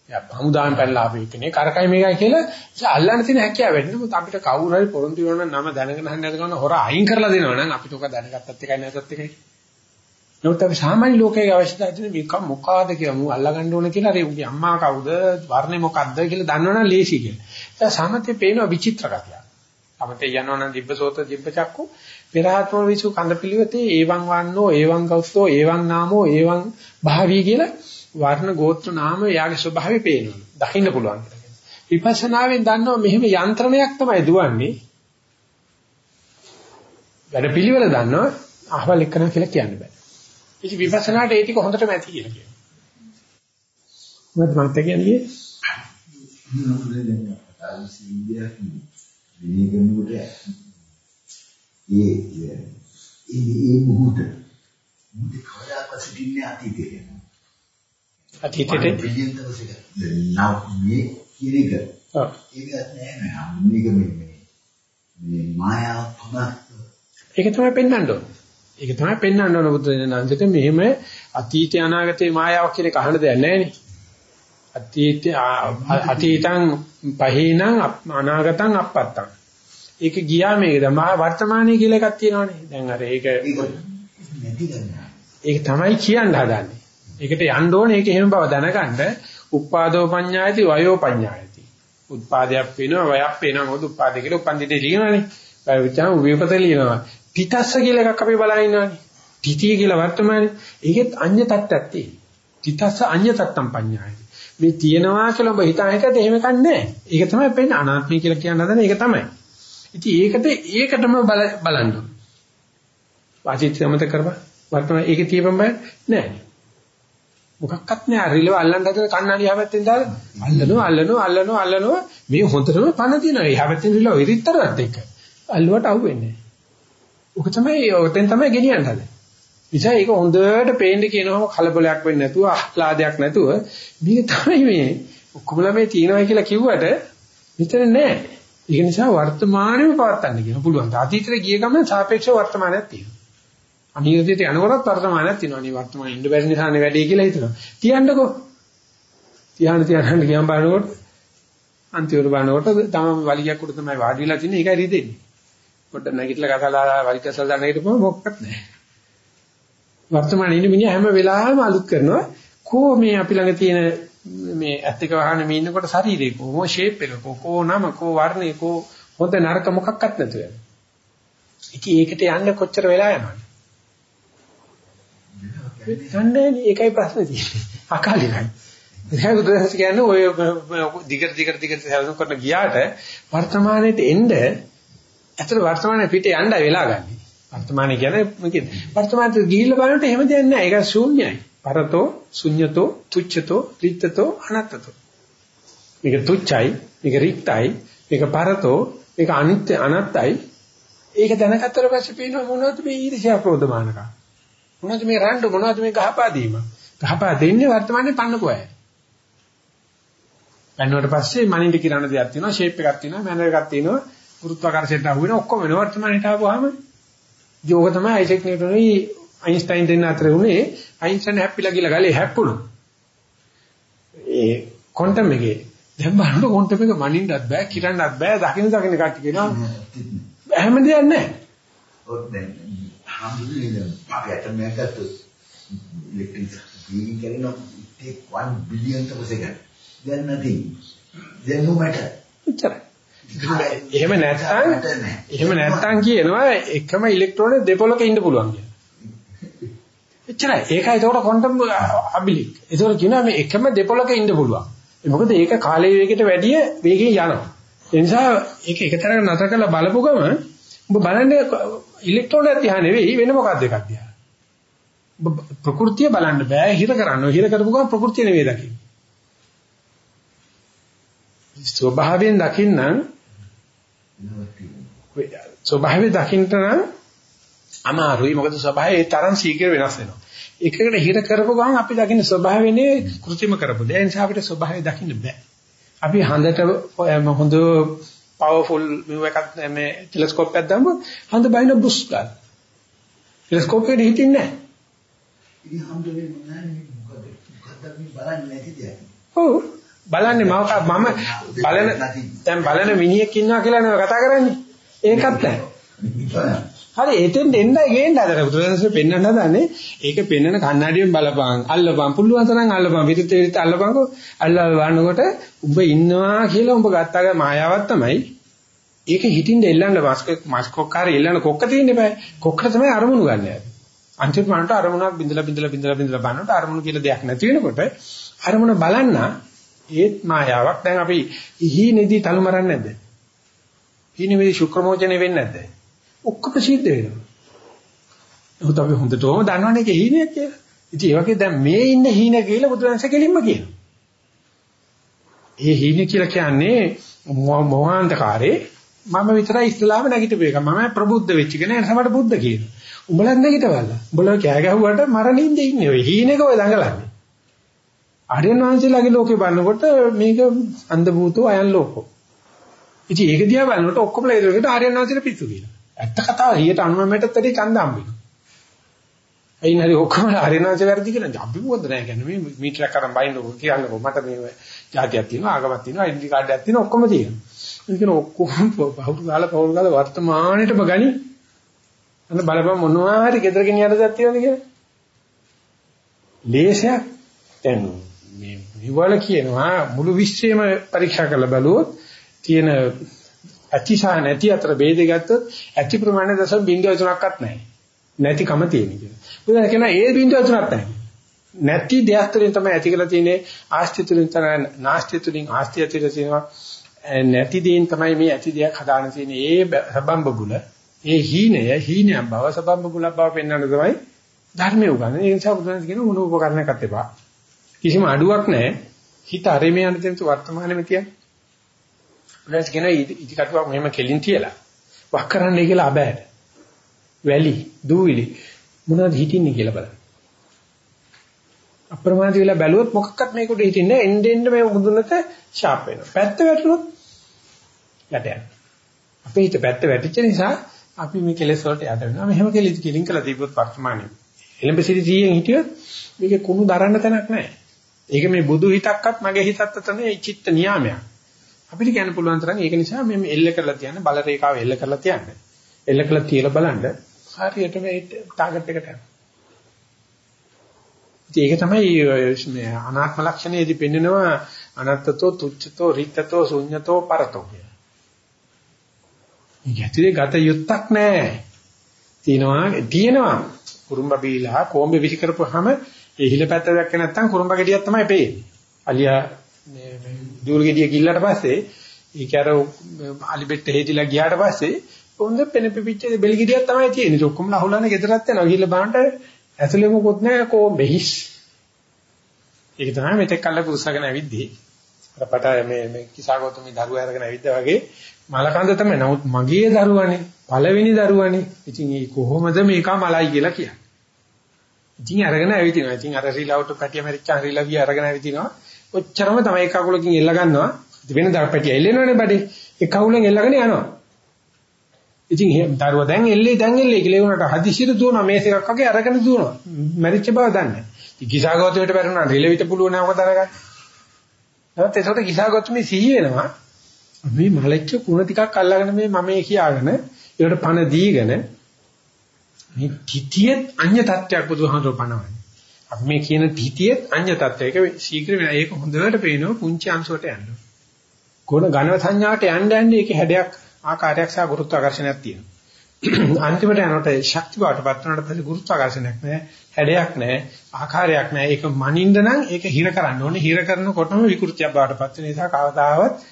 යා හමුදාන් පැනලා ආපු එකනේ කරකයි මේකයි කියලා ඉතින් අල්ලන්න තියෙන හැකියාව වැඩි. නමුත් අපිට කවුරු හරි පොරොන්දු වෙනවා නම් නම දැනගෙන හරියට ගන්න හොර අයින් කරලා දෙනවා නම් අපිට ඔක දැනගත්තත් එකයි නැතත් එකයි. නමුත් අපි සාමාන්‍ය ලෝකයේ අවශ්‍යතාවය තියෙන මේක මොකಾದ කියලා මු අල්ලගන්න ඕන කියලා අර උගේ අම්මා කවුද වර්ණේ මොකද්ද කියලා දන්නවනම් ලේසි කියලා. ඒ සමතේ පේන විචිත්‍ර කතිය. සමතේ යනවනම් දිබ්බසෝත දිබ්බචක්කු පෙරහත්ම විසු කඳපිලියතේ ඒවං වන්නෝ ඒවං ගෞස්තෝ ඒවං නාමෝ ඒවං භාවී කියලා වර්ණ ගෝත්‍ර නාම යාගේ ස්වභාවය පේනවා. දකින්න පුළුවන්. විපස්සනාවෙන් දන්නවා මෙහෙම යන්ත්‍රණයක් තමයි දුවන්නේ. වැඩ පිළිවෙල දන්නවා අහවල් එක්කන කියලා කියන්න බෑ. ඉතින් විපස්සනාට ඒ ටික හොඳටම ඇති කියලා කියනවා. මොකද මන්ට කියන්නේ? ඒ ඒ මොහොත. මුදි කවදාකවත් සිටින්නේ අතීතේ අතීතයේ බිලියන් දවසක. නම් මේ කියන එක. ඔව්. ඒක නෑ නෑ. මේක මේ මේ මායාව පමක් ඒක තමයි පෙන්වන්න ඕන. ඒක තමයි පෙන්වන්න ඕන බුදු දනන්දට මෙහෙම අතීතය අනාගතේ මායාවක් කියන එක අහන්න දෙයක් නැහැ නේ. අතීතය අතීතං පහේනං අනාගතං අපත්තං. ඒක ගියා මේක තමයි වර්තමානයේ කියලා එකක් තියෙනවානේ. දැන් අර ඒක ඒක තමයි කියන්න හදන්නේ. ඒකට යන්න ඕනේ ඒක එහෙම බව දැනගන්න උපාදෝ පඤ්ඤායති වයෝ පඤ්ඤායති. උත්පාදයක් වෙනවා වයක් වෙනවා මොකද උත්පාදේ කියලා උපන්දිතේ ලියනවානේ. ඒ විචාම විපත ලියනවා. පිටස්ස කියලා එකක් අපි බලලා ඉන්නවානේ. තිතිය කියලා වර්තමානයේ. ඒකෙත් අඤ්‍ය තත්ත්වයක් තියෙනවා. තිතස්ස අඤ්‍ය තත්තම් පඤ්ඤායති. මේ තියනවා කියලා ඔබ හිතා හිතට එහෙම කන්නේ නැහැ. ඒක තමයි පෙන්නේ අනාත්මය කියලා කියන හදන ඒක තමයි. ඉතින් ඒකට ඒකටම බලන්න ඕනේ. වාචිත සමත කරපන්. වර්තමාන ඒකේ තියපම් බෑ නෑ. මොකක්වත් නෑ රිලව අල්ලන්න හදන කන්නඩි හැවැත්තෙන් දාලා අල්ලනවා අල්ලනවා අල්ලනවා අල්ලනවා මේ හොඳටම පණ තියෙනවා. ඒ හැවැත්තෙන් රිලව ඉරිත්තරත් එක්ක. අල්ලුවට අහුවෙන්නේ නෑ. ඔක තමයි ඔතෙන් තමයි ගෙනියන්න හදන්නේ. නිසා ඒක හොඳට පේන්න කියනවම කලබලයක් වෙන්නේ නැතුව ආහ්ලාදයක් නැතුව මේක තමයි මේ ඔක්කොම මේ තියෙනවා කියලා කිව්වට මෙතන නෑ. ඒක නිසා වර්තමානෙම පවත්තන්න කියන පුළුවන්. අතීතේ ගිය ගමන් සාපේක්ෂව වර්තමානයක් තියෙනවා. අනිවාර්යයට යනකොටත් වර්තමානයක් තියෙනවා. අනිත් වර්තමාන ඉන්න බැරි නිසානේ වැඩේ කියලා හිතනවා. තියන්නකෝ. තියන්න තියන්න ගියම් බලනකොට අන්තිමට බලනකොට තමම වලියක් උඩ තමයි වාඩි වෙලා තින්නේ. ඒකයි රිදෙන්නේ. පොඩ්ඩක් නැගිටලා කතාලා වලිකසල් දාන්න හිටපුවම මොකක්වත් නැහැ. වර්තමානයේ ඉන්න මිනිහා හැම වෙලාවෙම අලුත් කරනවා. කෝ මේ අපි ළඟ තියෙන මේ ඇත්තක වහන මේ ඉන්නකොට ශරීරේ කොහොම ෂේප් එක කෝ නම කෝ වර්ණේ කෝ හොඳ නරක මොකක්වත් නැතුව යනවා. ඉතින් ඒකට යන්න කොච්චර වෙලා යනවද? යන්නේ ඒකයි ප්‍රශ්නේ තියෙන්නේ. අකාලිකයි. දැන් උදේට කියන්නේ ඔය දිගට දිගට දිගට සැලසුම් කරන ගියාට වර්තමානයේට එන්න ඇත්තට වර්තමානයේ පිට යන්න වෙලා ගන්න. වර්තමානයේ කියන්නේ මොකද? වර්තමානයේ ගිහිල්ලා බලනකොට එහෙම දෙයක් නැහැ. ඒක ශූන්‍යයි. පරතෝ, ශුන්‍යතෝ, තුච්ඡතෝ, රිත්තතෝ, අනත්තතෝ. මේක තුච්ඡයි, මේක රික්තයි, මේක පරතෝ, මේක අනිත්‍ය අනත්තයි. ඒක දැනගත්තට පස්සේ පේනවා මොනවද මේ ඊර්ෂ්‍යා ක්‍රෝධමානක. මොනවද මේ රණ්ඩු මොනවද මේ ගහපා දීම. ගහපා දෙන්නේ වර්තමානයේ පන්නකෝයයි. පන්නුවට පස්සේ මනින්ද කිරණ දෙයක් තියෙනවා, ෂේප් එකක් තියෙනවා, මැනර් එකක් තියෙනවා, ගුරුත්වාකර්ෂණයට අහු වෙන ඔක්කොම වෙන වර්තමානයට ආවම යෝග තමයි අයිසෙක් නිව්ටනුයි අයින්ස්ටයින් දෙන්න අතර උනේ අයින්ස්ටයින් හැප්පිලා ගිහලා ගලේ හැප්පුණා. ඒ ක්වොන්ටම් එකේ දැන් බලන්න ක්වොන්ටම් එක මනින්නත් බෑ, කිරන්නත් බෑ, දකින්න දකින්න කට්ටිය කියනවා. එහෙම දෙයක් නැහැ. ඔත් දැන් හම්බුනේ අපි අතම ගත්ත ඉලෙක්ට්‍රික් බීමින් කරන take 1 billion of a second. Then nothing. Then no matter. එච්චරයි. එහෙම නැත්නම් එහෙම නැත්නම් කියනවා එකම ඉලෙක්ට්‍රෝන දෙපොලක ඉන්න පුළුවන් කියලා. එච්චරයි. ඒකයි ඒකට ක්වොන්ටම් අබිලික්. ඒතකොට කියනවා මේ එකම දෙපොලක ඉන්න පුළුවන්. මොකද ඒක කාලයේ වේගයට වැඩිය වේගයෙන් යනවා. ඒ නිසා ඒක එකතරම් නතර කරලා බලපු ගම ඔබ බලන්නේ ඉලෙක්ට්‍රෝන දිහා නෙවෙයි වෙන මොකක්ද එකක් දිහා. ප්‍රകൃතිය බලන්න බෑ හිර කරන්න. හිර කරපු ගම ප්‍රകൃතිය නෙවෙයි දකින්නේ. ස්වභාවයෙන් දකින්නම් ස්වභාවය දකින්න නම් අමාරුයි මොකද ස්වභාවය ඒ තරම් ශීඝ්‍ර වෙනස් වෙනවා. එකකට හිර කරපු ගමන් අපි දකින්න ස්වභාවයනේ કૃත්‍රිම කරපු දේ. ඒ නිසා අපිට ස්වභාවය දකින්න බෑ. අපි හඳට හොඳ පවර්ෆුල් මෙව එකක් මේ ටෙලස්කෝප් එකක් දාමුවොත් හඳ බයින බුස් ගන්න. ටෙලස්කෝප් එකේ හිටින්නේ නැහැ. ඉතින් හම්දුනේ මොනවානේ මොකද? මොකද්ද අපි බලන්නේ නැති දෙයක්. ඔව්. බලන්නේ මම මම බලන දැන් බලන මිනිහෙක් ඉන්නවා කියලා නේද කතා කරන්නේ. ඒකත් නැහැ. හරි එතෙන් එන්නයි ගේන්න හදලා බුදුරජාණන්සේ පෙන්වන්න හදන්නේ ඒක පෙන්වන කන්නඩියෙන් බලපං. අල්ලපං. පුළුවන් තරම් අල්ලපං. විරිත විරිත අල්ලපංකෝ. අල්ලලා බලනකොට උඹ ඉන්නවා කියලා උඹ ගත්තාගේ මායාවක් තමයි. ඒක හිතින්ද එල්ලන්න මාස්ක මාස්කොක්කාරේ එල්ලන්න කොක්ක තියෙන්න බෑ. කොක්කට තමයි අරමුණු ගන්න යාර අන්තිම මනට අරමුණක් බින්දලා බින්දලා බින්දලා බින්දලා බලනකොට අරමුණු කියලා දෙයක් නැති වෙනකොට අරමුණ බලන්න ඒත් මායාවක්. දැන් අපි ඉහිනේදී තලු මරන්නේ නැද්ද? ඉහිනේදී ශුක්‍රමෝචනේ වෙන්නේ නැද්ද? ඔක්කොම සිද්ධ වෙනවා. ඒකත් අපි හොඳටම දන්නවනේ ඒක හීනයක් කියලා. ඉතින් ඒ වගේ දැන් මේ ඉන්න හීන කියලා බුදුරජාණන්සේ කෙලින්ම කියනවා. ඒ හීන කියලා කියන්නේ මොහාන්තකාරේ මම විතරයි ඉස්ලාම නැගිටපු එක. මම ප්‍රබුද්ධ වෙච්ච කෙනා සමහරට බුද්ධ කියනවා. උඹලත් නැගිටවල්ලා. උඹලා කෑ ගැහුවට මරණින්ද ඉන්නේ ඔය හීනෙක ඔය දඟලන්නේ. ආර්යයන් වහන්සේලාගේ ලෝකේ බලනකොට මේක අන්ධ භූතෝ අයන් ලෝකෝ. ඉතින් ඒක දිහා බලනකොට ඔක්කොම ලේදෙකට ආර්යයන් වහන්සේලා පිස්සු කියනවා. ඇත්ත කතාව 190මටත් වැඩි ඡන්ද හම්බෙනවා. එයින් හරි ඔක්කොම හරිනාංශ වැරදි කියලා අපි මොකද නැහැ කියන්නේ මේ මීටරයක් අරන් බයින්නකො කියන්නකො මට මේ જાතියක් තියෙනවා ආගමක් තියෙනවා ඩෙන්ටි කාඩ් එකක් තියෙනවා ඔක්කොම තියෙනවා. ඒ කියන ඔක්කොම පහුරු ගාලා පහුරු ගාලා වර්තමානෙටම ගනි. අන්න බලපන් මොනවා හරි ගෙදර ගෙනියන්න දෙයක් තියෙනවද කියලා. ලේසයක් දැන් මේ විවල කියනවා මුළු විශ්වයම පරීක්ෂා කරලා බලුවොත් තියෙන ඇතිසා නැති අතර ભેද ගත්තොත් ඇති ප්‍රමාණය දශම බිංදුව තුනක්වත් නැහැ. නැතිකම තියෙන කියලා. බුදුන් කියනවා ඒ බිංදුව තුනක් නැහැ. නැති දෙයක් තුළින් තමයි ඇති කියලා තියෙන්නේ ආස්ති තුළින් තමයි නාස්ති තුළින් ආස්ති ඇතිලා තියෙනවා. නැති දේෙන් තමයි මේ ඇති දෙයක් හදාන තියෙන්නේ. ඒ සබම්බබුල ඒ හීනය හීනයක් බව සබම්බබුල බව පෙන්වන්න තමයි ධර්මය උගන්වන්නේ. ඒ නිසා බුදුන් කියන මොන උපකරණයක්වත් එපා. කිසිම අඩුවක් නැහැ. හිත අරෙමේ යන තෙන්තු වර්තමානෙම කියන්නේ උනස් කියන ඉදි කටුවක් මෙහෙම කෙලින් තියලා වක් කරන්නයි කියලා අබෑට. වැලි, දූවිලි මොනවද හිටින්නේ කියලා බලන්න. අප්‍රමාදී වෙලා බැලුවොත් මොකක්වත් මේකට හිටින්නේ නැහැ. එන්න එන්න මේ මුදුනට ෂාප් වෙනවා. පැත්ත වැටුනොත් යට යනවා. අපේ හිත පැත්ත වැටිච්ච නිසා අපි මේ කෙලෙස් වලට යට වෙනවා. මෙහෙම කෙලෙස් කිලින් කළා දීපොත් වර්තමානයේ. එලඹ සිටි 100න් හිටියොත් මේකේ කුණු දරන්න තැනක් නැහැ. ඒක මේ බුදු හිතක්වත් මගේ හිතත් අතර නේ චිත්ත නියාමයක්. අපිට කියන්න පුළුවන් තරම් ඒක නිසා මේ එල්ල කරලා තියන්න බල රේඛාව එල්ල කරලා තියන්න. එල්ල කරලා තියලා බලන්න හරියට මේ ටාගට් එකට යනවා. ඒක තමයි මේ අනාත්ම ලක්ෂණයේදී පෙන්නනවා අනත්තතෝ තුච්ඡතෝ රිත්තතෝ ශුඤ්ඤතෝ පරතෝ කියලා. මේක ඇතුලේ ගත යුත්තක් නැහැ. තියෙනවා තියෙනවා කුරුම්බ බීලා කොම්බේ විසි කරපුවාම ඒ හිල පැත්ත දැක්ක නැත්නම් කුරුම්බ ගෙඩියක් තමයි පේන්නේ. අලියා මේ දූල් ගෙඩිය කිල්ලට පස්සේ ඒක අර අලි බෙට්ට හේතිලා ගියාට පස්සේ හොඳ පෙන පිපිච්ච බෙලි ගෙඩියක් තමයි තියෙන්නේ. ඒක ඔක්කොම අහුලන්නේ ගෙදරත් යනවා. ගිහිල්ලා බලන්න ඇතුලේ මොකොත් නැහැ කොම්බේ හිස්. ඒක තමයි මෙතෙක් කල්ල පුරුසගෙන ඇවිද්දී. අර පට මේ මේ කිසాగෞතමී දරුවා අරගෙන ඇවිද්දා වගේ මලකඳ තමයි. නමුත් මගේ දරුවානේ පළවෙනි දරුවානේ. ඉතින් ඒ කොහොමද මේක මලයි කියලා කියන්නේ. ඉතින් අරගෙන ඇවිදිනවා. ඉතින් අර රිලවුට පැටිය මැරිච්චා රිලව් ගිය අරගෙන ඇවිදිනවා. ඔච්චරම තමයි එක කකුලකින් එල්ල ගන්නවා. වෙන දා පැටිය එල්ලෙනවනේ බඩේ. එක කකුලෙන් එල්ලගෙන යනවා. ඉතින් දරුවා දැන් එල්ලේ දැන් එල්ලේ කියලා ඒ උනට හදිසියට දුවනවා මේස් එකක් වගේ අරගෙන දුවනවා. මැරිච්ච බව දන්නේ. ඉතින් කිසాగෞතමයට බැරුණා රිලෙවිට පුළුවන් නෑ මොකද අරගන්න. නැත්නම් ඒකට කිසాగෞතමේ සිහි වෙනවා. මේ මලච්ච කුණ ටිකක් අල්ලගෙන මේ මමේ කියාගෙන ඒකට පණ දීගෙන මේ තිතියෙත් අඤ්‍ය තත්ත්වයක් බුදුහාමර පනවන්නේ. අපි මේ කියන තිතියෙත් අඤ්‍ය තත්ත්වයක ශීඝ්‍ර වෙන ඒක හොඳට පේනවා පුංචි අංශුවට යනවා. කොන ඝන සංඥාවට යන්න යන්නේ ඒකේ හැඩයක් ආකාරයක් සහ ගුරුත්වාකර්ෂණයක් තියෙනවා. අන්තිමට යනකොට ශක්ති බවටපත් වුණාට පස්සේ ගුරුත්වාකර්ෂණයක් නැහැ, හැඩයක් නැහැ, ආකාරයක් නැහැ. ඒක මනින්න නම් ඒක හිර කරන්න ඕනේ. හිර කරනකොටම විකෘතියක් බවටපත් වෙන නිසා කවදාවත්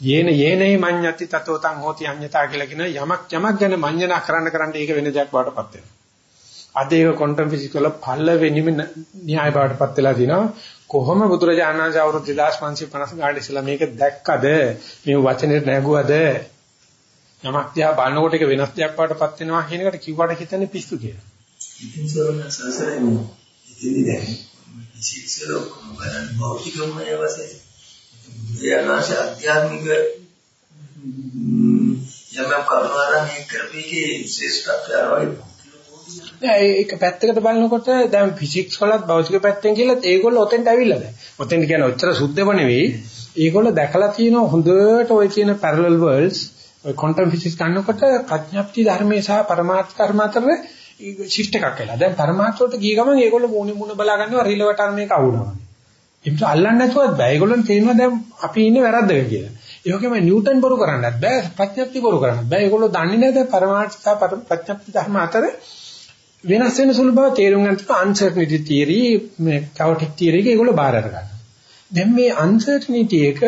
යේන යේනේ මඤ්ඤති තතෝ තං හෝති අඤ්ඤතා කියලා කියන යමක් යමක් ගැන මඤ්ඤණා කරන්න කරන්න ඒක වෙන දෙයක් බවටපත් වෙනවා. අද ඒක ක්වොන්ටම් ෆිසික්ස් වල පළවෙනිම න්‍යාය බවටපත් වෙලා තිනවා. කොහොම බුදුරජාණන් වහන්සේ අවුරුදු 2550 ගානට ඉස්සලා මේක දැක්කද? මේ වචනේ නැගුවද? යමක් දිහා බලනකොට ඒක වෙනස් දෙයක් වඩටපත් වෙනවා කියන එකට කිව්වට හිතන්නේ පිස්සු කියලා. ඉතින් සරණ සසරෙන්නේ ඉතින් දැන් විශේෂ ලෝකම බලන භෞතිකම වශයෙන් යනාශ අධ්‍යාත්මික යමක් කරනවා මේ කරපේකේ ශ්‍රේෂ්ඨත්වය වගේ ඒක පැත්තකට බලනකොට දැන් ෆිසික්ස් වලත් භෞතික පැත්තෙන් කියලා ඒගොල්ලෝ ඔතෙන්ට ඇවිල්ලා දැන්. ඔතෙන්ට කියන්නේ ඔච්චර සුද්ධව නෙවෙයි. ඒගොල්ලෝ දැකලා තියෙනවා හොඳට ওই කියන parallel worlds ඔය ක්වොන්ටම් ෆිසික්ස් ගන්නකොට ප්‍රඥප්ති ධර්මයේ සහ පරමාර්ථ කර්ම අතර ෂිෆ්ට් එකක් වෙලා. දැන් පරමාර්ථ වලට ගිය ගමන් ඒගොල්ලෝ මූණේ මූණ බලා ගන්නවා රිලව ටර්මයක අවුනවා. ඒකට අල්ලන්නේ නැතුවත් බෑ. ඒගොල්ලන් තේරෙනවා දැන් අපි ඉන්නේ වැරද්දක කියලා. ඒ වගේම නිව්ටන් බොරු කරන්නත් බෑ. ප්‍රඥප්ති බොරු කරන්නත් බෑ. ඒගොල්ලෝ දන්නේ නැහැ පරමාර්ථ සහ ප්‍රඥප්ති ධර්ම අතර වෙනස් වෙන සුළු බව තේරුම් ගන්නට අන්සර්ටනිටි තියරි මේ කවටික් තියරි එක ඒගොල්ලෝ බාර අරගන්නවා. දැන් මේ අන්සර්ටනිටි එක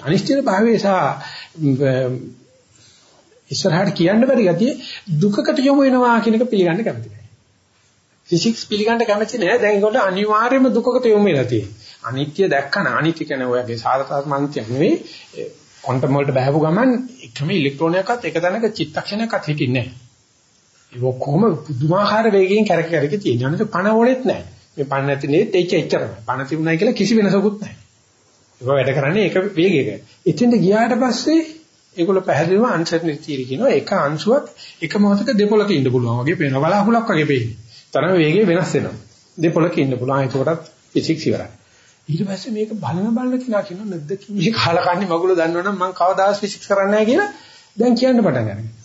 අනිශ්චිත භාවයේ සහ ඉස්සරහට කියන්න බැරි ගතිය දුකකට යොමු වෙනවා කියන එක පිළිගන්න කැමති නැහැ. ෆිසික්ස් පිළිගන්න කැමති නැහැ. දැන් ඒකට අනිවාර්යයෙන්ම දුකකට යොමු වෙලා තියෙනවා. අනිත්‍ය දැක්කන අනිත්‍ය කියන ඔයගේ සාධාරණත්වයක් නෙවෙයි ක්වොන්ටම් වලට බහපු ගමන් එකම ඉලෙක්ට්‍රෝනයක්වත් එක තැනක චිත්තක්ෂණයක්වත් හිටින්නේ නැහැ. ඒක කොහොම පුදුමාකාර වේගයෙන් කැරක කැරක තියෙනවා. අනිත් පණ ඕනෙත් නැහැ. මේ පණ නැති නේ දෙච්ච එච්චරයි. පණ තිබුණයි කියලා කිසි වෙනසකුත් නැහැ. ඒක වැඩ කරන්නේ ඒක වේගයක. එතෙන්ද ගියාට පස්සේ ඒගොල්ලෝ පැහැදිලිව අන්සර්ටනිටි තියරි කියනවා එක අංශුවක් එක මොහොතක දෙපොලක ඉන්න පුළුවන් වගේ පේනවා. බලාහුලක් වගේ පේන්නේ. තරම වේගය වෙනස් වෙනවා. දෙපොලක ඉන්න පුළුවන්. ඒකටත් ෆිසික්ස් ඉවරයි. ඊට පස්සේ මේක බලන බලන කෙනා කියනවා නැද්ද මේ කාලකන්ණි මගුල දන්නවනම් මම කවදාස් ෆිසික්ස් කරන්නේ නැහැ කියලා දැන් කියන්න පටන් ගන්නවා.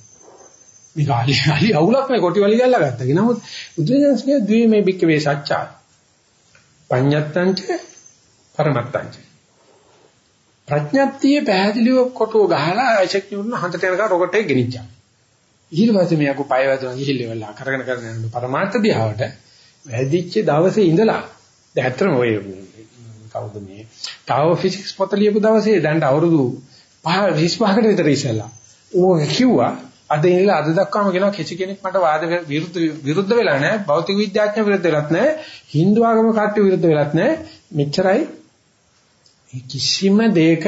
මේක අලි අලි අවුලක් මේ කොටි වලි ගල්ලා ගත්තා. නමුත් බුදුරජාණන්ගේ ද්වීමේ බික්කවේ සත්‍චා. පඤ්ඤත්තංච පරමත්තංච. ප්‍රඥප්තිය පැහැදිලිව කොටුව ගහලා ඇචෙක් නිවුන හන්දට යනකම් රොකට් එක ගෙනිච්චා. ඊට පස්සේ මෙයාකු පය වැදුනා ගිහිල්ලා කරගෙන කරගෙන යන පරමාර්ථ දිහාවට වැදිච්ච දවසේ ඉඳලා දැන් ඇත්තටම ඔය කවුද මේ ටාව ෆිසික්ස් පොත ලියපු දවසේ දැන් අවුරුදු 5 25කට විතර ඉස්සෙල්ලා ඕක කිව්වා අද ඉඳලා අද දක්වාම කියනවා කිසි කෙනෙක් මට වාද විරුද්ධ විරුද්ධ වෙලා නැහැ. භෞතික විද්‍යාඥයෝ විරුද්ධ වෙලත් නැහැ. හින්දු ආගම කට්ටිය විරුද්ධ වෙලත් නැහැ. මෙච්චරයි. කිසිම දෙයක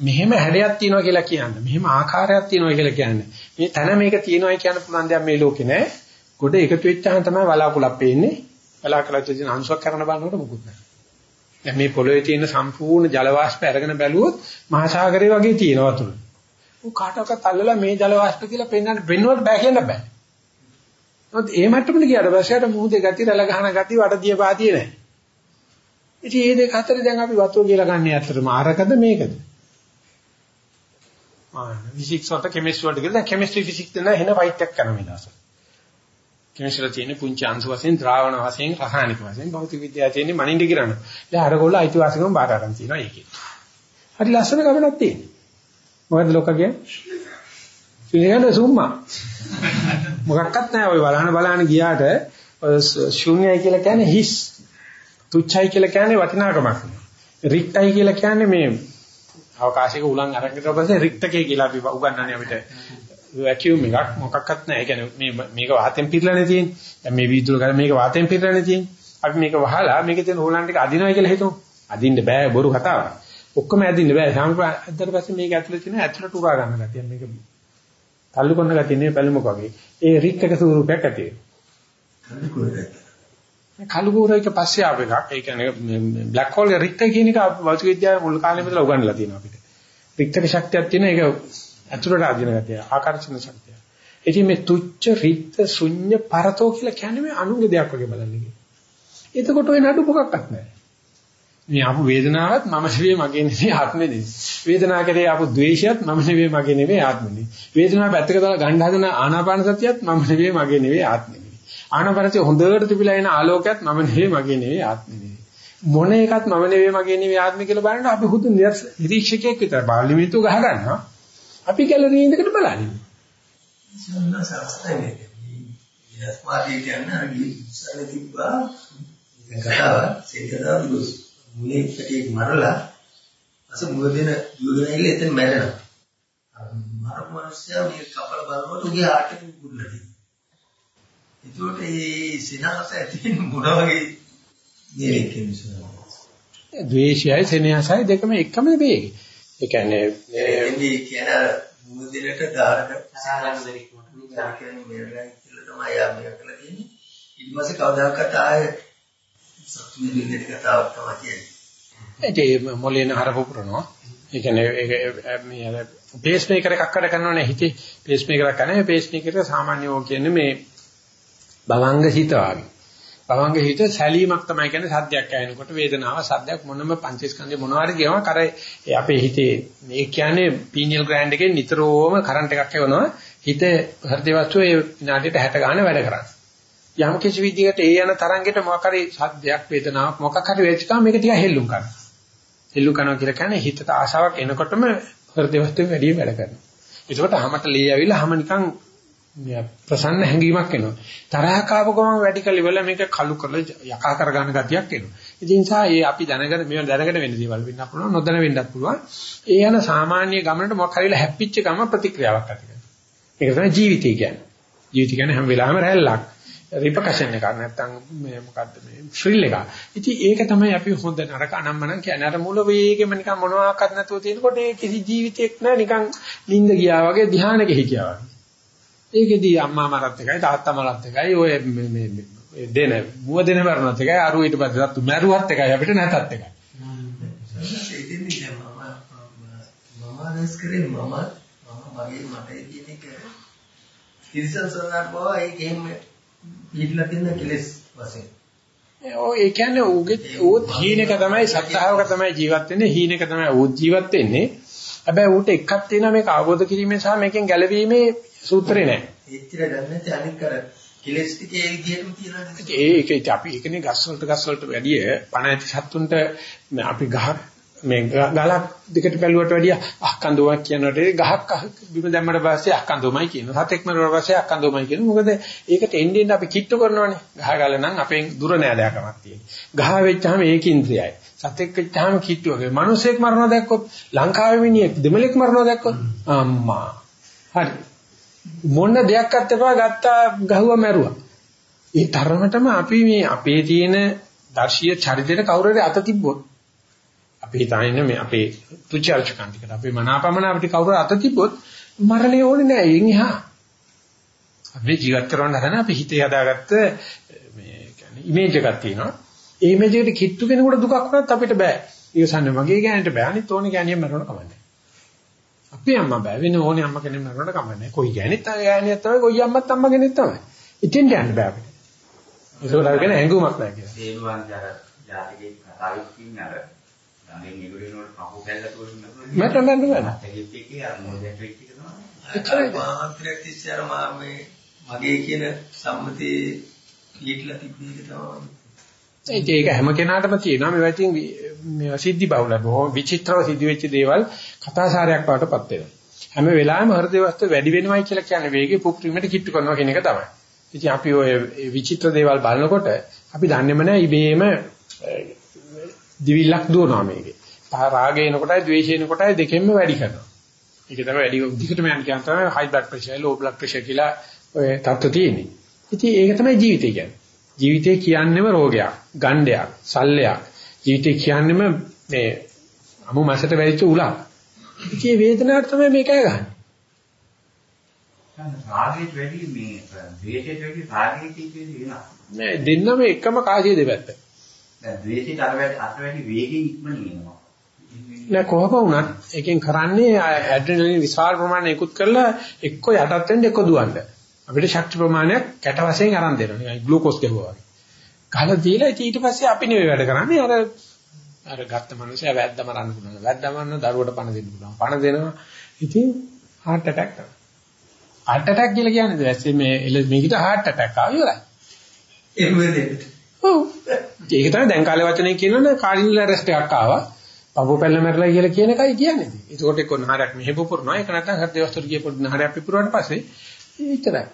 මෙහෙම හැඩයක් තියෙනවා කියලා කියන්නේ මෙහෙම ආකාරයක් තියෙනවා කියලා කියන්නේ මේ තන මේක තියෙනවා කියන පුළුවන් දෙයක් මේ ලෝකේ නැහැ. ගොඩ එකතු වෙච්චාම තමයි වලාකුලක් පේන්නේ. වලාකුලක් තියෙන අංශයක් කරන බලනකොට මොකුත් නැහැ. දැන් මේ පොළොවේ තියෙන සම්පූර්ණ ජල වාෂ්පය අරගෙන බැලුවොත් මහා සාගරය වගේ තියෙනවා තුන ඌ කාටවත් අල්ලලා මේ ජල වාෂ්ප කියලා පෙන්වන්න පෙන්වන්න බෑ කියන්න බෑ. නමුත් ඒ මට්ටමට ගියාට පස්සේ අර මුහුදේ ගති රැළ ගහන ගති වටදිය පාතිය නැහැ. ඉතින් මේ දෙක අතර දැන් අපි වතුර කියලා ගන්න ඇත්තටම ආරකද මේකද? ආ ෆිසික්ස් වලට කෙමිස්ට්‍රි වලට කියලා දැන් කෙමිස්ට්‍රි ෆිසික්ස් දෙන්න එහෙන ෆයිට් එකක් කරන මේ දවස්වල. කෙමිස්ට්‍රි වල තියෙන පුංචි අංශ වශයෙන් ද්‍රාවණ වශයෙන් රසායනික වශයෙන් භෞතික විද්‍යාව තියෙන මනින්ද කිරණ. දැන් අරගොල්ලෝ අයිතිවාසිකම් බාර ගන්න තියෙනවා ඒකේ. හරි ලස්සන ගමනක් තියෙනවා. මොකද ලෝකගේ? සිනහන සුම්මා. මොකක්වත් නැහැ ඔය බලහන බලහන ගියාට ශූන්‍යයි කියලා කියන්නේ හිස්. තුච්චයි කියලා කියන්නේ වටිනාකමක්. රික්තයි කියලා කියන්නේ මේ අවකාශයක උලන් අරන් ඊට පස්සේ රික්තකේ කියලා අපි උගන්වන්නේ අපිට වැකියුම් එකක් මොකක්වත් නැහැ. ඒ කියන්නේ මේ මේක වාතෙන් පිරලානේ තියෙන්නේ. දැන් මේ වීදුර කරා මේක වාතෙන් පිරලානේ තියෙන්නේ. අපි මේක වහලා මේකේ තියෙන හොලන් ටික අදිනවා කියලා හිතමු. අදින්න බෑ බොරු කතාවක්. ඔක්කොම ඇදින්න බෑ. සාමාන්‍ය ඇද්දට පස්සේ මේක ඇතුලේ තියෙන ඇතුලට උරා ගන්න ගැතිය. මේක තල්ලු කරන ගැතිය නේ බැලුමක වගේ. ඒ රික්තක ස්වරූපයක් ඇති වෙනවා. කළු කෝරයක පස්සේ ආව එකක්. ඒ කියන්නේ බ්ලැක් හෝල් එක රික්ත කියන එක භෞතික විද්‍යාවේ මුල් කාලේ ඉඳලා උගන්වලා තියෙනවා අපිට. රික්තක ශක්තියක් තියෙන ඒක ඇතුළට අදින ගැතිය. ආකර්ෂණ ශක්තිය. ඉතින් මේ තුච්ච රික්ත ශුන්‍ය පරතෝ කියලා කියන්නේ මේ අනුගේ දෙයක් වගේ බලන්නේ. එතකොට ඔය නඩු මොකක්වත් නැහැ. මේ ආපු වේදනාවත් මම නෙවෙයි මගේ නෙවෙයි ආත්මෙ නෙවෙයි. වේදනාව කරේ ආපු ද්වේෂයත් මම නෙවෙයි මගේ නෙවෙයි ආත්මෙ නෙවෙයි. වේදනාව පැත්තක දාලා ගන්න හදන ආනාපාන සතියත් මම නෙවෙයි මගේ නෙවෙයි ආත්මෙ නෙවෙයි. ආනාපානසතිය හොඳට තිබිලා එන ආලෝකයත් මම නෙවෙයි මගේ නෙවෙයි ආත්මෙ නෙවෙයි. මොන එකත් මම නෙවෙයි මගේ නෙවෙයි ආත්මෙ කියලා බලනකොට අපි හුදු නිරීක්ෂකයෙක් විතර බාලිමිතු ගහ ගන්නවා. අපි ගැලරියේ ඉඳකට බලන්නේ. සන්නසස්තනේ. යස්මාදී කියන්නේ අර ඉස්සරේ තිබ්බා කතාව සෙන්කදාව දුස් මුලේ පැටියෙක් මරලා අස මුව දෙන දුවගෙන ඇවිල්ලා එතන මැරෙනවා. අර මරපු මිනිස්සයා මේ කපල බලනකොට උගේ ආටේ කුරුල්ලා තියෙනවා. ඒකට ඒ සිනහස ඇති මොන වගේ දෙයක් කියන්නේ ද්වේෂයයි සෙනෙහසයි දෙකම එකම වේ. ඒ කියන්නේ මේ කියන මුව දෙනට ධාරක සාලන දෙයක් මොකද කියන්නේ මෙරලා කියලා තමයි ආ මේක කළා. ඊට පස්සේ කවදාකවත් ආයේ සතුටු වෙන්න කතාවක් තමයි කියන්නේ. ඒ මොලේන හර පුපුරනවා. ඒ කියන්නේ ඒක මේ අර පේස් මේකර් එකක් කඩ කරනවනේ හිතේ පේස් මේකර් එකක් කරන්නේ පේස් මේකර් එක සාමාන්‍යව කියන්නේ මේ භවංග හිත වගේ. භවංග හිත සැලීමක් තමයි කියන්නේ සද්දයක් ඇහෙනකොට වේදනාව සද්දයක් මොනම පංචස්කන්ධේ මොනවාරි කියනවා කර අපේ හිතේ මේ කියන්නේ පීනියල් ග්ලෑන්ඩ් එකේ නිතරම කරන්ට් එකක් එවනවා හිත හෘද වස්තුවේ විනාඩියට 60 ගාන වැඩ කරන්නේ. යම් කිසි විදිහකට ඒ යන තරංගෙට මොකක් හරි සද්දයක් වේදනාවක් මොකක් හරි වෙච්ච ගමන් මේක ටික හෙල්ලුම් කරනවා. හෙල්ලුම් කරනවා කියලා කියන්නේ හිතට ආශාවක් එනකොටම හෘද වස්තුවේ වැඩි වැඩ කරනවා. ඒකට හැමත ලී ඇවිල්ලා හැම නිකන් ප්‍රසන්න හැඟීමක් එනවා. තරහක් ආව ගමන් වැඩි කල ඉවල මේක කලු කරලා යකා කරගන්න ගතියක් එනවා. ඉතින් නිසා ඒ අපි දැනගෙන මේව දැනගෙන වෙන්න දේවල් වෙන්නත් පුළුවන් නොදැන වෙන්නත් පුළුවන්. ඒ යන සාමාන්‍ය ගමනට මොකක් හරිලා හැප්පිච්ච ගම ප්‍රතික්‍රියාවක් ඇති කරනවා. ඒක තමයි ජීවිතය කියන්නේ. ජීවිතය කියන්නේ හැම වෙලාවෙම රැල්ලක්. රිපකෂන් එකක් නැත්තම් මේ මොකද්ද මේ ෆ්‍රිල් එක. ඉතින් ඒක තමයි අපි හොඳ නරක අනම්මනම් කියන්නේ. අර මුල වේගෙම නිකන් මොනවාක්වත් නැතුව තියෙනකොට ඒ කිසි ජීවිතයක් නැහැ නිකන් නිින්ද ගියා වගේ ධානයක හිටියා වගේ. ඒකෙදී අම්මා මරත් එකයි තාත්තා මරත් එකයි ඔය මේ මේ දෙන මුව දෙන මරණත් එකයි අරු ඊට පස්සේ සත්තු මරුවත් එකයි අපිට නැතත් එකයි. ඒකෙන්නේ මම මම දැස් කරේ මම මම මගේ මට කියන එක තිරසන් සරණක් බව ඒකෙම පිළිලා තියෙන කෙලස් වශයෙන්. ඔය ඒ කියන්නේ ඌගේ ඌත් හීනක තමයි සත්‍තාවක තමයි ජීවත් වෙන්නේ හීනක තමයි ඌත් ජීවත් වෙන්නේ. හැබැයි ඌට එකක් තියෙනවා මේක අවබෝධ කිරීමේ සහ මේකෙන් ගැලවීමේ සූත්‍රේ නැහැ. එච්චර ගන්නත් අනික් කර කෙලස් ටික ඒ විදිහටම තියනවාද? ඒක අපි ඒකනේ ගස් වලට ගස් වලට වැඩිය පණ ඇති සත්තුන්ට අපි ගහක් මේ ගලක් දෙකට බැලුවට වැඩිය අහකන්දුමක් කියනකොට ගහක් බිම දැම්මට පස්සේ අහකන්දුමයි කියනවා. සතෙක් මරුවට පස්සේ අහකන්දුමයි කියනවා. මොකද ඒකට එන්නේ අපි කිට්ටු කරනවානේ. ගහ ගල නම් අපෙන් දුර නෑදෑකමක් තියෙනවා. ගහ වෙච්චාම ඒක ඉන්ද්‍රියයි. සතෙක් වෙච්චාම කිට්ටු වගේ. මිනිසෙක් මරනවා දැක්කොත් ලංකාවේ මිනිහෙක් දෙමළෙක් මරනවා දැක්කොත් අම්මා. හරි. මොන දෙයක්වත් එපා ගත්තා ගහුවා මැරුවා. ඒ තරමටම අපි මේ අපේ තියෙන දර්ශීය චරිතයට කවුරුහරි අත තිබ්බොත් අපි හිතන්නේ මේ අපේ තුචාර්චකාන්තිකට අපේ මනාපමන අපිට කවුරු අත තිබ්බොත් මරණය ඕනේ නෑ එයින් එහා. අපි ජීවත් කරවන්න හදන අපි හිතේ හදාගත්ත මේ කියන්නේ ඉමේජ් එකක් තියෙනවා. ඒ ඉමේජ් එකට කිට්ටු කෙනෙකුට දුකක් වුණත් අපිට බෑ. ඊගසන්නේ මගේ ගෑනට බෑ අනිත් ඕනේ ගෑනිය මරණ කමන්නේ. අපේ අම්මා බෑ වෙන ඕනේ අම්මා කෙනෙක් මරනකොට කමන්නේ. කොයි ගෑණිත් අය ගෑණියක් තමයි කොයි අම්මත් අම්මා කෙනෙක් තමයි. ඉතින් යන්න බෑ අපිට. ඒකවල අරගෙන හැංගුමක් නැහැ කියලා. දේනුවන් අර ජාතිකේ කතාවෙත් ඉන්න අර ගමෙන් ඉගුරින වල කහු කැල්ල තුලින් මට නෑ නෑ. ඒකත් එකේ අර මොදෙක් වෙච්ච එක තමයි. එච්චරයි. මාත්‍රයක් තිස්සේ අර මා මේ මගේ කියන සම්මතයේ පිළිట్లా තිබ්බ එක තමයි. ඒක හැම කෙනාටම තියෙනවා මේවා ඉතින් මේවා සිද්ධි බහුල බොහොම විචිත්‍රව සිද්ධ වෙච්ච දේවල් කතාසාරයක් වටපත් වෙනවා. හැම වෙලාවෙම හෘද වස්තු වැඩි වෙනවයි කියලා කියන්නේ වේගය පුප්‍රීමට කිට්ටු කරනවා කියන එක තමයි. ඉතින් අපි ඔය විචිත්‍ර දේවල් බලනකොට අපි දන්නේම නැහැ ඉබේම දිවිල්ලක් දුවනවා මේකේ. රාගය එනකොටයි ද්වේෂය එනකොටයි දෙකෙන්ම වැඩි කරනවා. ඒක තමයි වැඩි දිගටම යන කියන තමයි high blood pressure, low blood pressure කියලා ඔය තත්ත්ව තියෙන්නේ. ඉතින් ඒක තමයි ජීවිතය කියන්නේ. ජීවිතය කියන්නේම රෝගයක්, ගණ්ඩයක්, සල්ලයක්. ජීවිතය කියන්නේම මේ අමු මාසයට වැරිච්ච උලක්. ඉතින් වේදනාවට තමයි මේක ගහන්නේ. රාගයට වැඩි මේ ද්වේෂයට වැඩි රාගයේ තියෙන්නේ වෙනවා. නෑ දෙන්නම එකම කාසිය දෙපැත්ත. දැන් ද්වේෂයට අර වැඩි අර වැඩි වේගෙන් ඉක්මනින් එනවා. නෑ කොහොම වුණත් එකෙන් කරන්නේ ඇඩ්‍රිනලින් විශාල ප්‍රමාණයක් එකතු කරලා එක්ක යටත් වෙන්න එක්ක දුවන්න. අපිට ශක්ති ප්‍රමාණයක් කැට වශයෙන් අරන් දෙනවා. නිකන් ග්ලූකෝස් ගැහුවා වගේ. ගහලා දීලා ඊට පස්සේ අපි නෙවෙයි වැඩ කරන්නේ අර අර ගත්ත මනුස්සයා වැද්ද මරන්න පුළුවන්. වැද්ද මරන දරුවට පණ දෙන්න පුළුවන්. පණ දෙනවා. ඉතින් heart attack කරනවා. heart attack කියලා කියන්නේ දැස්සේ මේ මේකට heart attack ආව ඉවරයි. එහෙම වෙන්නේ. ඔව්. ඒක තමයි දැන් කාලේ වචනේ කියනවනේ කාඩිනල් ඇරෙස්ට් එකක් ආවා. පපුව පැල්ල මැරලා කියලා කියන එකයි කියන්නේ. ඒකෝට එක්ක නහරයක් මෙහෙ පුපුරනවා. ඒක නැත්නම් හෘද වස්තුර ගිය පොඩි නහරයක් පිපුරුවාට පස්සේ ඉතරයි.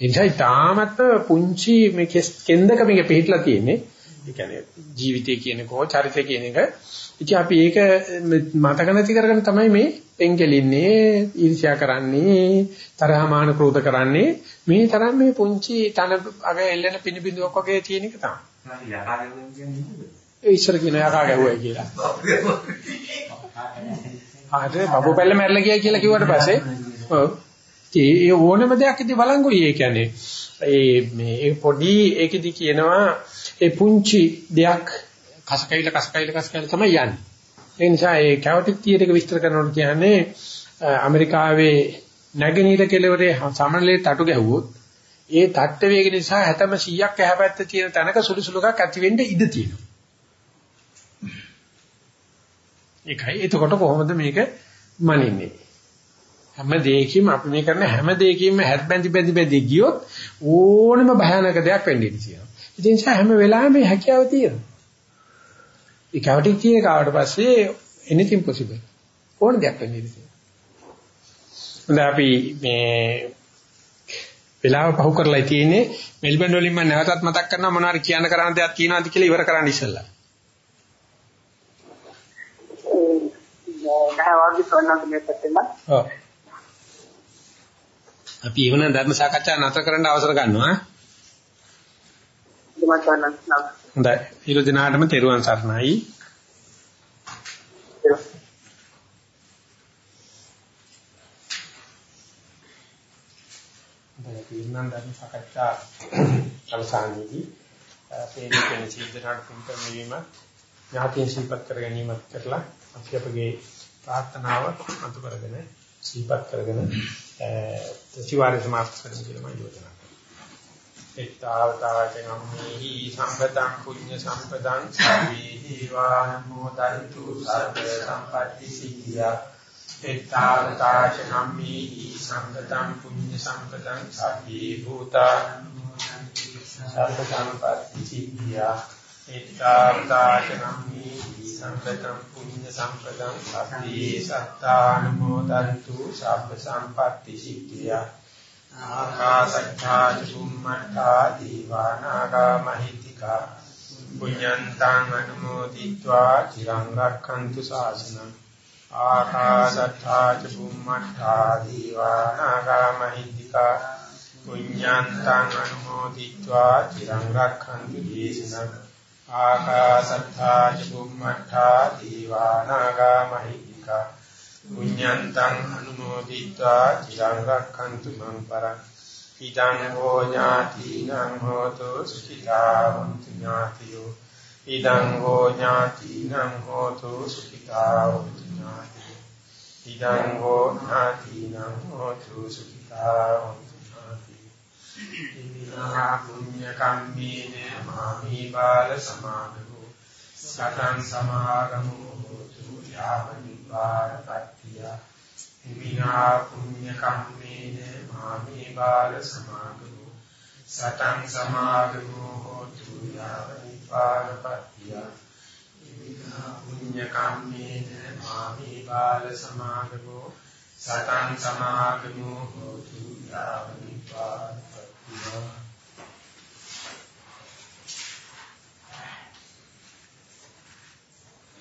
එනිසා තාමත් පුංචි මේ කෙන්දක මේක පිටලා තියෙන්නේ. ඒ කියන්නේ ජීවිතය කියනකෝ චරිතය කියන එක. ඉතින් අපි ඒක මතක නැති කරගෙන තමයි මේ පෙන්කෙලින්නේ, ඊර්ෂ්‍යා කරන්නේ, තරහමාන ක්‍රෝධ කරන්නේ. මේ තරම් මේ පුංචි තන අග එල්ලෙන පිනිබිඳුවක් වගේ තියෙන එක තමයි. ඒ ඉස්සර කියන යකා ගැහුවයි කියලා. හරි බබු පැල්ල මැරලා ගියා කියලා කිව්වට පස්සේ ඔව් ඒ ඕනම දෙයක් ඉතින් බලංගුයි ඒ කියන්නේ ඒ මේ පොඩි ඒකෙදි කියනවා ඒ පුංචි දෙයක් කසකයිල කසකයිල කසකයිල තමයි යන්නේ. ඒ නිසා ඒ කැවටික් තියර් එක විස්තර කරනකොට කියන්නේ ඇමරිකාවේ නැගෙනහිර කෙළවරේ සමනලේ තටු ගැහුවොත් ඒ තට්ට වේග නිසා 70 100ක් එහා තියෙන තැනක සුළු සුළුකක් ඇති වෙන්න ඉඩ තියෙනවා. ඒකයි එතකොට කොහොමද මේක මනින්නේ? හැම දෙයකින්ම අපි මේ කරන හැම දෙයකින්ම හැත් බැඳි බැඳි බැඳි ගියොත් ඕනම භයානක දෙයක් වෙන්න ඉඩ තියෙනවා. ඒ නිසා හැම වෙලාවෙම මේ හැකියාව තියෙනවා. ඒ කවටික් කියන කාවට පස්සේ anything possible. ඕන දෙයක් වෙන්න ඉඩ හොඳ අපි මේ වෙලාව පහු කරලා තියෙන්නේ මෙල්බන් වලින් මම නැවතත් මතක් කරනවා මොනවාරි කියන්න කරන්න දෙයක් තියෙනවද කියලා ඉවර කරන්න ඉස්සෙල්ලා. අපි එවන ධර්ම සාකච්ඡා නතර කරන්න අවසර ගන්නවා. හොඳයි. ඊළු දිනාටම තෙරුවන් සරණයි. පින්නම් ධර්ම සාකච්ඡා අවසානයේදී අපේ කියන සීදනාට කුම්ප වීම ඥාතිය සිහිපත් කර ගැනීමත් කරලා අපි අපගේ ප්‍රාර්ථනාව අතු කරගෙන සිහිපත් කරගෙන ප්‍රතිවාරය සමාප්ත කරමු කියලා මම යෝජනා කරනවා. එත්තාවතාවතං අම්මේහි සම්පතං පුඤ්ඤ සම්පතං සබ්බේ දීවානුමෝදන්තු සබ්බ සම්පatti සිද්ධියා එත්තාවතාච අම්මේහි සම්පතං පුඤ්ඤ සම්පතං සබ්බේ භූතානුමෝදන්තු සබ්බ සම්පatti සිද්ධියා එත්තාවතාච අම්මේහි සම්පතං පුඤ්ඤ සම්පතං සබ්බේ සත්තානුමෝදන්තු සබ්බ සම්පatti සිද්ධියා ආකාශත්තා චුම්මත්තා දීවානාගා මහිත්‍තිකා. පුඤ්ඤන්තං අනුමෝදිत्वा චිරං රක්ඛන්තු ශාසනං ආකාශත්තා ච බුම්මත්තා දීවානාගා මහිද්దికා පුඤ්ඤාන්තං අනුමෝදිत्वा චිරං රක්ඛන්තු දේශනං ආකාශත්තා ච බුම්මත්තා දීවානාගා මහිද්దికා පුඤ්ඤන්තං අනුමෝදිत्वा චිරං රක්ඛන්තු මං පරං ඉදං හෝ ඥාතිනං හෝතු සුඛිතාවන්තු ඥාතියෝ ඉදං හෝ ඥාතිනං හෝතු සුඛිතාවෝ වന്തു ඥාතියෝ ඉදං හෝ ඥාතිනං හෝතු සුඛිතා හොන්තු ඥාති ඉමිනා පුඤ්ඤ කම්මේන මාමි බාල සමාදෝ සතං සමාගමෝ හෝතු යාව නිපාතත්තිය ඉමිනා පුඤ්ඤ කම්මේන මාමි බාල සමාගමෝ සතං සමාගමෝ හෝතු යාව නිපාතත්තිය පුඤ්ඤ කම්මේන මාමි බාල සමාගමෝ සතං සමාගමෝ හෝතු යාව නිපාතත්තිය